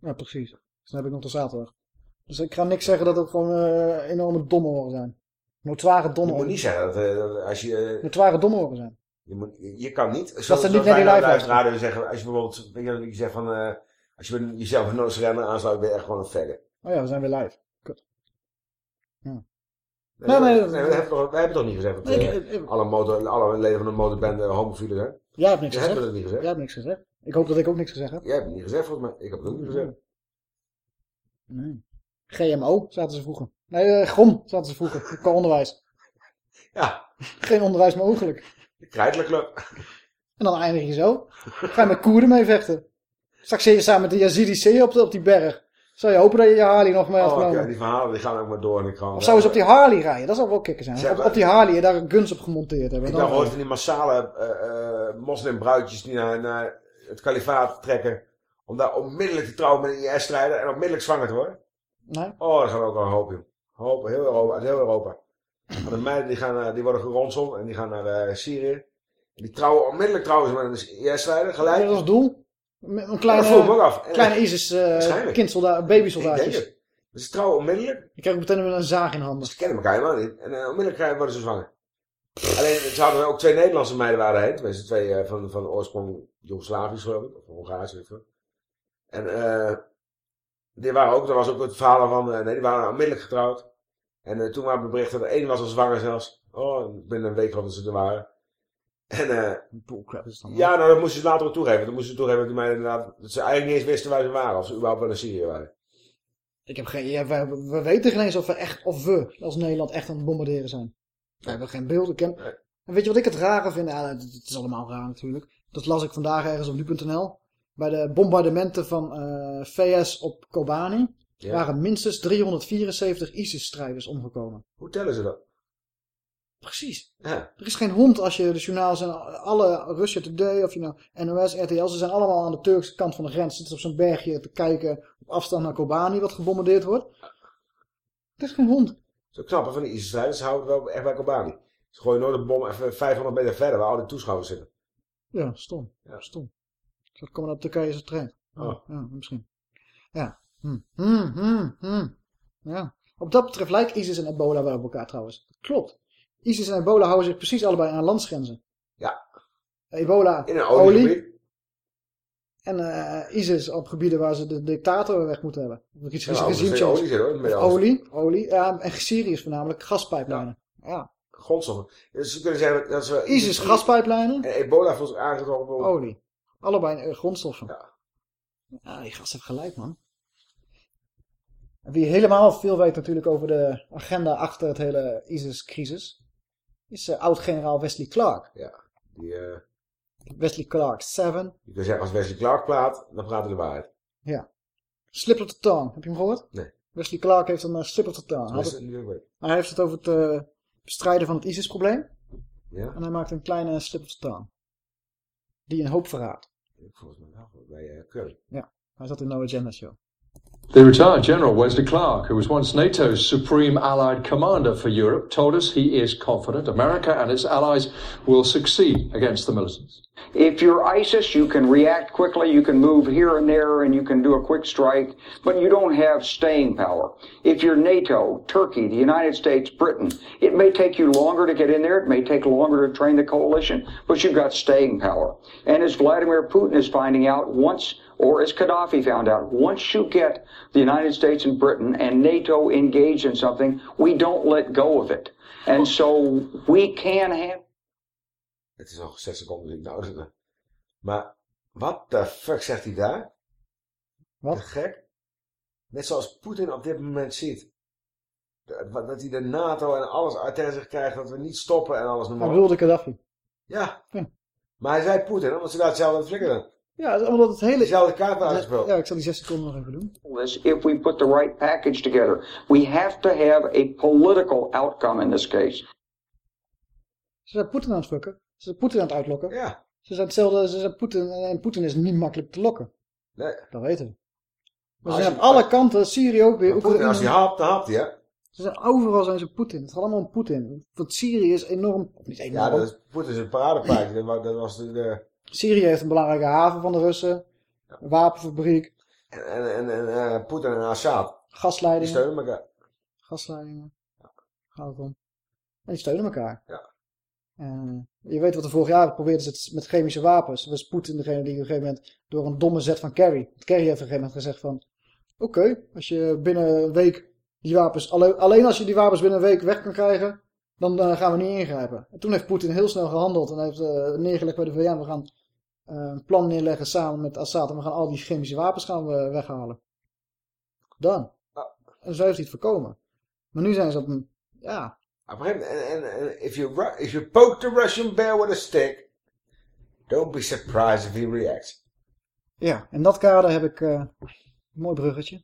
Ja, precies. Dus dan heb ik nog tot zaterdag. Dus ik ga niks zeggen dat het gewoon eh, enorme domme zijn. Notoire domme Je moet niet zeggen dat, dat als je... eh, Notoire domme zijn. Je, moet, je, kan niet. Dat ze niet naar die live zeggen. Als je bijvoorbeeld, weet je, dat je zegt van, eh, als je jezelf een Noos-renner aansluit, ben je echt gewoon een faggot. Oh ja, we zijn weer live. Kut. Ja. Nee, Nee, nee, nee, nee. we, hebben toch, we hebben toch niet gezegd dat eh, ik- ik- alle, motor, alle leden van de motorband uh, homofielen zijn? Jij hebt niks Je gezegd. hebt dat niet gezegd. Jij hebt niks gezegd. Ik hoop dat ik ook niks gezegd heb. Jij hebt het niet gezegd volgens mij. Ik heb het ook niet gezegd. Nee. GMO zaten ze vroeger. Nee, eh, GROM zaten ze vroeger. Qua onderwijs. Ja. Geen onderwijs mogelijk. De Krijtlerclub. En dan eindig je zo. Ga je met Koerden mee vechten. Straks zit je samen met de Yazidi C op, de, op die berg. Zou je hopen dat je je Harley nog mee had Oh, die verhalen die gaan ook maar door. En ik Of zou ze op die Harley rijden? Dat zou wel kicken zijn. Op, op die Harley daar een guns op gemonteerd hebben. Ik Dan- gehoord van die massale eh, eh, moslimbruidjes die naar, naar het kalifaat trekken. Om daar onmiddellijk te trouwen met een IS-strijder en onmiddellijk zwanger te worden. Nee. Oh, daar gaan we ook al een hoop in. Hoop, heel Europa, uit heel Europa. De meiden die, gaan, eh, die worden geronseld en die gaan naar eh, Syrië. En die trouwen onmiddellijk trouwen ze met een IS-strijder, gelijk. Dat is als doel. Met Een kleine, Ja, dat af. En- kleine ISIS uh, kindsoldaat, babysoldaatjes. Dus ze trouwen onmiddellijk. Je krijgt meteen een zaag in handen. Ze kennen elkaar helemaal niet. En onmiddellijk worden ze zwanger. Alleen, ze hadden ook twee Nederlandse meiden waren heen. Tenminste, twee van, van oorsprong Joegoslavisch geloof ik. Of Hongaars. En eh die waren ook, er was ook het verhaal van, eh, nee, die waren onmiddellijk getrouwd. En eh, toen waren we bericht dat er één was al zwanger zelfs. Oh, en binnen een week hadden ze er waren. En eh Bullcrap is dan. ja, nou dat moesten ze later ook toegeven. Dan moesten ze toegeven dat, die meiden inderdaad, dat ze eigenlijk niet eens wisten waar ze waren. Of ze überhaupt wel in Syrië waren. Ik heb geen, ja, we, we weten geen eens of we echt, of we als Nederland echt aan het bombarderen zijn. We hebben geen beeld. Ik ken... En weet je wat ik het rare vind? Ja, het is allemaal raar natuurlijk. Dat las ik vandaag ergens op nu.nl. Bij de bombardementen van eh, VS op Kobani Ja. waren minstens 374 ISIS-strijders omgekomen. Hoe tellen ze dat? Precies. Ja. Er is geen hond als je de journaals en alle Russia Today of je nou NOS, RTL, ze zijn allemaal aan de Turkse kant van de grens. Zitten op zo'n bergje te kijken op afstand naar Kobani wat gebombardeerd wordt. Er is geen hond. Zo knap hè, van die ISIS-strijders. Houden wel echt bij Kobani. Ze gooien nooit een bom even 500 meter verder waar al die toeschouwers zitten. Ja, stom. Ja. Stom. Dat komen dat Turkije zo traint. Oh. Ja, misschien. Ja. Hm. Hm, hm, hm. Ja. Op dat betreft lijkt ISIS en ebola wel op elkaar trouwens. Klopt. ISIS en ebola houden zich precies allebei aan landsgrenzen. Ja. Ebola, In een olie. En eh, ISIS op gebieden waar ze de dictator weg moeten hebben. Of iets Ja, ja, change. olie hoor, olie, olie. Ja, en Syrië is voornamelijk gaspijplijnen. Ja. Grondstoffen. Dus ze kunnen zeggen dat ze... ISIS gaspijplijnen. En ebola volgens aangetrokken op... Olie. Allebei eh, grondstoffen. Ja. die gast heeft gelijk, man. En wie helemaal veel weet natuurlijk over de agenda achter het hele ISIS-crisis, is eh, oud-generaal Wesley Clark. Ja, die... eh, Wesley Clark 7. je kunt zeggen, als Wesley Clark praat, dan praat hij de waarheid. Ja. Slip of the tongue. Heb je hem gehoord? Nee. Wesley Clark heeft een uh, slip of the tongue. Hij, het- hij heeft het over het bestrijden van het ISIS-probleem. Ja. En hij maakt een kleine slip of the tongue. Die een hoop verraadt. Volgens mij wel, bij eh, Curry. Ja. Hij zat in No Agenda Show. The retired General Wesley Clark, who was once NATO's supreme allied commander for Europe, told us he is confident America and its allies will succeed against the militants. If you're ISIS, you can react quickly, you can move here and there, and you can do a quick strike, but you don't have staying power. If you're NATO, Turkey, the United States, Britain, it may take you longer to get in there, it may take longer to train the coalition, but you've got staying power. And as Vladimir Putin is finding out, once, or as Gaddafi found out, once you get the United States and Britain and NATO engaged in something, we don't let go of it. And so we can have Het is nog zes seconden die ik nodig heb. Maar, wat de fuck zegt hij daar? Wat? gek. Net zoals Poetin op dit moment ziet. Dat, hij de NATO en alles uit tegen zich krijgt, dat we niet stoppen en alles noem Hij bedoelde Gaddafi. Ja. Ja. Maar hij zei Poetin, omdat ze daar hetzelfde aan het flikkeren. Ja, omdat het hele... Dezelfde kaart uitgespeeld. Ja, ik zal die zes seconden nog even doen. if we put the right package together. We have to have a political outcome in this case. Ze zijn Poetin aan het fucken. Ze zijn Poetin aan het uitlokken. Ja. Ze zijn hetzelfde, ze zijn Poetin, en Poetin is niet makkelijk te lokken. Nee. Dat weten we. Maar ze zijn aan alle kanten, Syrië ook weer. Poetin, als hij hapt, dan hapt hij, hè? Ze zijn overal zijn ze Poetin. Het gaat allemaal om Poetin. Want Syrië is enorm, of niet enorm. Ja, dat is, Poetin is een paradepaardje. Dat wa- Dat was de... de Syrië heeft een belangrijke haven van de Russen. Een wapenfabriek. en en, en, en eh, Poetin en Assad. Die Gasleidingen. steunen elkaar. Gasleidingen. Gaat het om. En die steunen elkaar. Ja. En je weet wat er vorig jaar probeerden ze met chemische wapens. was Poetin degene die op een gegeven moment door een domme zet van Kerry. Kerry heeft op een gegeven moment gezegd van... Oké, als je binnen een week die wapens... Alleen, alleen als je die wapens binnen een week weg kan krijgen... Dan eh, gaan we niet ingrijpen. En toen heeft Poetin heel snel gehandeld. En heeft eh, neergelegd bij de VN. We gaan eh, een plan neerleggen samen met Assad. En we gaan al die chemische wapens gaan we weghalen. Dan. En zo heeft hij het voorkomen. Maar nu zijn ze op een... Ja, Op een gegeven moment, en, en, if, you, if you poke the Russian bear with a stick, don't be surprised if he reacts. Ja, in dat kader heb ik, eh, een mooi bruggetje,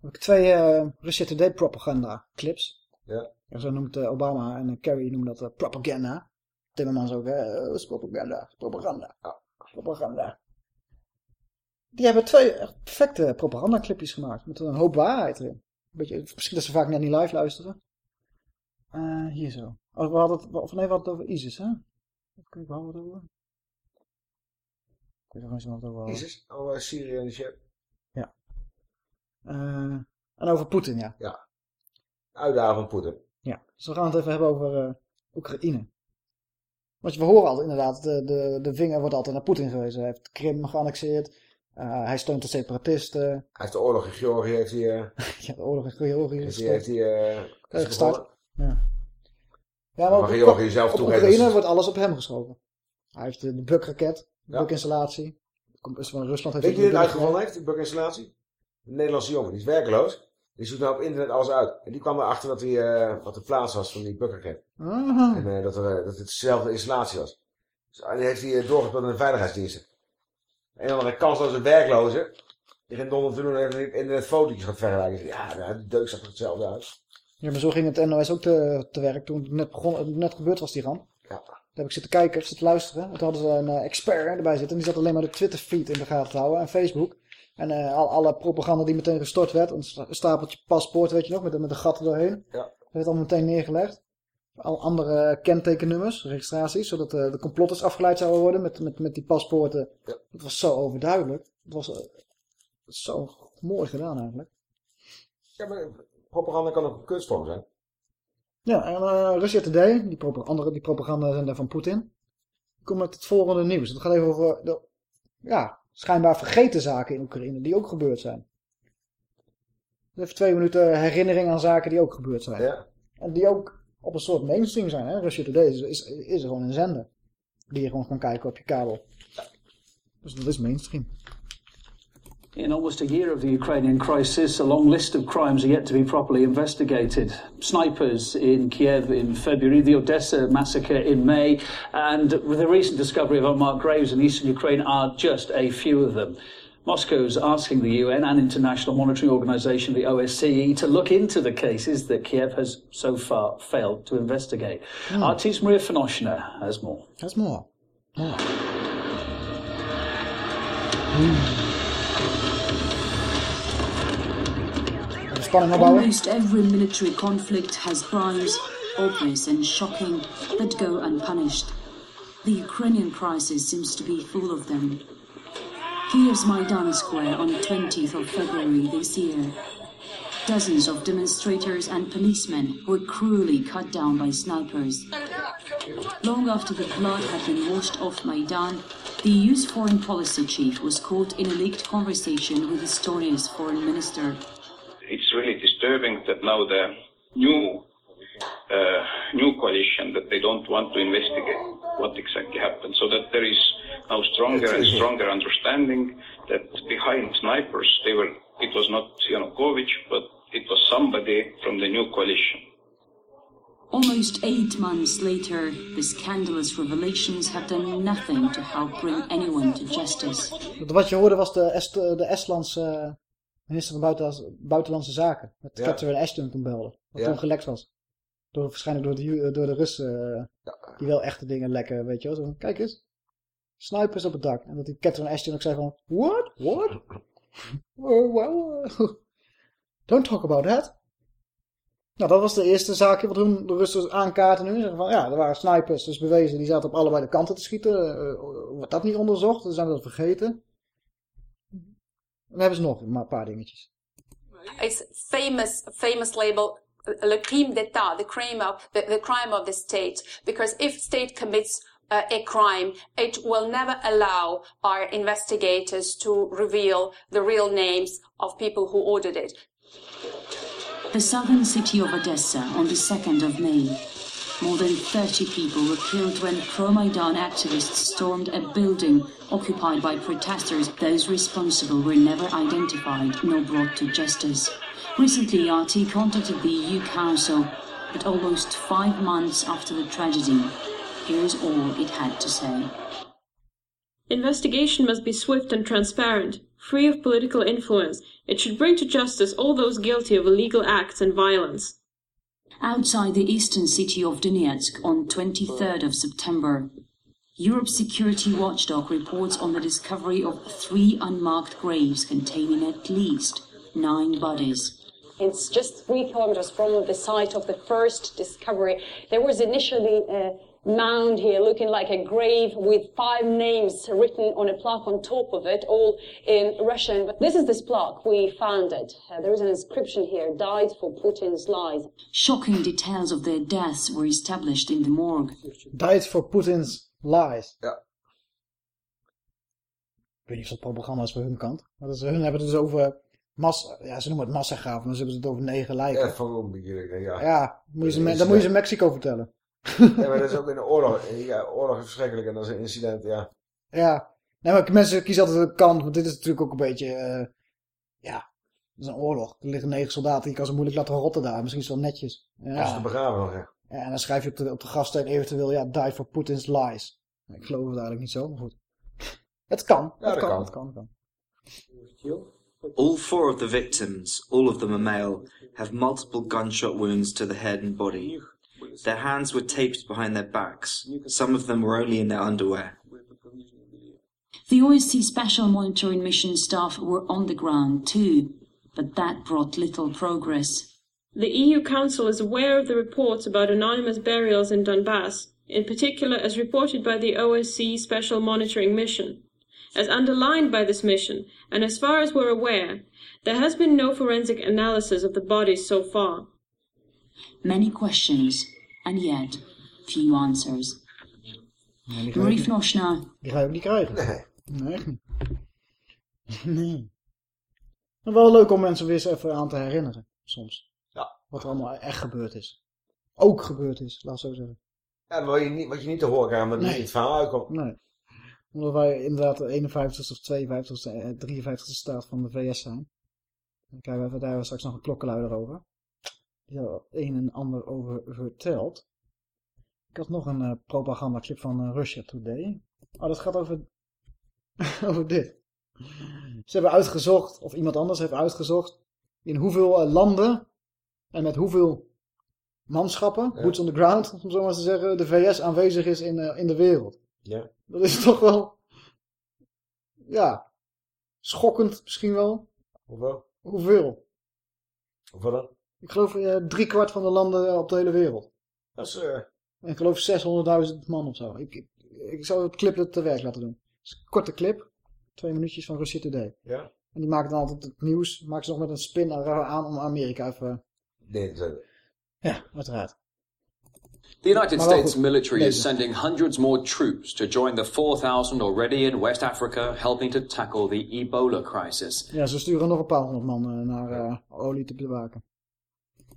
heb ik twee eh Russia Today propaganda clips. Ja. En zo noemt eh, Obama en eh, Kerry noemen dat eh, propaganda. Timmermans ook, hè? Eh, is propaganda, propaganda, propaganda. Die hebben twee perfecte propaganda clipjes gemaakt. Met een hoop waarheid erin. Beetje, misschien dat ze vaak net niet live luisteren. Eh, hier zo. Oh, we hadden het, of nee, we hadden het over ISIS, hè? Even kijken, waar hadden we het over? Ik weet nog niet zo wat over. ISIS, oh, eh, Syrië en de shit. Ja. Eh, en over Poetin, ja. Ja. Uitdaging van Poetin. Ja, dus we gaan het even hebben over Oekraïne. Want we horen altijd inderdaad, de, de, de vinger wordt altijd naar Poetin gewezen. Hij heeft Krim geannexeerd. Eh, hij steunt de separatisten. Hij heeft de oorlog in Georgië, heeft hij... eh, ja, de oorlog in Georgië. heeft hij, gestart. heeft hij eh, gestart. Ja. Ja, Maar op- Georgië zelf op Oekraïne is- wordt alles op hem geschoven. Hij heeft de, de Buk-raket, de Ja. Buk-installatie. Van Rusland. Heeft Weet je wie het de uitgevonden heeft, die bukinstallatie? Een Nederlandse jongen, die is werkloos. Die zoekt nou op internet alles uit. En die kwam erachter dat hij, eh, wat de plaats was van die bukkerket. Aha. En eh, dat, er, eh, dat het dezelfde installatie was. Dus en die heeft hij doorgespeeld in de veiligheidsdiensten. Een of andere kansloze werkloze. Die ging donder te doen en internet fotootjes gaat vergelijken. Ja, nou, die deuk zag er hetzelfde uit. Ja, maar zo ging het NOS ook te, te werk toen het net, begon, net gebeurd was, die ramp. Ja. Daar heb ik zitten kijken, zitten luisteren. En toen hadden ze een expert erbij zitten. En die zat alleen maar de Twitter-feed in de gaten te houden en Facebook. En eh, al, alle propaganda die meteen gestort werd. Een sta- stapeltje paspoort, weet je nog, met, de- met de gaten doorheen. Ja. Dat werd allemaal meteen neergelegd. Al andere kentekennummers, registraties, zodat eh, de complotters afgeleid zouden worden met, met, met die paspoorten. Dat was zo overduidelijk. Het was eh, zo mooi gedaan eigenlijk. Ja, maar propaganda kan ook een kunstvorm zijn. Ja, en Russia Today, die, andere, die propagandazender van Poetin, komt met het volgende nieuws. Het gaat even over de, ja, schijnbaar vergeten zaken in Oekraïne, die ook gebeurd zijn. Even twee minuten herinnering aan zaken die ook gebeurd zijn. Ja. En die ook op een soort mainstream zijn. Hè? Russia Today is, is, is gewoon een zender. Die je gewoon kan kijken op je kabel. Dus dat is mainstream. In almost a year of the Ukrainian crisis, a long list of crimes are yet to be properly investigated. Snipers in Kiev in February, the Odessa massacre in May, and the recent discovery of unmarked graves in eastern Ukraine are just a few of them. Moscow is asking the UN and International Monitoring Organization, the OSCE, to look into the cases that Kiev has so far failed to investigate. Hmm. Artis Maria Finoshina has more. That's more. De Almost every military conflict has crimes, obvious and shocking, that go unpunished. The Ukrainian crisis seems to be full of them. Kiev's Maidan Square on 20th of February this year. Dozens of demonstrators and policemen were cruelly cut down by snipers. Long after the blood had been washed off Maidan, the EU's foreign policy chief was caught in a leaked conversation with Estonia's foreign minister. It's really disturbing that now the new uh, new coalition that they don't want to investigate what exactly happened, so that there is now stronger and stronger understanding that behind snipers they were it was not Yanukovych, but it was somebody from the new coalition. Almost eight months later, the scandalous revelations have done nothing to help bring anyone to justice. Want Wat je hoorde was de, Est de Estlandse minister van Buitenlandse, Buitenlandse Zaken. Met Ja. Catherine Ashton toen belde. Wat Ja. toen gelekt was. Door, waarschijnlijk door de, Ju- door de Russen. eh, Die wel echte dingen lekken, weet je wel. Zo van, kijk eens. Snipers op het dak. En dat die Catherine Ashton ook zei van... What? What? Oh, well... uh, don't talk about that. Nou, dat was de eerste zaakje wat hun de Russen aankaarten nu. Zeggen van, ja, er waren snipers, dus bewezen, die zaten op allebei de kanten te schieten. Eh, wordt dat niet onderzocht? Dan zijn we dat vergeten. Dan hebben ze nog maar een paar dingetjes. It's famous, famous label, uh, le crime d'État, the crime of the, the crime of the state. Because if state commits uh, a crime, it will never allow our investigators to reveal the real names of people who ordered it. The southern city of Odessa on the 2nd of May. More than 30 people were killed when pro-Maidan activists stormed a building occupied by protesters. Those responsible were never identified nor brought to justice. Recently, RT contacted the EU Council But almost five months after the tragedy, here's all it had to say. Investigation must be swift and transparent, free of political influence. It should bring to justice all those guilty of illegal acts and violence. Outside the eastern city of Donetsk on 23rd of September, Europe's security watchdog reports on the discovery of three unmarked graves containing at least nine bodies. It's just three kilometers from the site of the first discovery. There was initially a mound here looking like a grave with five names written on a plaque on top of it, all in Russian. But this is this plaque. We found it. Uh, there is an inscription here, died for Putin's lies. Shocking details of their deaths were established in the morgue. Died for Putin's lies. Ja. Ik weet niet of dat propaganda is voor hun kant. Maar dat is, hun hebben het dus over massa, ja, ze noemen het massagraven, maar ze hebben het over negen lijken. Ja, van ja. Ja, moet je ze, dat moet je ze in Mexico vertellen. Ja, maar dat is ook in de oorlog. Ja, oorlog is verschrikkelijk en dat is een incident, ja. Ja, nee, maar mensen kiezen altijd de kant, want dit is natuurlijk ook een beetje, uh, ja, het is een oorlog. Er liggen negen soldaten, je kan ze moeilijk laten rotten daar. Misschien is het wel netjes. Ja. Dat is te begraven nog, ja. Ja, en dan schrijf je op de, op de grafsteen eventueel, ja, die for Putin's lies. Ik geloof het eigenlijk niet zo, maar goed. Het kan, ja, het kan, kan, het kan, het kan. All four of the victims, all of them are male, have multiple gunshot wounds to the head and body. Their hands were taped behind their backs. Some of them were only in their underwear. The OSC Special Monitoring Mission staff were on the ground too, but that brought little progress. The EU Council is aware of the reports about anonymous burials in Donbass, in particular as reported by the OSCE Special Monitoring Mission. As underlined by this mission, and as far as we're aware, there has been no forensic analysis of the bodies so far. Many questions, and yet few answers. Ja, Marie Vnosna. Die ga je ook niet krijgen. Nee. Nee, echt niet. Nee. Maar wel leuk om mensen weer eens even aan te herinneren, soms. Ja. Wat er allemaal echt gebeurd is. Ook gebeurd is, laat het zo zeggen. Ja, wat je niet, wat je niet te horen krijgt, maar Nee. niet het verhaal uitkomt. Nee. Omdat wij inderdaad de 51ste of 52ste, eh, 53ste staat van de VS zijn. Dan krijgen we even daar straks nog een klokkenluider over. Het een en ander over vertelt. Ik had nog een uh, propagandaclip van uh, Russia Today. Oh, dat gaat over, over dit. Ze hebben uitgezocht, of iemand anders heeft uitgezocht, in hoeveel uh, landen en met hoeveel manschappen, Ja. boots on the ground, om zo maar te zeggen, de VS aanwezig is in, in de wereld. Ja. Dat is toch wel, ja, schokkend misschien wel. Hoeveel? Hoeveel? Hoeveel dan? Ik geloof uh, drie kwart van de landen op de hele wereld. Dat is... Uh... En ik geloof 600.000 man of zo. Ik, ik, ik zou het clip te werk laten doen. Het is een korte clip. Twee minuutjes van Russia Today. Ja. En die maken dan altijd het nieuws. Maken ze nog met een spin aan om Amerika even... Nee, dat Ja, uiteraard. The United States military is sending hundreds more troops to join the 4,000 already in West Africa, helping to tackle the Ebola crisis. Ja, ze sturen nog een paar honderd man naar uh, olie te bewaken.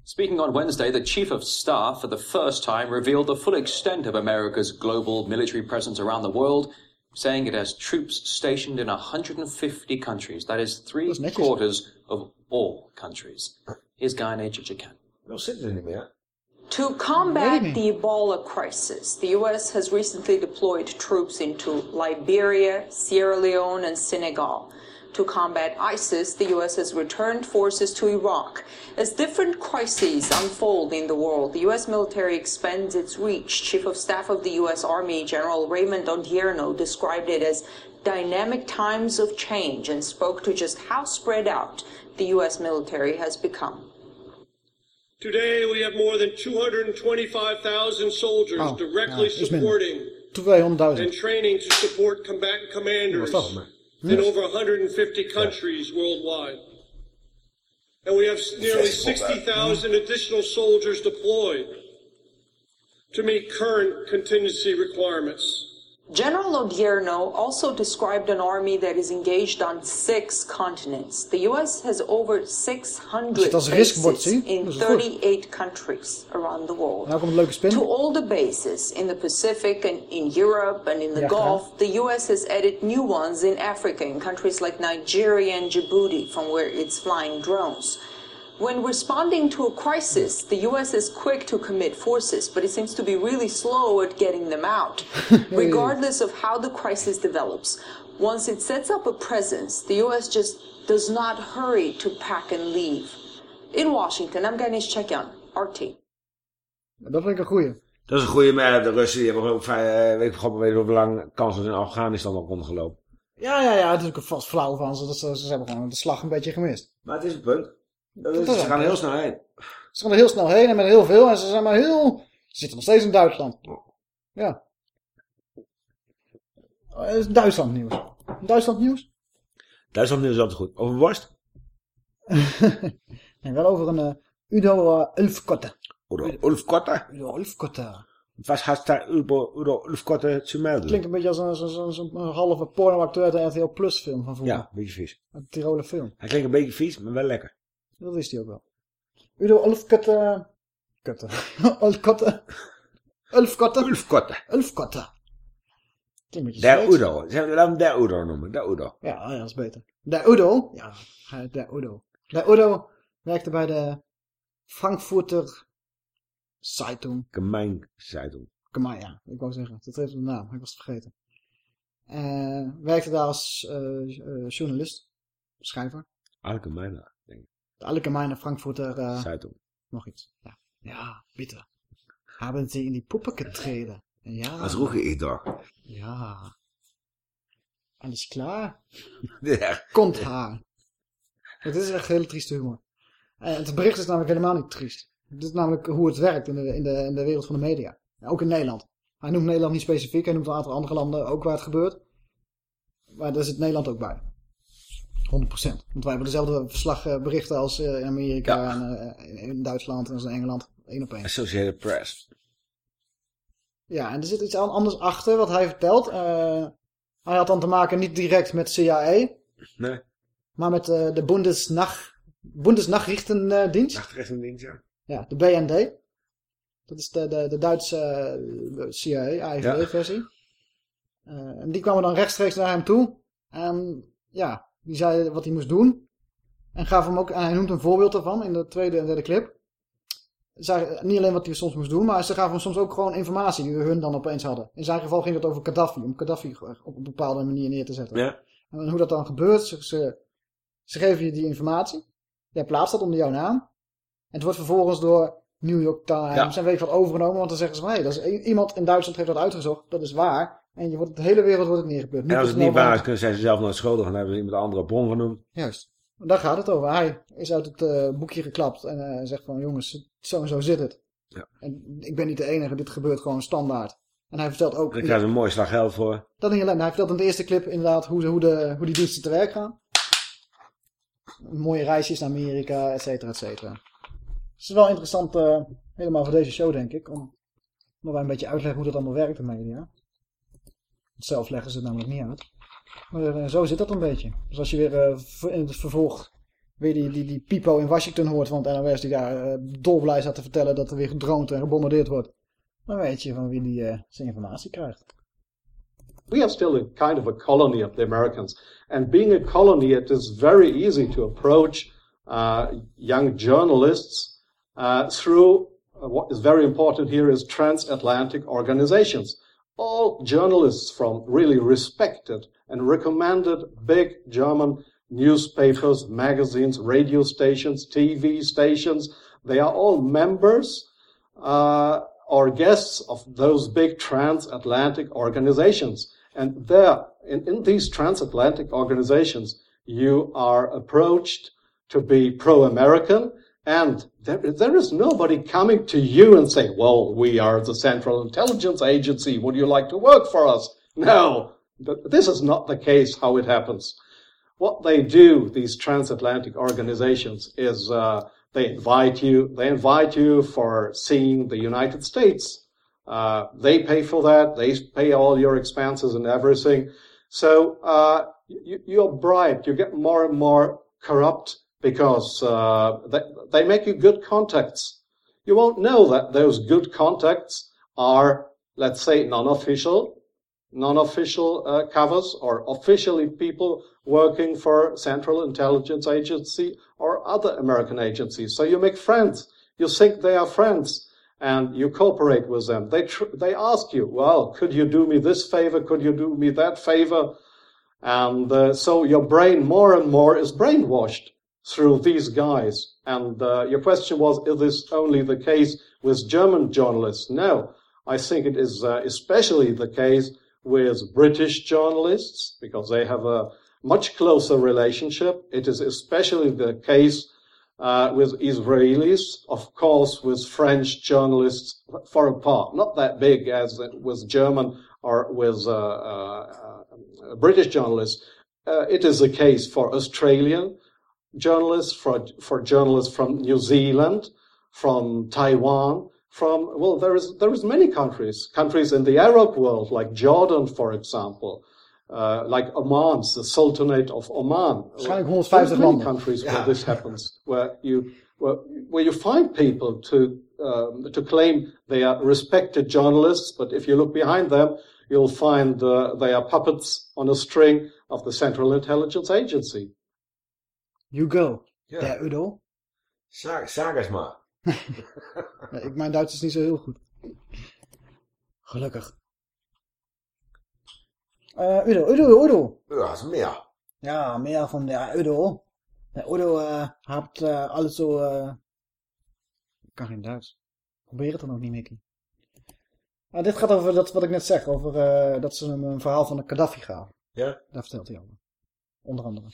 Speaking on Wednesday, the Chief of Staff for the first time revealed the full extent of America's global military presence around the world, saying it has troops stationed in 150 countries. That is three quarters of all countries. Here's Guy Japan. Wel zitten er niet meer. To combat the Ebola crisis, the U.S. has recently deployed troops into Liberia, Sierra Leone, and Senegal. To combat ISIS, the U.S. has returned forces to Iraq. As different crises unfold in the world, the U.S. military expands its reach. Chief of Staff of the U.S. Army General Raymond Odierno described it as dynamic times of change and spoke to just how spread out the U.S. military has become. Today, we have more than 225,000 soldiers Oh, directly ja, supporting 200.000. and training to support combatant commanders Wat is dat maar? in over 150 countries worldwide. And we have nearly 60,000 additional soldiers deployed to meet current contingency requirements. General Odierno also described an army that is engaged on six continents. The U.S. has over 600 het als riskbord bases in dat is het goed. 38 countries around the world. Nou komt een leuke spin. To all the bases in the Pacific and in Europe and in the Gulf, the U.S. has added new ones in Africa, in countries like Nigeria and Djibouti, from where it's flying drones. When responding to a crisis, the US is quick to commit forces, but it seems to be really slow at getting them out. Regardless of how the crisis develops, once it sets up a presence, the US just does not hurry to pack and leave. In Washington, I'm Ganesh Chekyan, RT. Dat vind ik een goeie. Dat is een goede, maar de Russen die hebben ook vrij, uh, weet ik god, weet hoe lang kansels in Afghanistan al rondgelopen. Ja, ja, ja, het is ook een vast flauw van ze. Dat ze, ze hebben gewoon de slag een beetje gemist. Maar het is een punt. Dat is, ze gaan er heel snel heen. Ze gaan er heel snel heen en met heel veel. En ze zijn maar heel... Ze zitten nog steeds in Duitsland. Ja. Is Duitsland nieuws. Duitsland nieuws? Duitsland nieuws is altijd goed. Over worst? nee, wel over een uh, Udo uh, Ulfkotte. Udo Ulfkotte? Udo Ulfkotte. Was hast daar Udo, Udo Ulfkotte te melden? Klinkt een beetje als een, zo, zo, zo halve pornoacteur uit de RTL Plus film van vroeger. Ja, een beetje vies. Een Tiroler film. Hij klinkt een beetje vies, maar wel lekker. Dat wist hij ook wel. Udo Ulfkotte... Kutte. Ulfkotte. Ulfkotte. Ulfkotte. Ulfkotte. Klinkt Der. Udo. Laten we hem Der Udo noemen. Der Udo. Ja, ja, dat is beter. Der Udo. Ja, der Udo. Der Udo werkte bij de Frankfurter Zeitung. Gemeinzeitung. Gemein, ja. Ik wou zeggen, dat heeft een naam. Ik was het vergeten. Uh, werkte daar als uh, uh, journalist. Schrijver. Allgemeine, ik. De Allgemeine Frankfurter uh, Zeitung. Nog iets. Ja, ja bitte. Haben Sie in die Puppe getreden? Ja. Was rufe ich doch? Ja. Alles klaar? Ja. Komt haar. Het is echt hele trieste humor. En het bericht is namelijk helemaal niet triest. Dit is namelijk hoe het werkt in de, in de, in de wereld van de media. Ook in Nederland. Hij noemt Nederland niet specifiek. Hij noemt een aantal andere landen ook waar het gebeurt. Maar daar zit Nederland ook bij. 100%. Want wij hebben dezelfde verslagberichten als in Amerika ja. en uh, in Duitsland en in Engeland. Eén op één. Associated Press. Ja, en er zit iets anders achter wat hij vertelt. Uh, hij had dan te maken niet direct met CIA. Nee. Maar met uh, de Bundesnach, Bundesnachrichtendienst. Nachrichtendienst, ja. Ja, de BND. Dat is de, de, de Duitse uh, CIA. Ja. Uh, en die kwamen dan rechtstreeks naar hem toe. En ja, die zei wat hij moest doen. En gaf hem ook, en hij noemt een voorbeeld ervan in de tweede en derde clip. Zij, niet alleen wat hij soms moest doen, maar ze gaven hem soms ook gewoon informatie die hun dan opeens hadden. In zijn geval ging het over Gaddafi, om Gaddafi op een bepaalde manier neer te zetten. Ja. En hoe dat dan gebeurt, ze, ze, ze geven je die informatie. Jij plaatst dat onder jouw naam. En het wordt vervolgens door New York Times ja. en weet wat overgenomen. Want dan zeggen ze van, hé, hey, dat is iemand in Duitsland heeft dat uitgezocht. Dat is waar. En je wordt, de hele wereld wordt het neergebeurd. En als het niet waar is, kunnen zij zelf naar schuldig en hebben ze iemand andere bron genoemd. Juist. Daar gaat het over. Hij is uit het uh, boekje geklapt en uh, zegt van, jongens, zo en zo zit het. Ja. En ik ben niet de enige, dit gebeurt gewoon standaard. En hij vertelt ook... En ik krijg een mooi slag geld voor. Dat niet alleen. Hij vertelt in de eerste clip inderdaad hoe, hoe, de, hoe die diensten te werk gaan. Mooie reisjes naar Amerika, et cetera, et cetera. Het is wel interessant, uh, helemaal voor deze show denk ik, om nog wel een beetje uitleggen hoe dat allemaal werkt in media. Zelf leggen ze het namelijk niet uit. Maar uh, zo zit dat een beetje. Dus als je weer uh, in het vervolg weer die, die, die Pipo in Washington hoort van het NOS die daar dolblij staat te vertellen dat er weer gedroomd en gebombardeerd wordt. Dan weet je van wie die zijn informatie krijgt. We are still a kind of a colony of the Americans. And being a colony, it is very easy to approach uh, young journalists uh, through uh, what is very important here is transatlantic organizations. All journalists from really respected and recommended big German newspapers, magazines, radio stations, TV stations, they are all members uh, or guests of those big transatlantic organizations. And there, in, in these transatlantic organizations, you are approached to be pro-American, and there, there is nobody coming to you and saying, well, we are the Central Intelligence Agency, would you like to work for us? No, this is not the case how it happens. What they do, these transatlantic organizations, is uh, they invite you, they invite you for seeing the United States. Uh, they pay for that. They pay all your expenses and everything. So uh, you, you're bribed. You get more and more corrupt because uh, they, they make you good contacts. You won't know that those good contacts are, let's say, non-official. non-official uh, covers or officially people working for Central Intelligence Agency or other American agencies. So you make friends. You think they are friends and you cooperate with them. They, they ask you, well, could you do me this favor? Could you do me that favor? And uh, so your brain more and more is brainwashed through these guys. And uh, your question was, is this only the case with German journalists? No, I think it is uh, especially the case with British journalists because they have a much closer relationship. It is especially the case uh, with Israelis, of course, with French journalists far apart, not that big as with German or with uh, uh, British journalists. Uh, it is the case for Australian journalists, for, for journalists from New Zealand, from Taiwan, from, well, there is, there is many countries, countries in the Arab world, like Jordan, for example, uh, like Oman, the Sultanate of Oman. There's many countries where this happens, where you, where, where you find people to, um, to claim they are respected journalists, but if you look behind them, you'll find uh, they are puppets on a string of the Central Intelligence Agency. Hugo. Ja. Ja, Udo. Sa- Sagas maar. Ja, ik, mijn Duits is niet zo heel goed. Gelukkig. Eh, Udo, Udo, Udo. Ja, dat is meer. Ja, mehr von der Udo. Der Udo äh, hat äh, alles so... Äh... Ik kan geen Duits. Probeer het dan ook niet, Mickey. Ah, dit gaat over dat wat ik net zeg. Over eh, dat ze hem een verhaal van de Gaddafi gaven. Ja. Daar vertelt hij over. Onder andere.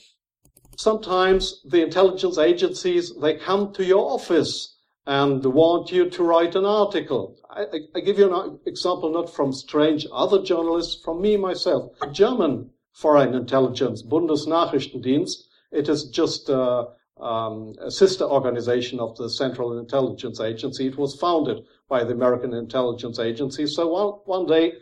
Sometimes the intelligence agencies, they come to your office and want you to write an article. I, I, give you an example not from strange other journalists, from me myself. German Foreign Intelligence, Bundesnachrichtendienst. It is just uh, um, a sister organization of the Central Intelligence Agency. It was founded by the American Intelligence Agency. So one, one day,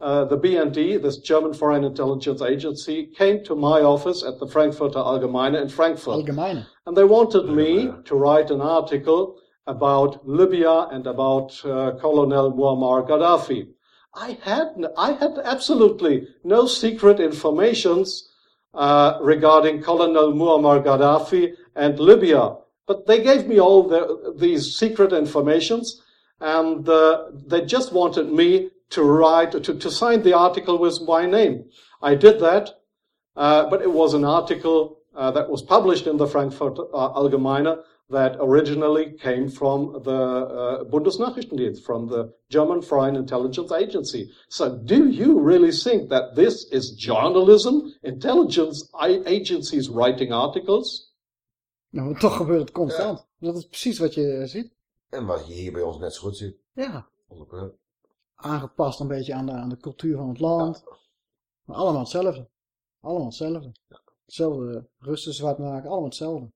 uh, the BND, this German Foreign Intelligence Agency, came to my office at the Frankfurter Allgemeine in Frankfurt. Allgemeine. And they wanted me to write an article about Libya and about uh, Colonel Muammar Gaddafi. I had, n- I had absolutely no secret informations uh, regarding Colonel Muammar Gaddafi and Libya. But they gave me all the, these secret informations and uh, they just wanted me to write, to, to sign the article with my name. I did that, uh, but it was an article uh, that was published in the Frankfurt uh, Allgemeine that originally came from the uh, Bundesnachrichtendienst, from the German Foreign Intelligence Agency. So do you really think that this is journalism, intelligence agencies writing articles? Nou, maar toch gebeurt het constant. Dat is precies wat je eh, ziet. En wat je hier bij ons net zo goed ziet. Ja. 100%. Aangepast een beetje aan de, aan de cultuur van het land. Maar allemaal hetzelfde. Allemaal hetzelfde. Hetzelfde Russen zwart maken. Allemaal hetzelfde.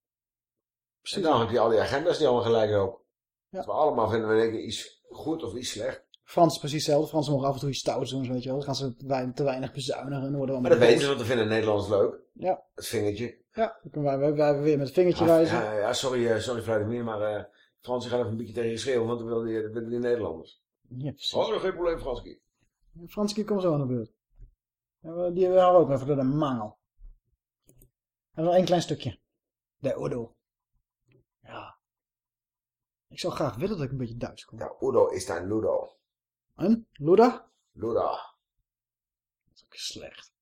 En dan heb je al die agenda's die allemaal gelijk lopen. Ja. We allemaal vinden we denken iets goed of iets slecht. Frans is precies hetzelfde. Fransen mogen af en toe iets stouts doen, weet je wel. Dan gaan ze te wei- te weinig bezuinigen. en worden Maar dat weten ze, want dat vinden Nederlanders leuk. Ja. Het vingertje. Ja, dan kunnen wij, weer met het vingertje Ja, wijzen. ja, ja, sorry, eh, sorry Vladimir, maar eh Fransen gaan even een beetje tegen je schreeuwen, want dan willen die, dat willen die Nederlanders. Ja, precies. Oh, dat geen probleem, Franski. Franski komt zo aan de beurt. Die hebben we ook even door de mangel. En nog één klein stukje. De Udo. Ja. Ik zou graag willen dat ik een beetje Duits kon. Ja, Udo is daar Ludo. En? Luda? Luda. Dat is ook slecht.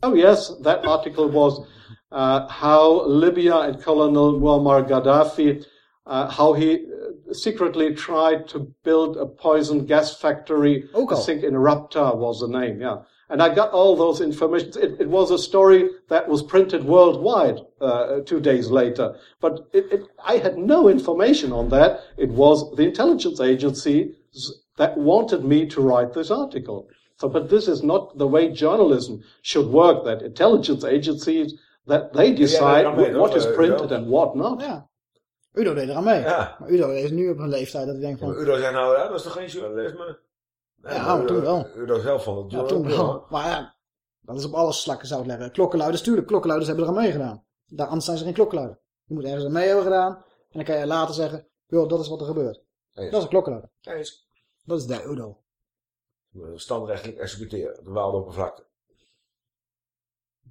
Oh yes, that article was uh, how Libya and Colonel Muammar Gaddafi, uh, how he uh, secretly tried to build a poison gas factory. Ook al. I think in Rapta was the name, yeah. And I got all those information. It, it was a story that was printed worldwide uh, two days later. But it, it, I had no information on that. It was the intelligence agency that wanted me to write this article. So, but this is not the way journalism should work. That intelligence agencies that they decide dan mee, what toch, is eh, printed and what not. Ja. Udo deed eraan mee. Ja. Maar Udo is nu op een leeftijd dat hij denkt van... Udo zegt nou, ja, dat is toch geen journalisme? Nee, Ja, maar maar toen wel. Udo zelf vond het Ja, toen wel. Maar ja, dat is op alles slakken zout leggen. Klokkenluiders, tuurlijk, klokkenluiders hebben er aan meegedaan. Daar, anders zijn ze geen klokkenluider. Je moet ergens aan mee hebben gedaan. En dan kan je later zeggen, joh, dat is wat er gebeurt. Eens. Dat is een klokkenluider. Eens. Dat is de Udo. Standrechtelijk executeren, de waalde.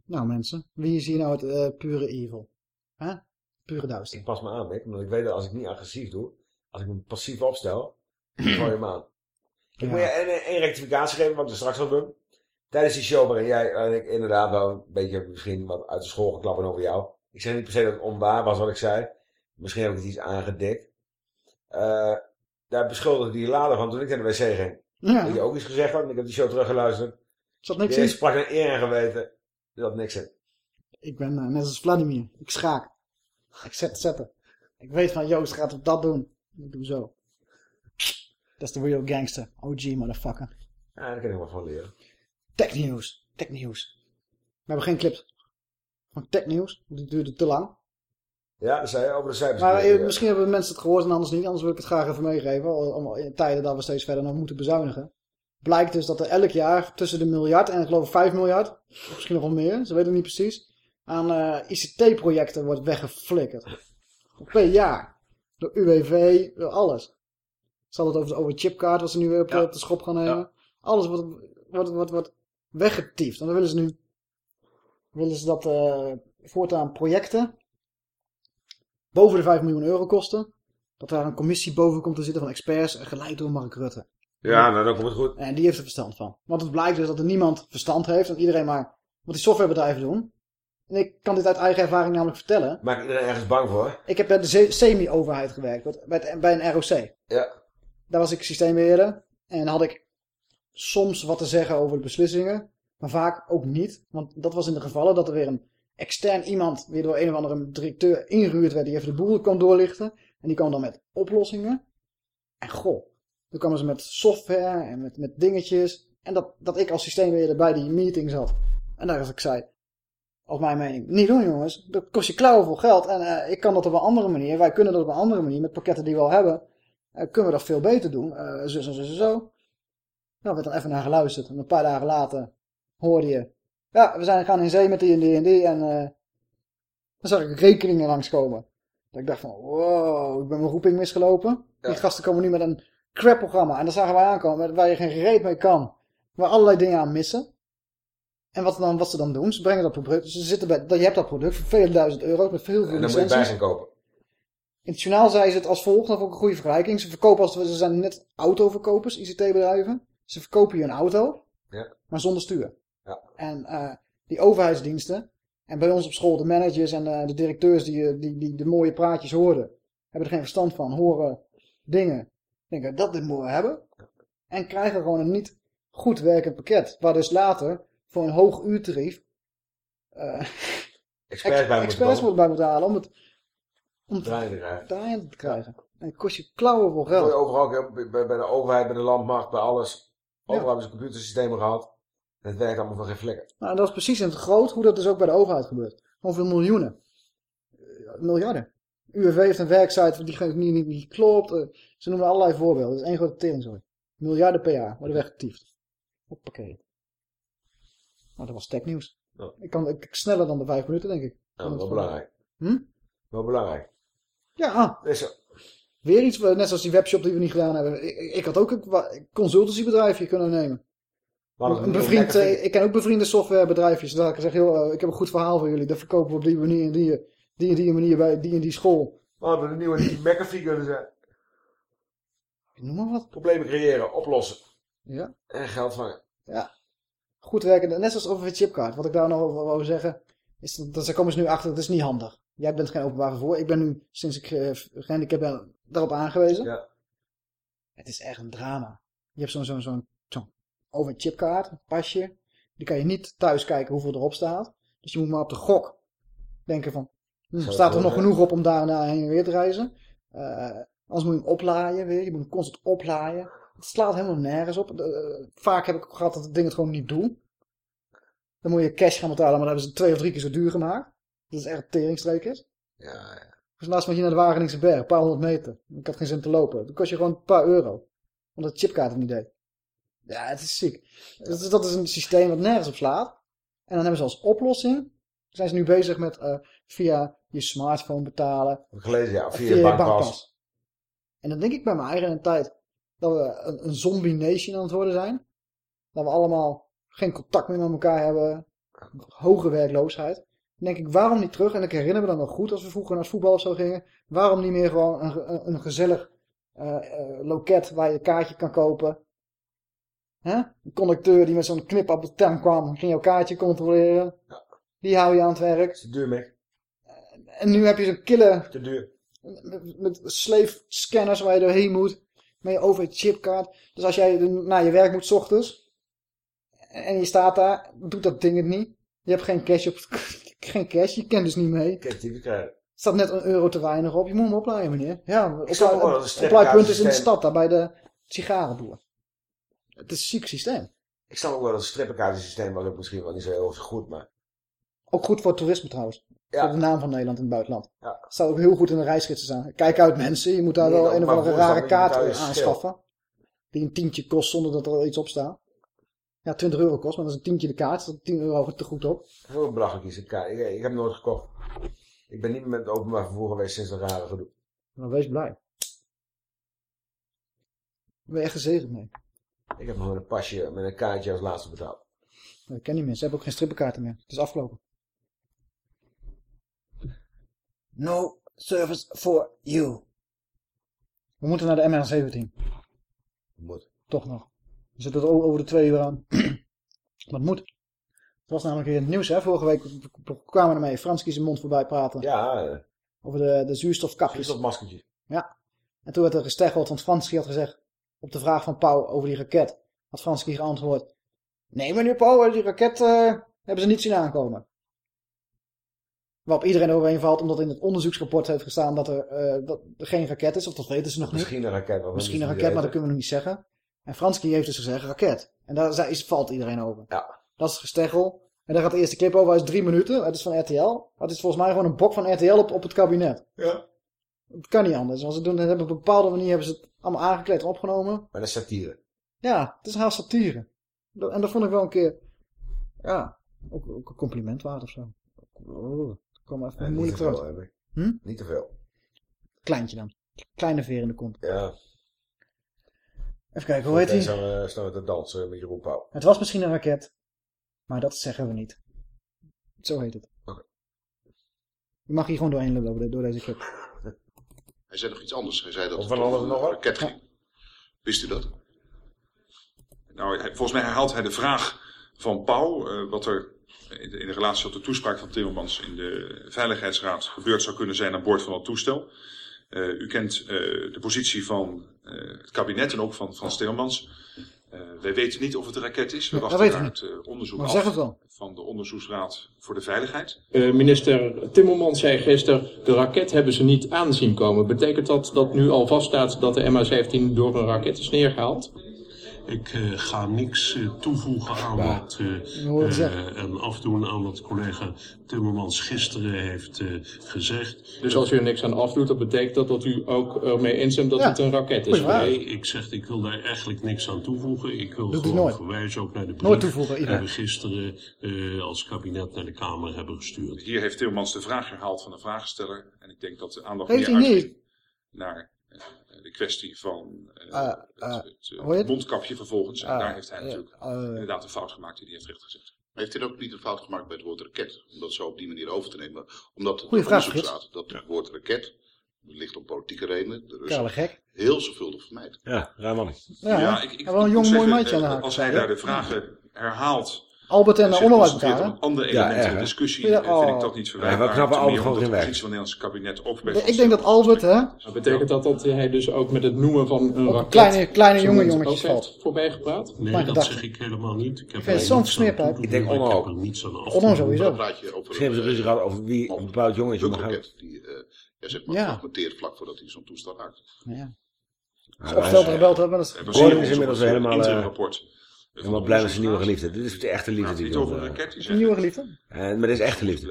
Nou mensen, wie is hier nou het eh, pure evil? Hè? Pure duister. Ik pas me aan, Mick, omdat ik weet dat als ik niet agressief doe, als ik me passief opstel, dan gooi je hem aan. Ik moet je één- rectificatie geven, wat we straks gaan doen. Tijdens die show waarin jij en ik inderdaad wel een beetje misschien wat uit de school geklappen over jou. Ik zeg niet per se dat het onwaar was wat ik zei. Misschien heb ik het iets aangedikt. Eh, daar beschuldigde die later van toen ik naar de wc ging. Ja. Dat je ook iets gezegd had en ik heb die show teruggeluisterd. Zat niks Je in? sprak een eer en geweten. Er zat niks in. Ik ben eh, net als Vladimir. Ik schaak. Ik zet zetten. Ik weet van Joost gaat dat doen. Ik doe zo. Dat is de real gangster. OG motherfucker. Ja, daar kan ik wel van leren. Technieuws. Technieuws. We hebben geen clips van technieuws. want Die duurde te lang. Ja, dat zei je over de cijfers. Maar eh, Ja. misschien hebben mensen het gehoord en anders niet. Anders wil ik het graag even meegeven. al- In tijden dat we steeds verder nog moeten bezuinigen. Blijkt dus dat er elk jaar tussen de miljard en ik geloof 5 miljard. Misschien nog wel meer. Ze weten het niet precies. Aan eh, ICT-projecten wordt weggeflikkerd. Per jaar. Door UWV. Door alles. Hadden het over, over chipkaart. Wat ze nu weer op, de- op de schop gaan nemen. Alles wordt, wordt, wordt, wordt weggetiefd. En dan willen ze nu... Willen ze dat eh, voortaan projecten boven de 5 miljoen euro kosten. Dat daar een commissie boven komt te zitten van experts, eh, geleid door Mark Rutte. Ja, nou, dan komt het goed. En die heeft er verstand van. Want het blijkt dus dat er niemand verstand heeft en iedereen maar wat die softwarebedrijven doen. En ik kan dit uit eigen ervaring namelijk vertellen. Maakt iedereen ergens bang voor? Ik heb bij de semi-overheid gewerkt, bij, het- bij een ROC. Ja. Daar was ik systeembeheerder. En had ik soms wat te zeggen over de beslissingen. Maar vaak ook niet. Want dat was in de gevallen dat er weer een extern iemand weer door een of andere directeur ingehuurd werd. Die even de boel kon doorlichten. En die kwam dan met oplossingen. En goh. Toen kwamen ze met software en met, met dingetjes. En dat, dat ik als systeembeheerder bij die meeting zat. En daar als ik zei. Als mijn mening. Niet doen jongens. Dat kost je klauwen vol geld. En eh, ik kan dat op een andere manier. Wij kunnen dat op een andere manier. Met pakketten die we al hebben. eh, kunnen we dat veel beter doen. Eh zo, zo, zo, zo. Nou, werd dan even naar geluisterd. En een paar dagen later hoorde je... Ja, we zijn gaan in zee met die en die en die. En eh, dan zag ik rekeningen langskomen. Dat ik dacht van, wow, ik ben mijn roeping misgelopen. Die gasten komen nu met een crap programma. En dan zagen wij aankomen waar je geen reet mee kan. Waar allerlei dingen aan missen. En wat, dan, wat ze dan doen, ze brengen dat product. Ze zitten bij, je hebt dat product voor vele duizend euro met veel, veel En dan moet je bij gaan kopen. In het journaal zei ze het als volgt, dat ik een goede vergelijking. Ze verkopen als ze zijn net autoverkopers, ICT-bedrijven. Ze verkopen je een auto, Ja. maar zonder stuur. Ja. En eh, die overheidsdiensten, en bij ons op school de managers en eh, de directeurs die, eh, die, die de mooie praatjes hoorden, hebben er geen verstand van, horen dingen, denken dat dit moeten we hebben. En krijgen gewoon een niet goed werkend pakket, waar dus later voor een hoog uurtarief eh, Experts bij moeten experts bij moeten halen om het, om Draaien te krijgen. daarin te krijgen. En het kost je klauwen voor geld. overal, bij, bij de overheid, bij de landmacht, bij alles. Overal Ja. hebben ze computersystemen gehad. En het werkt allemaal voor geen flikker. Nou, en dat is precies in het groot hoe dat dus ook bij de overheid gebeurt. Hoeveel miljoenen. Eh, miljarden. UWV heeft een werksite die niet, niet, niet klopt. Eh, ze noemen allerlei voorbeelden. Dat is één grote teringzooi. Miljarden per jaar worden weggetiefd. Hoppakee. Nou, dat was technieuws. Ja. Ik kan ik, sneller dan de vijf minuten, denk ik. Ja, wel belangrijk. Hm? Wel belangrijk. Ja. Is zo. Weer iets, eh, net zoals die webshop die we niet gedaan hebben. Ik, had ook een consultancybedrijfje kunnen nemen. Een bevriend, eh, ik ken ook bevriende softwarebedrijfjes. Dat ik zeg, joh, eh, ik heb een goed verhaal voor jullie. Dat verkopen we op die manier en die, die en die manier bij die en die school. We hadden een nieuwe McAfee kunnen zijn. Noem maar wat. Problemen creëren, oplossen. Ja. En geld vangen. Ja. Goed werken. Net zoals over de chipkaart. Wat ik daar nog over wou zeggen. Is dat, dat ze komen ze nu achter. Dat is niet handig. Jij bent geen openbaar vervoer. Ik ben nu, sinds ik uh, gehandicapt ben, daarop aangewezen. Ja. Het is echt een drama. Je hebt zo'n zo'n zo'n zo over een chipkaart, een pasje. Die kan je niet thuis kijken hoeveel erop staat. Dus je moet maar op de gok denken van... Hm, staat er nog genoeg op om daar en daar heen en weer te reizen? Uh, anders moet je hem oplaaien weer. Je moet hem constant oplaaien. Het slaat helemaal nergens op. Uh, vaak heb ik gehad dat het ding het gewoon niet doet. Dan moet je cash gaan betalen, maar dan hebben ze twee of drie keer zo duur gemaakt. Dat is echt een teringstreek is. Ja, ja. Dus laatst met je naar de Wageningse berg, een paar honderd meter. Ik had geen zin te lopen. Dan kost je gewoon een paar euro. Omdat de chipkaart het niet deed. Ja, het is ziek. Dat is, dat is een systeem wat nergens op slaat. En dan hebben ze als oplossing, zijn ze nu bezig met uh, via je smartphone betalen. Gelezen, ja, via, via je bankpas. bankpas. En dan denk ik bij mijn eigen tijd dat we een, een zombie nation aan het worden zijn. Dat we allemaal geen contact meer met elkaar hebben. Hoge werkloosheid. Dan denk ik, waarom niet terug? En ik herinner me dan nog goed als we vroeger naar het voetbal of zo gingen. Waarom niet meer gewoon een, een, gezellig eh, eh, loket waar je een kaartje kan kopen. Hè? Een conducteur die met zo'n knip op de kwam, ging jouw kaartje controleren. Die hou je aan het werk. Is te duur, Mick? En nu heb je zo'n killer Te duur. met, met sleefscanners waar je doorheen moet. Met je OV-chipkaart. Dus als jij naar je werk moet 's ochtends. En je staat daar, doet dat ding het niet. Je hebt geen cash op, geen cash, je kent dus niet mee. Krijgen. Er staat net een euro te weinig op. Je moet hem oplaaien, meneer. Ja, oplaaipunt is in de stad, daar bij de sigarenboer. Het is een ziek systeem. Ik snap ook wel dat het strippenkaartensysteem was ook misschien wel niet zo heel goed, maar... Ook goed voor toerisme trouwens. Ja. Voor de naam van Nederland in het buitenland. Ja. Het staat ook heel goed in de reisgidsen staan. Kijk uit mensen, je moet daar Nee, wel dat een of andere voor rare is dan kaart aanschaffen. Die een tientje kost zonder dat er iets op staat. Ja, 20 euro kost, maar dat is een tientje de kaart. Er staat 10 euro te goed op. Heel belachelijk is het kaart. Ik, ik heb nooit gekocht. Ik ben niet meer met het openbaar vervoer geweest sinds dat rare gedoe. Maar wees blij. Daar ben je echt gezegend mee. Ik heb gewoon een pasje met een kaartje als laatste betaald. Dat ken niet meer. Ze hebben ook geen strippenkaarten meer. Het is afgelopen. No service for you. We moeten naar de MR17. Moet. Toch nog. We zitten er over de twee uur aan. Wat moet. Het was namelijk in het nieuws, hè. Vorige week kwamen we ermee. Franski zijn mond voorbij praten. Ja, eh, Over de, de zuurstofkapjes. zuurstofmaskertjes. Ja. En toen werd er gesteggeld, want Franski had gezegd... Op de vraag van Pauw over die raket... Had Franski geantwoord... Nee, meneer Pauw, die raket eh, hebben ze niet zien aankomen. Waarop iedereen overheen valt, omdat in het onderzoeksrapport heeft gestaan dat er, eh, dat er geen raket is. Of dat weten ze nog niet. Misschien een raket. wat we Misschien niet een raket, maar dat kunnen we nog niet zeggen. En Franski heeft dus gezegd raket. En daar zei- is, valt iedereen over. Ja. Dat is gesteggel. En daar gaat de eerste clip over. Hij is drie minuten. Het is van RTL. Het is volgens mij gewoon een bok van RTL op, op het kabinet. Ja. Het kan niet anders. Want ze doen, hebben op een bepaalde manier hebben ze het allemaal aangekleed en opgenomen. Maar dat is satire. Ja, het is haast satire. En dat vond ik wel een keer... Ja, ook, ook een compliment waard of zo. Oh, kwam even niet moeilijk te veel. Hm? Niet te veel. Kleintje dan. Kleine veer in de kont. Ja. Even kijken, hoe heet hij? Zo uh, snel te dansen met Jeroen Pauw. Het was misschien een raket. Maar dat zeggen we niet. Zo heet het. Je mag hier gewoon doorheen lullen door, door deze clip. Hij zei nog iets anders. Hij zei dat Of het van alles een nog wat? raket ging. Wist u dat? Nou, volgens mij herhaalt hij de vraag van Pauw, eh, wat er in de, relatie tot de toespraak van Timmermans in de Veiligheidsraad gebeurd zou kunnen zijn aan boord van dat toestel. Eh, u kent eh, de positie van eh, het kabinet en ook van Frans Timmermans. Eh, wij weten niet of het een raket is. We wachten we het eh, onderzoek Maar af zeg het wel. van de Onderzoeksraad voor de Veiligheid. Eh, minister Timmermans zei gisteren, de raket hebben ze niet aanzien komen. Betekent dat dat nu al vaststaat dat de MH17 door een raket is neergehaald? Ik eh, ga niks eh, toevoegen aan wat eh, hoor het eh, zeggen. en afdoen aan wat collega Timmermans gisteren heeft eh, gezegd. Dus als u er niks aan afdoet, dat betekent dat dat u ook ermee instemt dat Ja. het een raket is? Nee, ik zeg, ik wil daar eigenlijk niks aan toevoegen. Ik wil Doet gewoon verwijzen ook naar de brief Nooit toevoegen, die we gisteren eh, als kabinet naar de Kamer hebben gestuurd. Hier heeft Timmermans de vraag herhaald van de vraagsteller. En ik denk dat de aandacht Heeft meer uitging naar eh, kwestie van eh, het, eh, het, het? mondkapje vervolgens. En Eh, daar heeft hij natuurlijk inderdaad een fout gemaakt die hij heeft rechtgezet. Maar heeft hij ook niet een fout gemaakt bij het woord raket? Om dat zo op die manier over te nemen. Omdat Goeie de vraag, onderzoeksraad dat het woord raket, ligt om politieke redenen, de Russen gek. heel zorgvuldig vermijdt. Ja, raar man. Ja, Ja, ik, ik, wel een jong mooi zeggen, maatje aan de eh, haak. Als hij daar de vragen herhaalt. Albert en zich onderwijs concentreert elkaar, een ander Ja, element erg, in de discussie, Ja, eh, vind oh. ik dat niet Ja, verwijtbaar. we knappen Albert meer gewoon omdat geen de weg. positie van het Nederlandse kabinet ook bij Ik denk dat Albert, hè, Maar betekent dat dat hij dus ook met het noemen van een raket... kleine- kleine jonge jongetjes valt. voorbij gepraat? Nee, Mijn dat zeg ik helemaal niet. Ik heb vind het zo'n niets aan smeerpijp. Ik denk. Onno Ik heb ook. Onno sowieso. Praat je over Misschien hebben ze ruzie gehad over wie een bepaald jongetje mag hebben. die eh, ja, zeg maar Ja. fragmenteert vlak voordat hij zo'n toestel raakt. Ja. Ja, Of gebeld hebben, dat is... Inmiddels helemaal, interim eh, rapport. Helemaal blij met zijn nieuwe geliefde. Dit is de echte liefde Het die niet over wil. een eh, raket. Die nieuwe geliefde. eh, maar dit is echte liefde.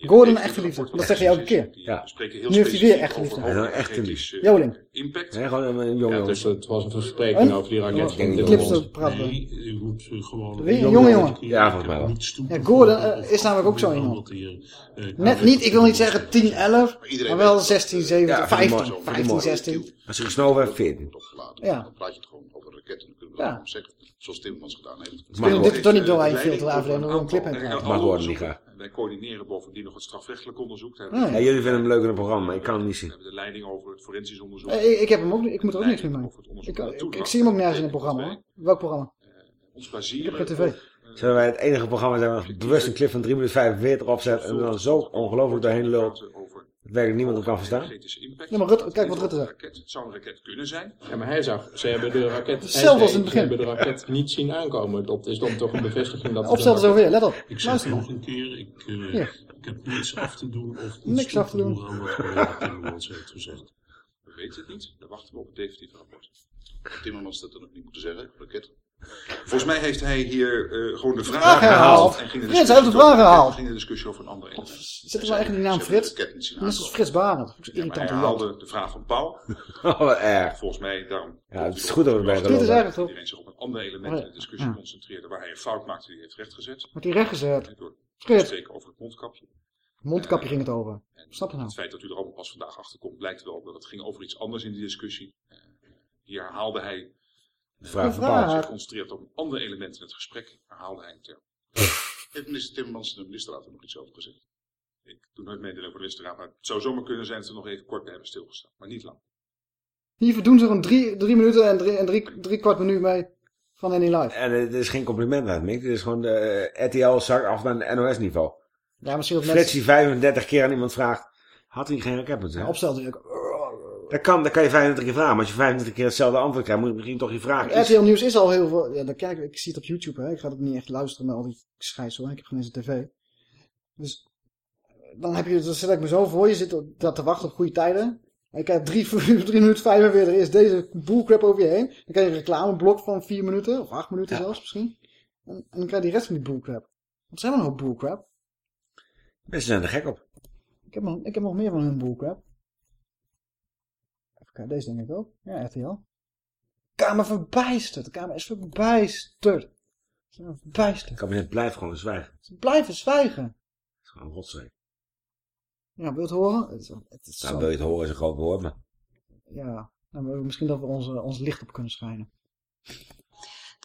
je Gordon, echte liefde. Dat zeg je elke keer. Ja. spreken heel Nu heeft hij weer specifiek echte over liefde. Ja, hoge echte eh, Joling. Impact. Nee, gewoon een, een jongen. Ja, dus het was een verspreking over die raket. Denk de niet clips dat- te praten. Nee, u moet eh, gewoon... Een jonge jongen. Ja, volgens mij wel. Ja, Gordon eh, is namelijk ook zo iemand. eh, Net niet, ik wil niet zeggen 10, 11, iedereen maar wel weet- 16, 17, Ja, vind ik 15, mooi. 15, mooi. 16. Als ze gesnoven heeft, 14. Opgeladen. Ja. Dan praat je het gewoon over raketten. Dan kunnen we Ja. daarom zeggen. Zoals Tim Timmermans gedaan heeft. Spelen dit toch niet door hij een filter aflevering, door een clip praten. Mag worden, graag. Wij coördineren bovendien nog het strafrechtelijk onderzoek. Ah, hebben ja. Ja, jullie vinden hem leuk in het programma, maar ik kan hem niet zien. We hebben de leiding over het forensisch onderzoek. Eh, Ik, ik heb hem ook, niet- ik moet er ook niks mee maken. Ik, ik, zie hem ook nergens in het programma. Welk programma? Ons Ik baseren heb geen tv. Zullen wij het enige programma zijn waar bewust een clip van 3 minuten 45 opzet en dan zo ongelooflijk doorheen lult werkelijk niemand hem kan verstaan? Ja, maar Rutte, kijk wat Rutte zegt. Het zou een raket kunnen zijn. Ja, maar hij zag, ze hebben de raket, Hetzelfde hij als in het ze begin. hebben de raket niet zien aankomen. Dat is dan toch een bevestiging dat zo raket- weer, let op. Ik zeg Luister nog een keer, ik, eh, Ja. ik heb niets af te doen of Niks af te doen. aan wat collega Timmermans heeft gezegd. We weten het niet. Dan wachten we op het definitieve rapport. Timmermans dat dan ook niet moeten zeggen. Raket. Volgens mij heeft hij hier eh, gewoon de vraag, Vraag herhaald. En ging de Frits, discussie hij heeft de vraag over- herhaald. ging de discussie over een ander element. Zit er echt in die naam Frits? Dat is. Frits Barend. Ja, maar hij herhaalde de vraag van Paul. Oh, erg. Volgens mij daarom. Ja, het is goed dat we bij Dit is eigenlijk toch? Iedereen zich op een ander element in de discussie Ja. concentreerde waar hij een fout maakte die hij heeft rechtgezet. Wordt hij rechtgezet? Door spreken over het mondkapje. Mondkapje ging het over. Snap je nou? Het feit dat u er allemaal pas vandaag achter komt, blijkt wel dat het ging over iets anders in die discussie. Eh, Hier herhaalde hij De vraag van Paul. zich concentreert op een ander element in het gesprek, herhaalde hij een term. Heeft minister Timmermans de ministerraad er nog iets over gezegd? Ik doe nooit meedelen over de ministerraad, maar het zou zomaar kunnen zijn dat we nog even kort bij hebben stilgestaan, maar niet lang. Hier doen ze gewoon drie, drie minuten en, drie, en drie, drie kwart minuut mee van Any Live. En het is geen compliment uit, Mick. Dit is gewoon de eh, RTL zak af naar NOS-niveau. Ja, misschien dat die 35 keer aan iemand vraagt, had hij geen raket moeten Ja, zeggen? opstel natuurlijk. Dat kan, dat kan je 35 keer vragen. Maar als je 35 keer hetzelfde antwoord krijgt, moet je misschien toch je vraag iets- RTL Nieuws is al heel veel. Ja, dat ken ik, zie het op YouTube. Hè. Ik ga het niet echt luisteren met al die scheids hoor. Ik heb geen eens een tv. Dus dan heb je, dan zet ik me zo voor. Je zit dat te wachten op goede tijden. En je krijgt drie, drie minuten 45 eerst deze bullcrap over je heen. Dan krijg je een reclameblok van vier minuten. Of acht minuten zelfs misschien. En, en dan krijg je de rest van die bullcrap. Wat zijn we nou bullcrap? Mensen zijn er gek op. Ik heb nog, ik heb nog meer van hun bullcrap. Deze denk ik ook. Ja, RTL. Kamer verbijsterd. De Kamer is verbijsterd. Ze zijn verbijsterd. Het kabinet blijft gewoon zwijgen. Ze blijven zwijgen. Het is gewoon rotzooi. Ja, wil je het horen? Het is, het is Nou, zo- wil je het horen is een groot woord, maar... Ja, nou, misschien dat we onze, ons licht op kunnen schijnen.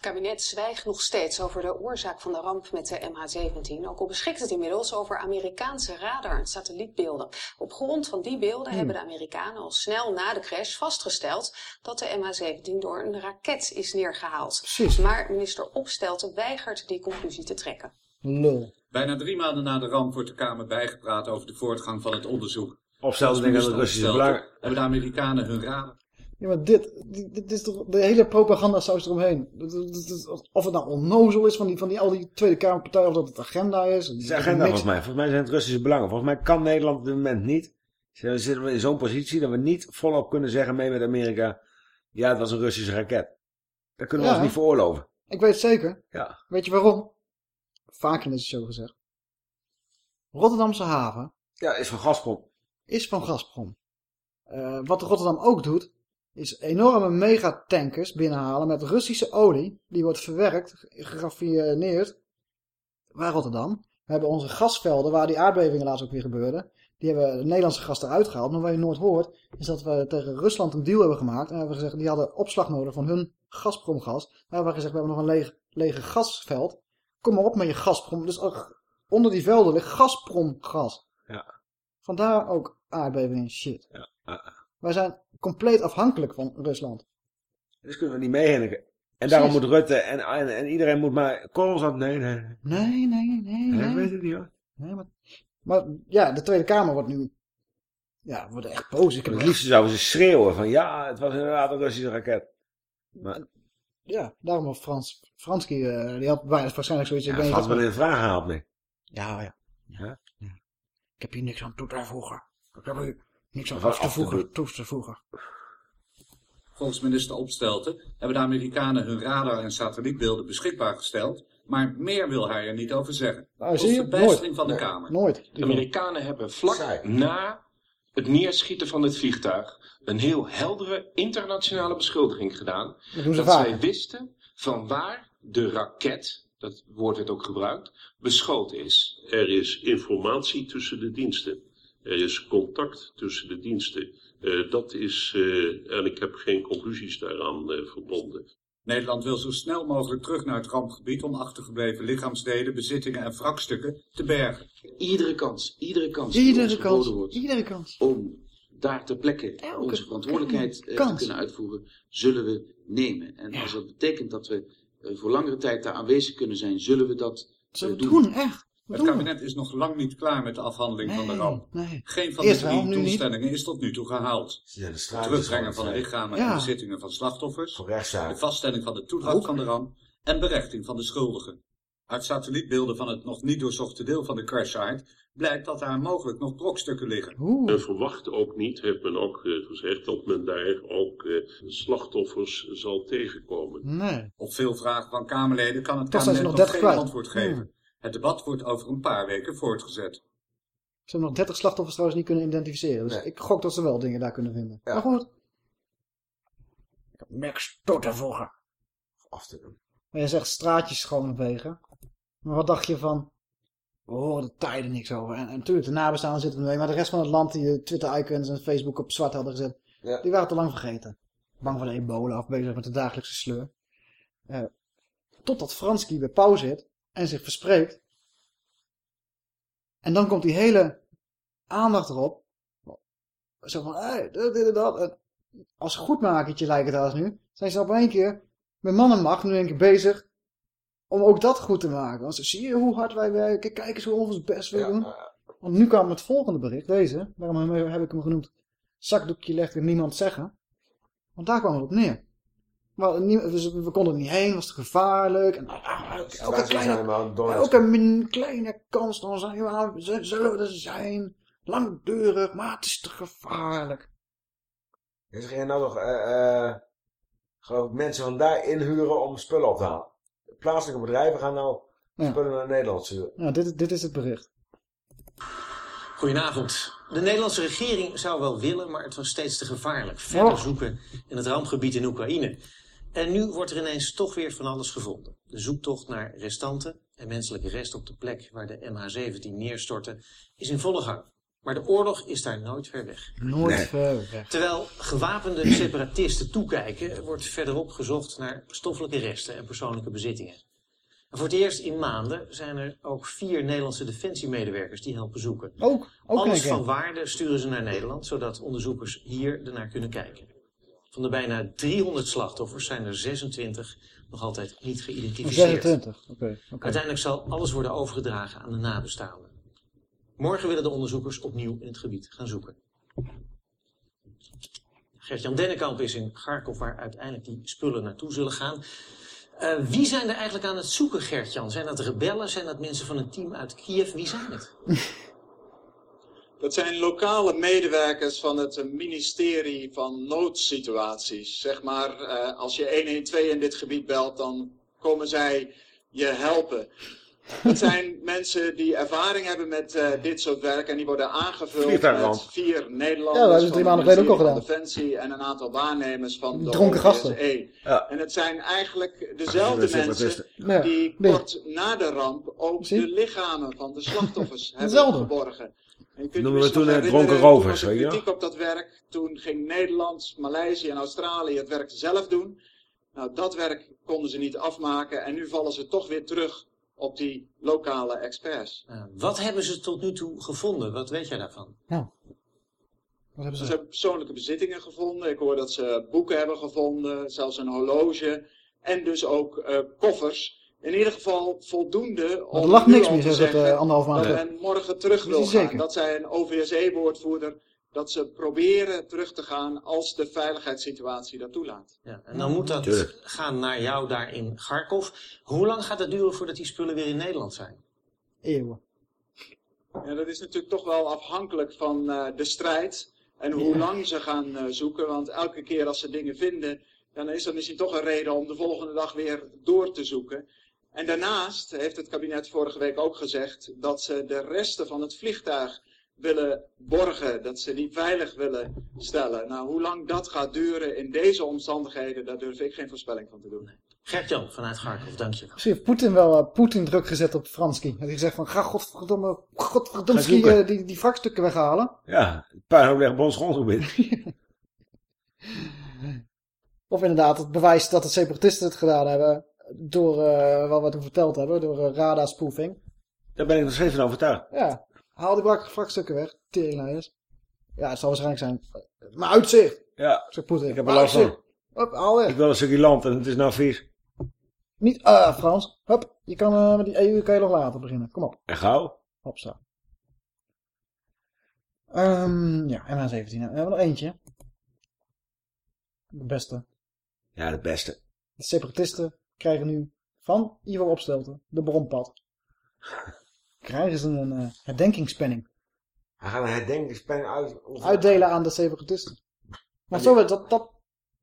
Het kabinet zwijgt nog steeds over de oorzaak van de ramp met de MH17. Ook al beschikt het inmiddels over Amerikaanse radar- en satellietbeelden. Op grond van die beelden Hmm. hebben de Amerikanen al snel na de crash vastgesteld dat de MH17 door een raket is neergehaald. Precies. Maar minister Opstelten weigert die conclusie te trekken. Lul. Bijna drie maanden na de ramp wordt de Kamer bijgepraat over de voortgang van het onderzoek. Opstelten denken dat het Russische. Opstelten Hebben de Amerikanen hun radar? Ja, maar dit, dit, is toch de hele propaganda saus eromheen. Of het nou onnozel is van, die, van die, al die Tweede Kamerpartijen, of dat het agenda is. Het is agenda volgens mij. Volgens mij zijn het Russische belangen. Volgens mij kan Nederland op dit moment niet... Zitten we in zo'n positie dat we niet volop kunnen zeggen mee met Amerika... Ja, het was een Russische raket. Dat kunnen we Ja. ons niet veroorloven. Ik weet het zeker. Ja. Weet je waarom? Vaak in deze show gezegd. Rotterdamse haven Ja, is van Gazprom. is van Gazprom. Eh, wat Rotterdam ook doet, is enorme megatankers binnenhalen met Russische olie. Die wordt verwerkt, geraffineerd, waar Rotterdam. We hebben onze gasvelden, waar die aardbevingen laatst ook weer gebeurden. Die hebben de Nederlandse gas eruit gehaald. Maar wat je nooit hoort, is dat we tegen Rusland een deal hebben gemaakt. En hebben gezegd, die hadden opslag nodig van hun Gazpromgas. En hebben we gezegd, we hebben nog een lege, lege gasveld. Kom maar op met je Gazprom. Dus onder die velden ligt Gazpromgas. Ja. Vandaar ook aardbevingen en shit. Ja. Ja. Wij zijn compleet afhankelijk van Rusland. Dus kunnen we niet meehinniken. En daarom moet Rutte en, en, en iedereen moet maar constant... Nee, nee, nee. Nee, nee, nee, ik weet het niet hoor. Nee, maar, maar ja, de Tweede Kamer wordt nu... Ja, wordt echt boos. Ik heb Het liefst zouden ze schreeuwen van... Ja, het was inderdaad een Russische raket. Maar Ja, daarom had Frans... Franski, eh, die had waarschijnlijk zoiets... ja, had wel in de vraag gehaald, nee. Ja, ja. Ja? Ik heb hier niks aan toe te voegen. Ik heb hier niks aan af te voegen. Toe te voegen. Volgens minister Opstelten hebben de Amerikanen hun radar- en satellietbeelden beschikbaar gesteld. Maar meer wil hij er niet over zeggen. Nou, zie je? verbijstering Nooit. van de Nee, Kamer. Nooit. De Amerikanen hebben vlak na het neerschieten van het vliegtuig een heel heldere internationale beschuldiging gedaan. Dat doen ze dat vaak. zij wisten van waar de raket, dat woord werd ook gebruikt, beschoten is. Er is informatie tussen de diensten. Er is contact tussen de diensten. Eh, dat is, eh, en ik heb geen conclusies daaraan eh, verbonden. Nederland wil zo snel mogelijk terug naar het rampgebied om achtergebleven lichaamsdelen, bezittingen en wrakstukken te bergen. Iedere kans, iedere kans die Iedere ons kans, wordt iedere kans. om daar ter plekke onze verantwoordelijkheid te kunnen uitvoeren, zullen we nemen. En als dat betekent dat we voor langere tijd daar aanwezig kunnen zijn, zullen we dat eh, doen. echt. Het kabinet is nog lang niet klaar met de afhandeling van de ramp. Nee. Geen van Eerst de drie doelstellingen is tot nu toe gehaald. de Het terugbrengen van het, lichamen Ja. en bezittingen van slachtoffers. rechtszaak. De vaststelling van de toedracht van de ramp. En berechting van de schuldigen. Uit satellietbeelden van het nog niet doorzochte deel van de crashsite blijkt dat daar mogelijk nog brokstukken liggen. Men verwacht ook niet, heeft men ook eh, gezegd, dat men daar ook eh, slachtoffers zal tegenkomen. Nee. Op veel vragen van Kamerleden kan het Toch kabinet nog nog 30 geen kwijt. antwoord geven. Het debat wordt over een paar weken voortgezet. Ze hebben nog 30 slachtoffers trouwens niet kunnen identificeren. Dus ik gok dat ze wel dingen daar kunnen vinden. Maar goed. Ik heb niks toe te voegen. Af te doen. Maar je zegt straatjes schoonvegen. Maar wat dacht je van... We horen de tijden niks over. En, en natuurlijk, de nabestaanden zitten ermee. Maar de rest van het land die de Twitter-icons en Facebook op zwart hadden gezet... Ja. Die waren te lang vergeten. Bang voor de ebola of bezig met de dagelijkse sleur. Eh, totdat Franski bij Pauw zit en zich verspreekt. En dan komt die hele aandacht erop. Zo van, hey, dit, en dat. En als goedmakertje lijkt het als nu. Zijn ze op één keer met man en macht nu een keer bezig. Om ook dat goed te maken. Want zie je hoe hard wij werken. Kijk eens hoe we ons best willen doen. Want nu kwam het volgende bericht. Deze. Daarom heb ik hem genoemd. Zakdoekje legt weer niemand zeggen. Want daar kwam het op neer. Maar dus we konden er niet heen. Was te gevaarlijk. En, ah, elke kleine, door- elke kleine kans dan zijn we zullen we er zijn. Langdurig, maar het is te gevaarlijk. Dus ga je nou nog eh, eh, geloof ik, mensen van daar inhuren om spullen op te halen? Plaatselijke bedrijven gaan nou Ja. spullen naar Nederland sturen. Ja, dit, dit is het bericht. Goedenavond. De Nederlandse regering zou wel willen, maar het was steeds te gevaarlijk. Verder Och. zoeken in het rampgebied in Oekraïne. En nu wordt er ineens toch weer van alles gevonden. De zoektocht naar restanten en menselijke resten op de plek waar de MH17 neerstortte is in volle gang. Maar de oorlog is daar nooit ver weg. Nooit ver weg. Terwijl gewapende separatisten toekijken, wordt verderop gezocht naar stoffelijke resten en persoonlijke bezittingen. En voor het eerst in maanden zijn er ook vier Nederlandse defensiemedewerkers die helpen zoeken. Ook, ook Alles kijken. van waarde sturen ze naar Nederland, zodat onderzoekers hier ernaar kunnen kijken. Van de bijna 300 slachtoffers zijn er 26 nog altijd niet geïdentificeerd. 26. Oké. Uiteindelijk zal alles worden overgedragen aan de nabestaanden. Morgen willen de onderzoekers opnieuw in het gebied gaan zoeken. Gert-Jan Dennekamp is in Kharkov waar uiteindelijk die spullen naartoe zullen gaan. Eh, wie zijn er eigenlijk aan het zoeken, Gert-Jan? Zijn dat rebellen? Zijn dat mensen van een team uit Kiev? Wie zijn het? Dat zijn lokale medewerkers van het ministerie van noodsituaties. Zeg maar, eh, als je 112 in dit gebied belt, dan komen zij je helpen. Dat zijn mensen die ervaring hebben met eh, dit soort werk en die worden aangevuld met vier Ja, dat Nederlanders hebben ze drie het maanden geleden ook al van Defensie en een aantal waarnemers van de Dronken gasten. OPSE. Ja. En het zijn eigenlijk dezelfde Ja, mensen die nee. kort na de ramp ook Zie? de lichamen van de slachtoffers hebben geborgen. Noemen we toen eh, dronken herinneren, rovers, toen er je kritiek op dat werk. Toen ging Nederland, Maleisië en Australië het werk zelf doen. Nou, dat werk konden ze niet afmaken en nu vallen ze toch weer terug op die lokale experts. Eh, wat hebben ze tot nu toe gevonden? Wat weet jij daarvan? Wat hebben Ze hebben persoonlijke bezittingen gevonden. Ik hoor dat ze boeken hebben gevonden, zelfs een horloge en dus ook eh, koffers. In ieder geval voldoende om er lag niks meer, te zegt het, zeggen eh, anderhalf maand dat men morgen terug wil gaan. zeker. Dat zei een OVSE-woordvoerder, dat ze proberen terug te gaan als de veiligheidssituatie dat toelaat. Ja, en dan moet dat Tuurlijk. gaan naar jou daar in Kharkov. Hoe lang gaat het duren voordat die spullen weer in Nederland zijn? Eeuwen. Ja, dat is natuurlijk toch wel afhankelijk van eh, de strijd en hoe Ja. lang ze gaan eh, zoeken. Want elke keer als ze dingen vinden, dan is dat misschien toch een reden om de volgende dag weer door te zoeken. En daarnaast heeft het kabinet vorige week ook gezegd dat ze de resten van het vliegtuig willen borgen, dat ze die veilig willen stellen. Nou, hoe lang dat gaat duren in deze omstandigheden, daar durf ik geen voorspelling van te doen. Gert-Jan vanuit dank je. Misschien heeft Poetin wel eh, Poetin druk gezet op Franski. Hij heeft gezegd van, ga godverdomme, zoeken. eh, die, die wrakstukken weghalen. Ja, puinhoop ligt op ons grondgebied. Of inderdaad het bewijs dat de separatisten het gedaan hebben door eh, wat we toen verteld hebben, door uh, radar-spoofing. Daar ben ik nog steeds van overtuigd. Ja, haal die vrachtstukken weg, teringleiders. Ja, het zal waarschijnlijk zijn. Maar uitzicht, Ja, zegt Poetin. ik heb er last van. Hup, haal weg. Ik wil een stukje land en het is nou vies. Niet, ah, Frans. Hup, je kan eh, met die EU kan je nog later beginnen. Kom op. En gauw. Hopsa. Ehm ja, MH17. We hebben nog eentje. De beste. Ja, de beste. De separatisten krijgen nu van Ivo Opstelten, de bronpad, krijgen ze een eh, herdenkingspenning. Hij gaat een herdenkingspen uit... of- Uitdelen aan de separatisten. Maar zo werd dat, dat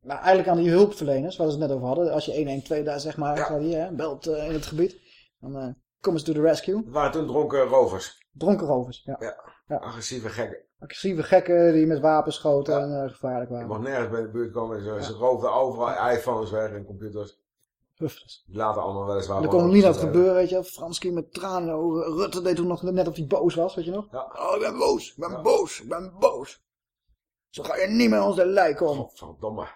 nou, eigenlijk aan die hulpverleners, waar we het net over hadden. Als je 112 daar zeg maar, die, hè, belt eh, in het gebied, dan eh, komen ze to the rescue. Het waren toen dronken rovers. Dronken rovers, ja. Ja. Agressieve gekken. Agressieve gekken die met wapens schoten en gevaarlijk Je waren. mag nergens bij de buurt komen. Ze roofden overal iPhones weg en computers. Hufters. Die laten allemaal weliswaar... Dan gewoon kon niet dat gebeuren, weet je. Franski met tranen in de ogen. Rutte deed toen nog net of hij boos was, weet je nog? Oh, ik ben boos, ik ben boos, ik ben boos. Zo ga je niet meer ons de lijk komen. Godverdomme.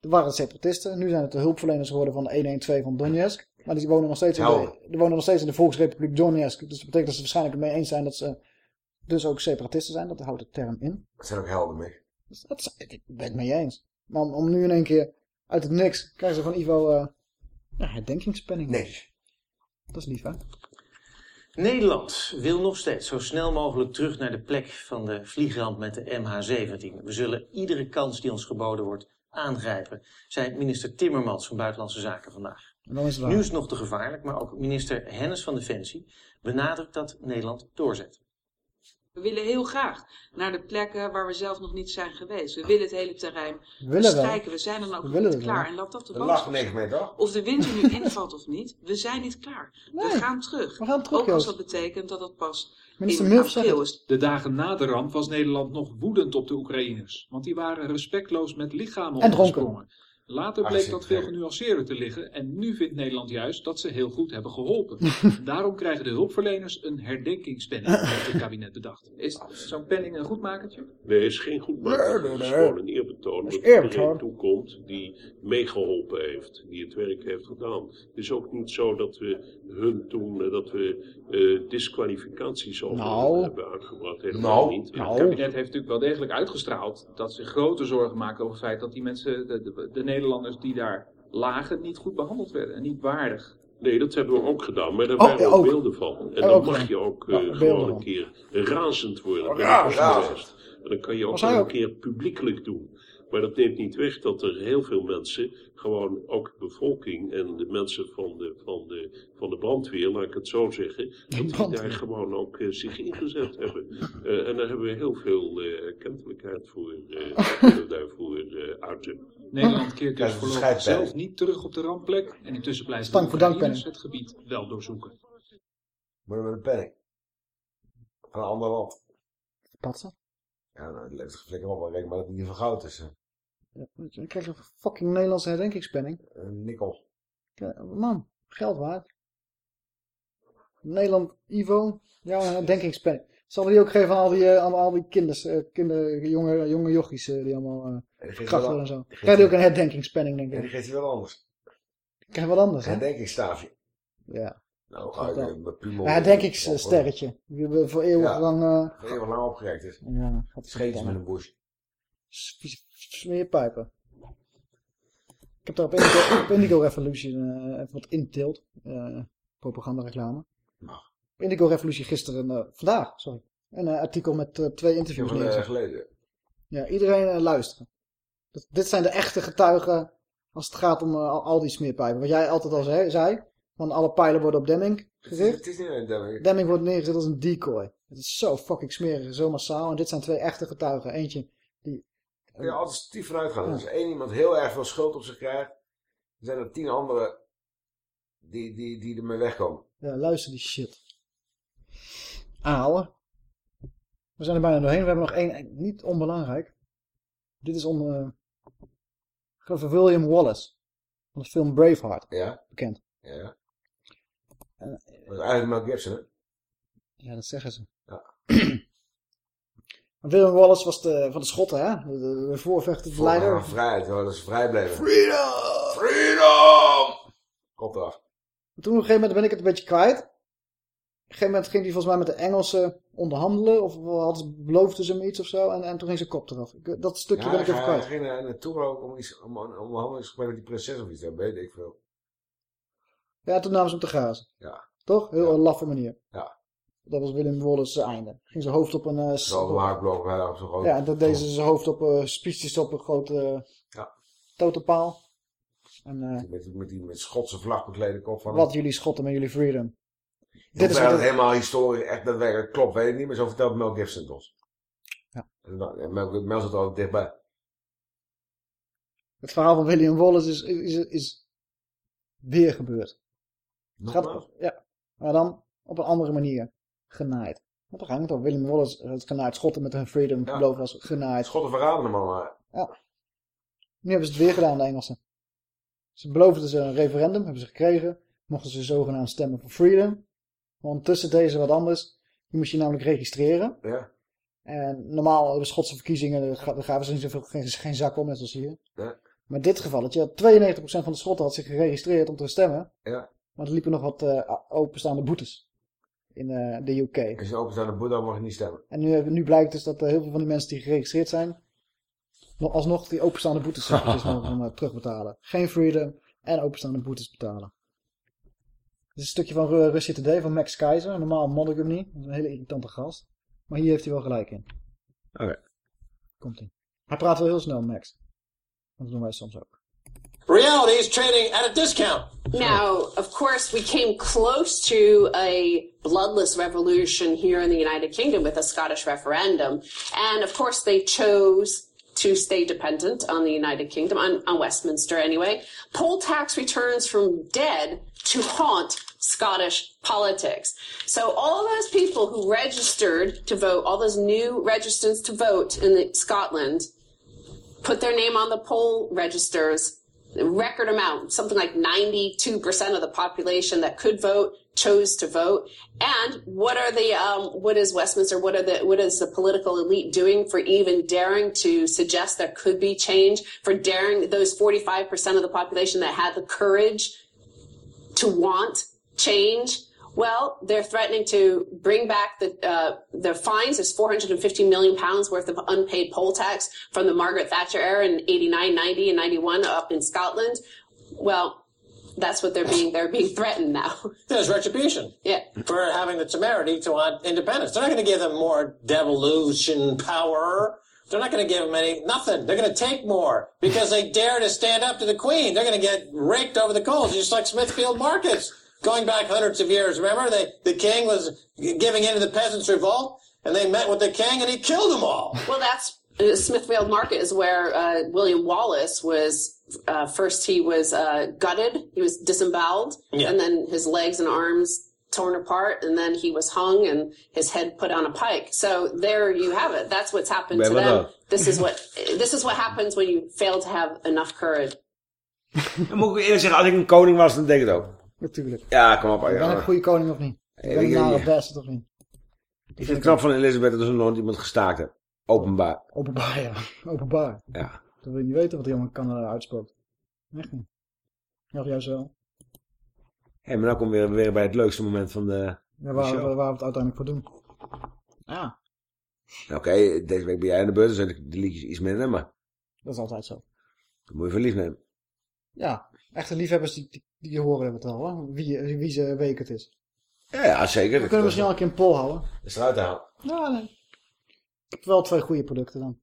Er waren separatisten, nu zijn het de hulpverleners geworden van de 112 van Donetsk. Maar die wonen nog steeds in de, die wonen nog steeds in de Volksrepubliek Donetsk. Dus dat betekent dat ze waarschijnlijk het mee eens zijn dat ze dus ook separatisten zijn. Dat houdt de term in. Dat zijn ook helden mee. Dus dat is, ik ben het mee eens. Maar om, om nu in één keer uit het niks krijgen ze van Ivo eh ja, herdenkingspenning. Nee. Dat is lief, hè? Nederland wil nog steeds zo snel mogelijk terug naar de plek van de vliegramp met de MH17. We zullen iedere kans die ons geboden wordt aangrijpen, zei minister Timmermans van Buitenlandse Zaken vandaag. En dan is het. Nu is het nog te gevaarlijk, maar ook minister Hennis van Defensie benadrukt dat Nederland doorzet. We willen heel graag naar de plekken waar we zelf nog niet zijn geweest. We willen het hele terrein bestrijken. We zijn dan ook nog niet klaar. En laat dat de boodschap lag niks mee, toch? Of de wind er nu invalt of niet, we zijn niet klaar. we gaan terug. we gaan terug, Ook als dat betekent dat dat pas Minister in april is. De dagen na de ramp was Nederland nog woedend op de Oekraïners, want die waren respectloos met lichamen En dronken. Later bleek dat veel genuanceerder te liggen en nu vindt Nederland juist dat ze heel goed hebben geholpen. Daarom krijgen de hulpverleners een herdenkingspenning, heeft het kabinet bedacht. Is zo'n penning een goedmakertje? Nee, het is geen goed Nee, maken. nee, Het is gewoon een eerbetoon. Dat iedereen toekomt die meegeholpen heeft. Die het werk heeft gedaan. Het is ook niet zo dat we hun toen, dat we eh, disqualificaties over Nou. hebben uitgebracht. Helemaal niet. Het kabinet heeft natuurlijk wel degelijk uitgestraald dat ze grote zorgen maken over het feit dat die mensen, de, de, de Nederlanders die daar lagen, niet goed behandeld werden en niet waardig. Nee, dat hebben we ook gedaan, maar daar Oh, waren ja, ook beelden van. En Ja, dan mag je ook Ja, eh, gewoon een keer razend worden. Dat ben Ja, razend. En dan kan je ook een ook? keer publiekelijk doen. Maar dat neemt niet weg dat er heel veel mensen, gewoon ook de bevolking en de mensen van de, van de, van de brandweer, laat ik het zo zeggen, dat die daar gewoon ook eh, zich ingezet hebben. Eh, en daar hebben we heel veel eh erkentelijkheid voor, daarvoor eh, uiten. Nederland keert dus Ja, voorlopig zelf niet terug op de rampplek en intussen blijven Stank de Oekraïners het gebied wel doorzoeken. Maar met een penning. Van een ander land. Patsen. Ja, nou, het levert geflikker op. maar Reken maar dat het niet van goud is. Ja, dan krijg je een fucking Nederlandse herdenkingspenning. Een nikkel. Ja, man, geld waard. Nederland, Ivo, jouw herdenkingspenning. Zal we die ook geven aan al die, eh, aan al die kinders, eh, kinder, jonge, jonge jochies eh, die allemaal uh, wel- willen en zo. Krijg je ook wel- een herdenkingspenning, denk En die ik. geeft hij wel anders. Krijg je wat anders, hè? Herdenkingsstaafje. Ja. Nou, ga ik eh, met Pumel- Een herdenkingssterretje. Die we voor eeuwig lang... eh, Voor eeuwig lang opgerekt is. Ja, gaat Scheetjes met een bush. smeerpijpen. Ik heb daar op Indigo, op Indigo Revolution eh, even wat intilt. eh propaganda reclame. Op Indigo Revolution gisteren, eh, vandaag, sorry. Een eh, artikel met eh, twee interviews Ik eh, neergezet. geleden. Ja, iedereen eh, luisteren. Dat- dit zijn de echte getuigen als het gaat om eh, al, die smeerpijpen. Wat jij altijd al zei, zei van alle pijlen worden op Demming gericht. het is niet een Demming. Demming wordt neergezet als een decoy. Het is zo fucking smerig, zo massaal. En dit zijn twee echte getuigen. Eentje die... kun je altijd stief vanuit gaan. Ja. Als één iemand heel erg veel schuld op zich krijgt, dan zijn er tien anderen die, die, die ermee wegkomen. Ja, luister die shit. Aanhouden. We zijn er bijna doorheen. We hebben nog één, niet onbelangrijk. Dit is om, eh, ik geloof van William Wallace. Van de film Braveheart. Ja. Bekend. Ja. En, Dat is eigenlijk Mel Gibson, hè? ja, dat zeggen ze. Ja. William Wallace was de, van de Schotten, hè? De, de, de voorvechter, de leider. vrijheid, hoor, dat is vrij bleven. Freedom! Freedom! Kop eraf. Toen op een gegeven moment ben ik het een beetje kwijt. Op een gegeven moment ging hij volgens mij met de Engelsen onderhandelen. Of hadden beloofden ze hem iets of zo. En, en toen ging zijn kop eraf. Ik- Dat stukje Ja, ben ik hij even hij kwijt. ging naar naartoe ook om iets, om, om, om handelingsgesprek met die prinses of iets, dat weet ik veel. Ja, toen namen ze hem te grazen. Ja. Toch? Heel een laffe manier. Ja. Dat was Willem Wallace's einde. Ging zijn hoofd op een... eh, s- Zo haakblok, hij op zo'n groot... ja, en dat deed ze zijn hoofd op... eh spiesjes op een grote eh, Ja. totempaal. En eh, Met, die- met die met Schotse vlag beklede kop van wat jullie schotten met jullie freedom. Dit is het helemaal historisch, echt daadwerkelijk klopt, weet ik niet, maar zo vertelt Mel Gibson het ons. Ja. En dan- en Mel, Mel zit altijd dichtbij. Het verhaal van William Wallace is, is, is, is weer gebeurd. Gaat, ja, maar dan op een andere manier genaaid. Want dan ging het over William Wallace, het genaaid. Schotten met hun freedom Ja. beloofd was genaaid. Schotten verraden hem allemaal. Ja. Nu hebben ze het weer gedaan, de Engelsen. Ze beloofden ze een referendum, hebben ze gekregen. Mochten ze zogenaamd stemmen voor freedom. Maar ondertussen deden ze wat anders. Die moest je namelijk registreren. Ja. En normaal de Schotse verkiezingen, daar ga- daar gaven ze niet zoveel, geen, geen zak om, net zoals hier. Ja. Maar in dit geval, dat je 92% van de Schotten had zich geregistreerd om te stemmen. Ja. Maar er liepen nog wat eh, openstaande boetes in eh, de UK. Als je openstaande boeddha mag je niet stemmen. En nu, nu blijkt dus dat eh, heel veel van die mensen die geregistreerd zijn, nog alsnog die openstaande boetes eventjes mogen terugbetalen. Geen freedom en openstaande boetes betalen. Dit is een stukje van Ru- Russia Today van Max Keizer. Normaal mod ik hem niet. Dat is een hele irritante gast. Maar hier heeft hij wel gelijk in. Oké. Komt ie. Hij praat wel heel snel, Max. Dat doen wij soms ook. Reality is trading at a discount. Now, of course, we came close to a bloodless revolution here in the United Kingdom with a Scottish referendum. And of course, they chose to stay dependent on the United Kingdom, on, on Westminster anyway. Poll tax returns from dead to haunt Scottish politics. So all those people who registered to vote, all those new registrants to vote in the, Scotland, put their name on the poll registers record amount, something like 92% of the population that could vote chose to vote. And what are the, um, what is Westminster, what are the, what is the political elite doing for even daring to suggest there could be change, for daring those 45% of the population that had the courage to want change? Well, they're threatening to bring back the uh, the fines. There's 450 million pounds worth of unpaid poll tax from the Margaret Thatcher era in 89, 90, and 91 up in Scotland. Well, that's what they're being they're being threatened now. There's retribution. Yeah. For having the temerity to want independence. They're not going to give them more devolution power. They're not going to give them any, nothing. They're going to take more because they dare to stand up to the Queen. They're going to get raked over the coals, just like Smithfield Markets. Going back hundreds of years, remember? They, the king was giving in to the peasants' revolt, and they met with the king, and he killed them all. Well, that's uh, Smithfield Market is where uh, William Wallace was. Uh, first, he was uh, gutted. He was disemboweled, Yeah. and then his legs and arms torn apart, and then he was hung and his head put on a pike. So there you have it. That's what's happened to them. dan? This is what this is what happens when you fail to have enough courage. Dan moet ik eerlijk zeggen, als ik een koning was, dan denk ik het ook. Natuurlijk. Ja, kom op. Ben ik een goede koning of niet? Ben ik een nare bastard of niet? Ik vind het knap van Elisabeth dat er nooit iemand gestaakt heeft. Openbaar. Openbaar, ja. Openbaar. Ja. Dat wil je niet weten wat die jongen kan uitspookt. Echt niet. Ja, juist wel. Hé, maar nou komen we weer, bij het leukste moment van de, Ja, waar, waar, we het uiteindelijk voor doen. Ja, Oké, deze week ben jij in de beurt, dus zijn de liedjes iets minder, maar dat is altijd zo. dat moet je voor lief nemen. Ja, echte liefhebbers die, die, die horen het wel, hoor. Wie, wie ze week het is. Ja, ja zeker. We kunnen misschien al een keer een poll houden. Dat is eruit te halen. Ja, nee. Ik heb wel twee goede producten dan.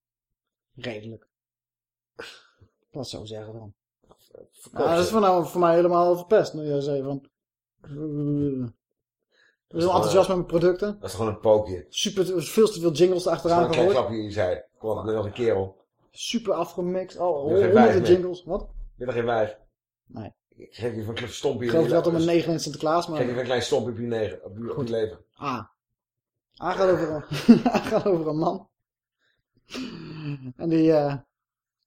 Redelijk. Laat zo zeggen dan. Ja, dat is voor, nou, voor mij helemaal verpest. Nu jij zei van... Ik ben heel enthousiast met mijn producten. Dat is gewoon een pookje. Super, veel te veel jingles Dat is erachteraan gewoon een klapje in je zij. Kom op, nog een kerel. Super afgemixt. Al honderden wijf mee. jingles. Wat? Je hebt er geen wijf. Nee. Ik geef je een klein stompje. Ik geloof je dat om een leven. negen in Sinterklaas, Ik geef je maar... een klein stompje op je, negen, op je, op je leven. Ah. A gaat over een, A gaat over een man. En die, eh,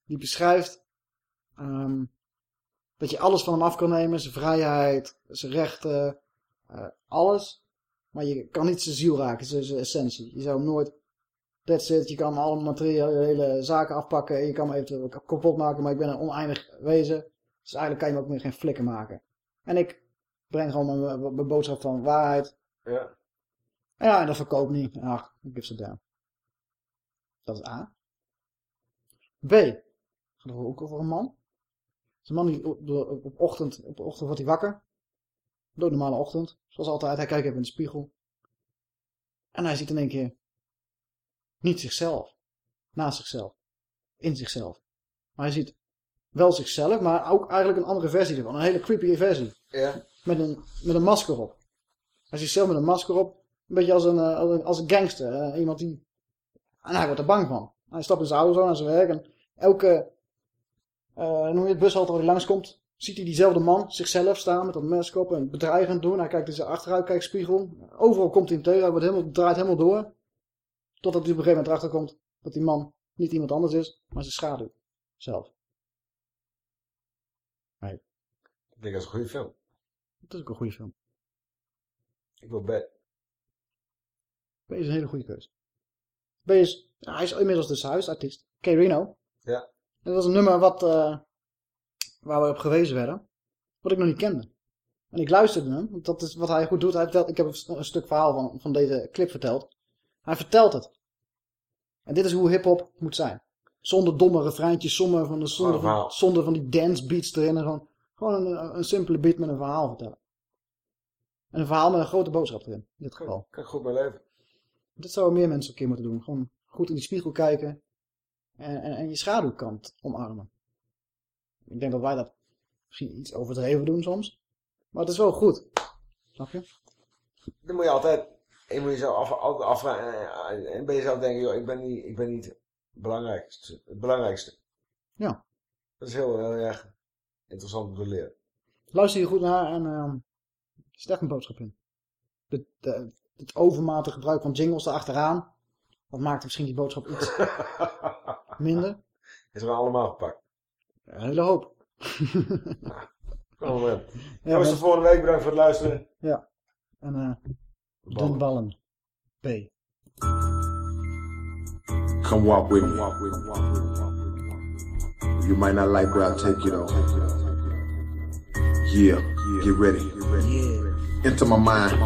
die beschrijft ehm, dat je alles van hem af kan nemen. Zijn vrijheid, zijn rechten, eh, alles. Maar je kan niet zijn ziel raken, zijn, zijn essentie. Je zou hem nooit That's it. Je kan alle materiële zaken afpakken. En je kan me even kapot maken. Maar ik ben een oneindig wezen. Dus eigenlijk kan je me ook meer geen flikker maken. En ik breng gewoon mijn, mijn boodschap van waarheid. Ja. Ja, en dat verkoopt niet. Ach, ik give it down. Dat is A. B. Gaat ook over een man. Het is een man die op, op, op ochtend, op ochtend wordt hij wakker. Doodnormale ochtend. Zoals altijd. Hij kijkt even in de spiegel. En hij ziet in één keer niet zichzelf. Naast zichzelf. In zichzelf. Maar hij ziet wel zichzelf, maar ook eigenlijk een andere versie ervan. Een hele creepy versie. Ja. Met een, met een masker op. Hij ziet zichzelf met een masker op. Een beetje als een, uh, als een, als een gangster. Uh, iemand die... En hij wordt er bang van. Hij stapt in zijn auto naar zijn werk. En elke... Uh, noem je het bushalte waar hij langskomt... Ziet hij diezelfde man zichzelf staan met dat masker op en bedreigend doen. Hij kijkt in zijn achteruitkijkspiegel. Overal komt hij hem tegen. Hij wordt helemaal, draait helemaal door. Totdat hij op een gegeven moment erachter komt dat die man niet iemand anders is, maar zijn schaduw zelf. Nee. Ik denk dat is een goede film. Dat is ook een goede film. Ik wil B. B is een hele goede keuze. B is, hij is inmiddels dus huisartiest. K. Reno. Ja. Dat was een nummer wat, uh, waar we op gewezen werden. Wat ik nog niet kende. En ik luisterde hem, want dat is wat hij goed doet. Hij vertelt, ik heb een stuk verhaal van, van deze clip verteld. Hij vertelt het. En dit is hoe hip-hop moet zijn. Zonder domme refreintjes, zonder van, de, zonder, van, zonder van die dance beats erin. En gewoon gewoon een, een, simpele beat met een verhaal vertellen. En een verhaal met een grote boodschap erin, in dit geval. Kan ik goed bij leven. Dit zouden meer mensen een keer moeten doen. Gewoon goed in die spiegel kijken. En, en, en je schaduwkant omarmen. Ik denk dat wij dat misschien iets overdreven doen soms. Maar het is wel goed. Snap je? Dan moet je altijd je moet jezelf af, altijd afvragen. En ben je zelf denken, joh, ik ben niet, ik ben niet belangrijkste. Het belangrijkste. Ja. Dat is heel, heel erg interessant om te leren. Luister je goed naar en uh, stek een boodschap in. De, de, het overmatige gebruik van jingles erachteraan. Dat maakt misschien die boodschap iets minder. Is er allemaal gepakt? Een hele hoop. Kom maar. Ja, was de volgende week. Bedankt voor het luisteren. Ja. En uh, Dunballen. B. Come walk with me. You might not like where I take you though. Yeah, get ready. Into my mind.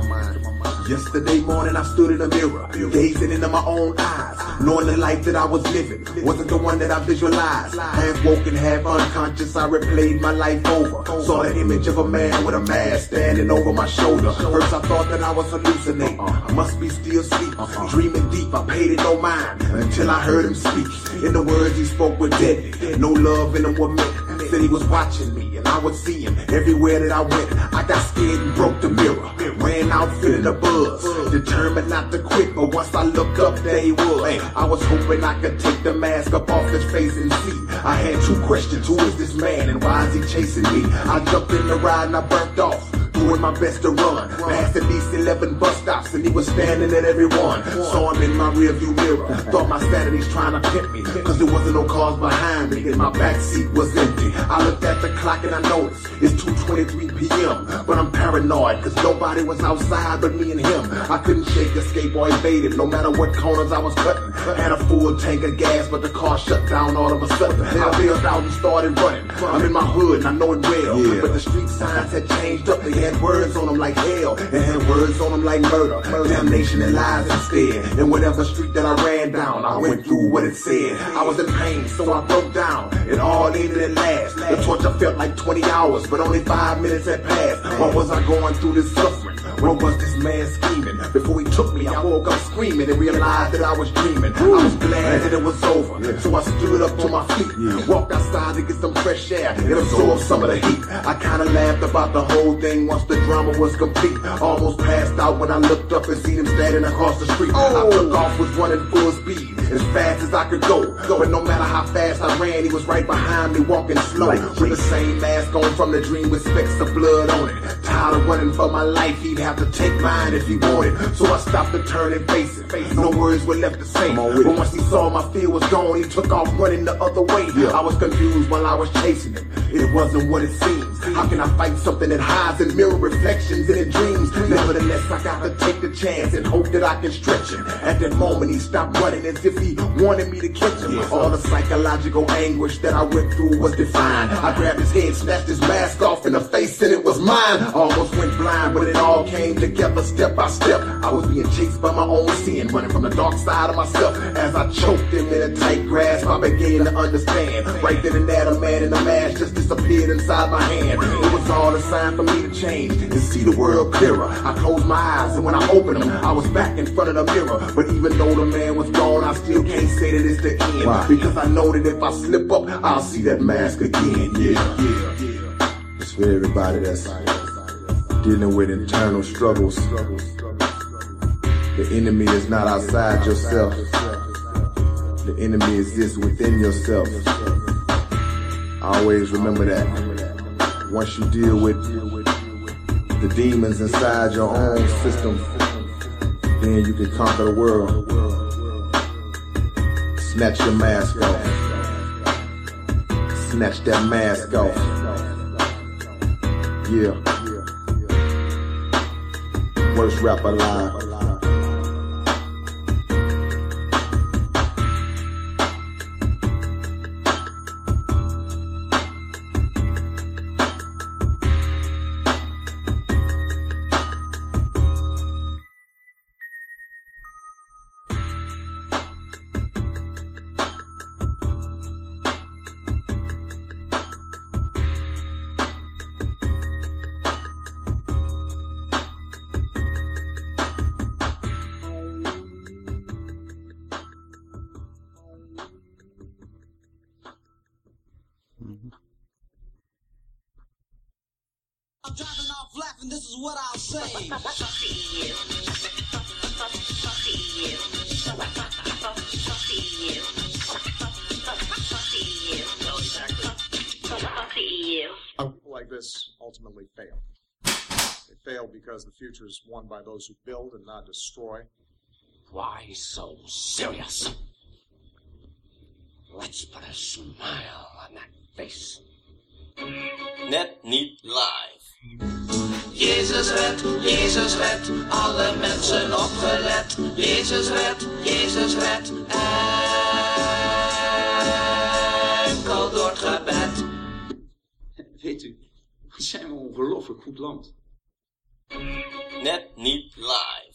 Yesterday morning I stood in the mirror, gazing into my own eyes, knowing the life that I was living wasn't the one that I visualized. Half woken, half unconscious, I replayed my life over. Saw the image of a man with a mask standing over my shoulder. First I thought that I was hallucinating, I must be still asleep, dreaming deep. I paid it no mind until I heard him speak. In the words he spoke were deadly, no love in them were meant. Said he was watching me I would see him everywhere that I went. I got scared and broke the mirror, ran out feeling the buzz, determined not to quit. But once I look up, they he was. I was hoping I could take the mask up off his face and see. I had two questions: Who is this man and why is he chasing me? I jumped in the ride and I burnt off doing my best to run. Passed at least 11 bus stops and he was standing at every one. Saw him in my rearview mirror. Thought my sanity's trying to pimp me. Cause there wasn't no cars behind me and my back seat was empty. I looked at the clock and I noticed it's 2.23 p.m. But I'm paranoid cause nobody was outside but me and him. I couldn't shake, escape or evade it no matter what corners I was cutting. Had a full tank of gas but the car shut down all of a sudden. I bailed out and started running. I'm in my hood and I know it well. But the street signs had changed up. They had words on them like hell. and had words on them like murder, damnation and lies instead. And whatever street that I ran down, I went through what it said. I was in pain, so I broke down. It all needed at last. The torture felt like 20 hours, but only five minutes had passed. Why was I going through this suffering? What was this man scheming? Before he took me, I woke up screaming and realized that I was dreaming. I was glad that it was over, so I stood up to my feet, walked outside to get some fresh air and absorb some of the heat. I kinda laughed about the whole thing once the drama was complete. Almost passed out when I looked up and seen him standing across the street. I took off, was running full speed, as fast as I could go. But no matter how fast I ran, he was right behind me, walking slow. With the same mask on from the dream with specks of blood on it. Tired of running for my life, he'd have to take mine if he wanted. So I stopped to turn and face it. Face No words were left to say. But once he saw my fear was gone, he took off running the other way. I was confused while I was chasing him. It wasn't what it seems. How can I fight something that hides in mirror reflections in the dreams? Nevertheless, I got to take the chance and hope that I can stretch him. At that moment, he stopped running as if he wanted me to catch him. All the psychological anguish that I went through was defined. I grabbed his head, snatched his mask off in the face, and it was mine. Almost went blind, but it all came together step by step. I was being chased by my own sin, running from the dark side of myself. As I choked him in a tight grasp, I began to understand. Right then and there, the man in the mask just disappeared inside my hand. It was all a sign for me to change and see the world clearer. I closed my eyes, and when I opened them, I was back in front of the mirror. But even though the man was gone, I still can't say that it's the end. Because I know that if I slip up, I'll see that mask again. Yeah, yeah, yeah. It's for everybody that's dealing with internal struggles. The enemy is not outside yourself. The enemy exists within yourself. I Always remember that. Once you deal with the demons inside your own system, then you can conquer the world. Snatch your mask off. Snatch that mask off. Yeah. Worst rapper alive. Because the future is won by those who build and not destroy. Why so serious? Let's put a smile on that face. Net niet live. Jezus red, Jezus red, alle mensen opgelet. Jezus red, Jezus red, enkel door het gebed. Weet u, wat zijn we een ongelooflijk goed land. Net niet live.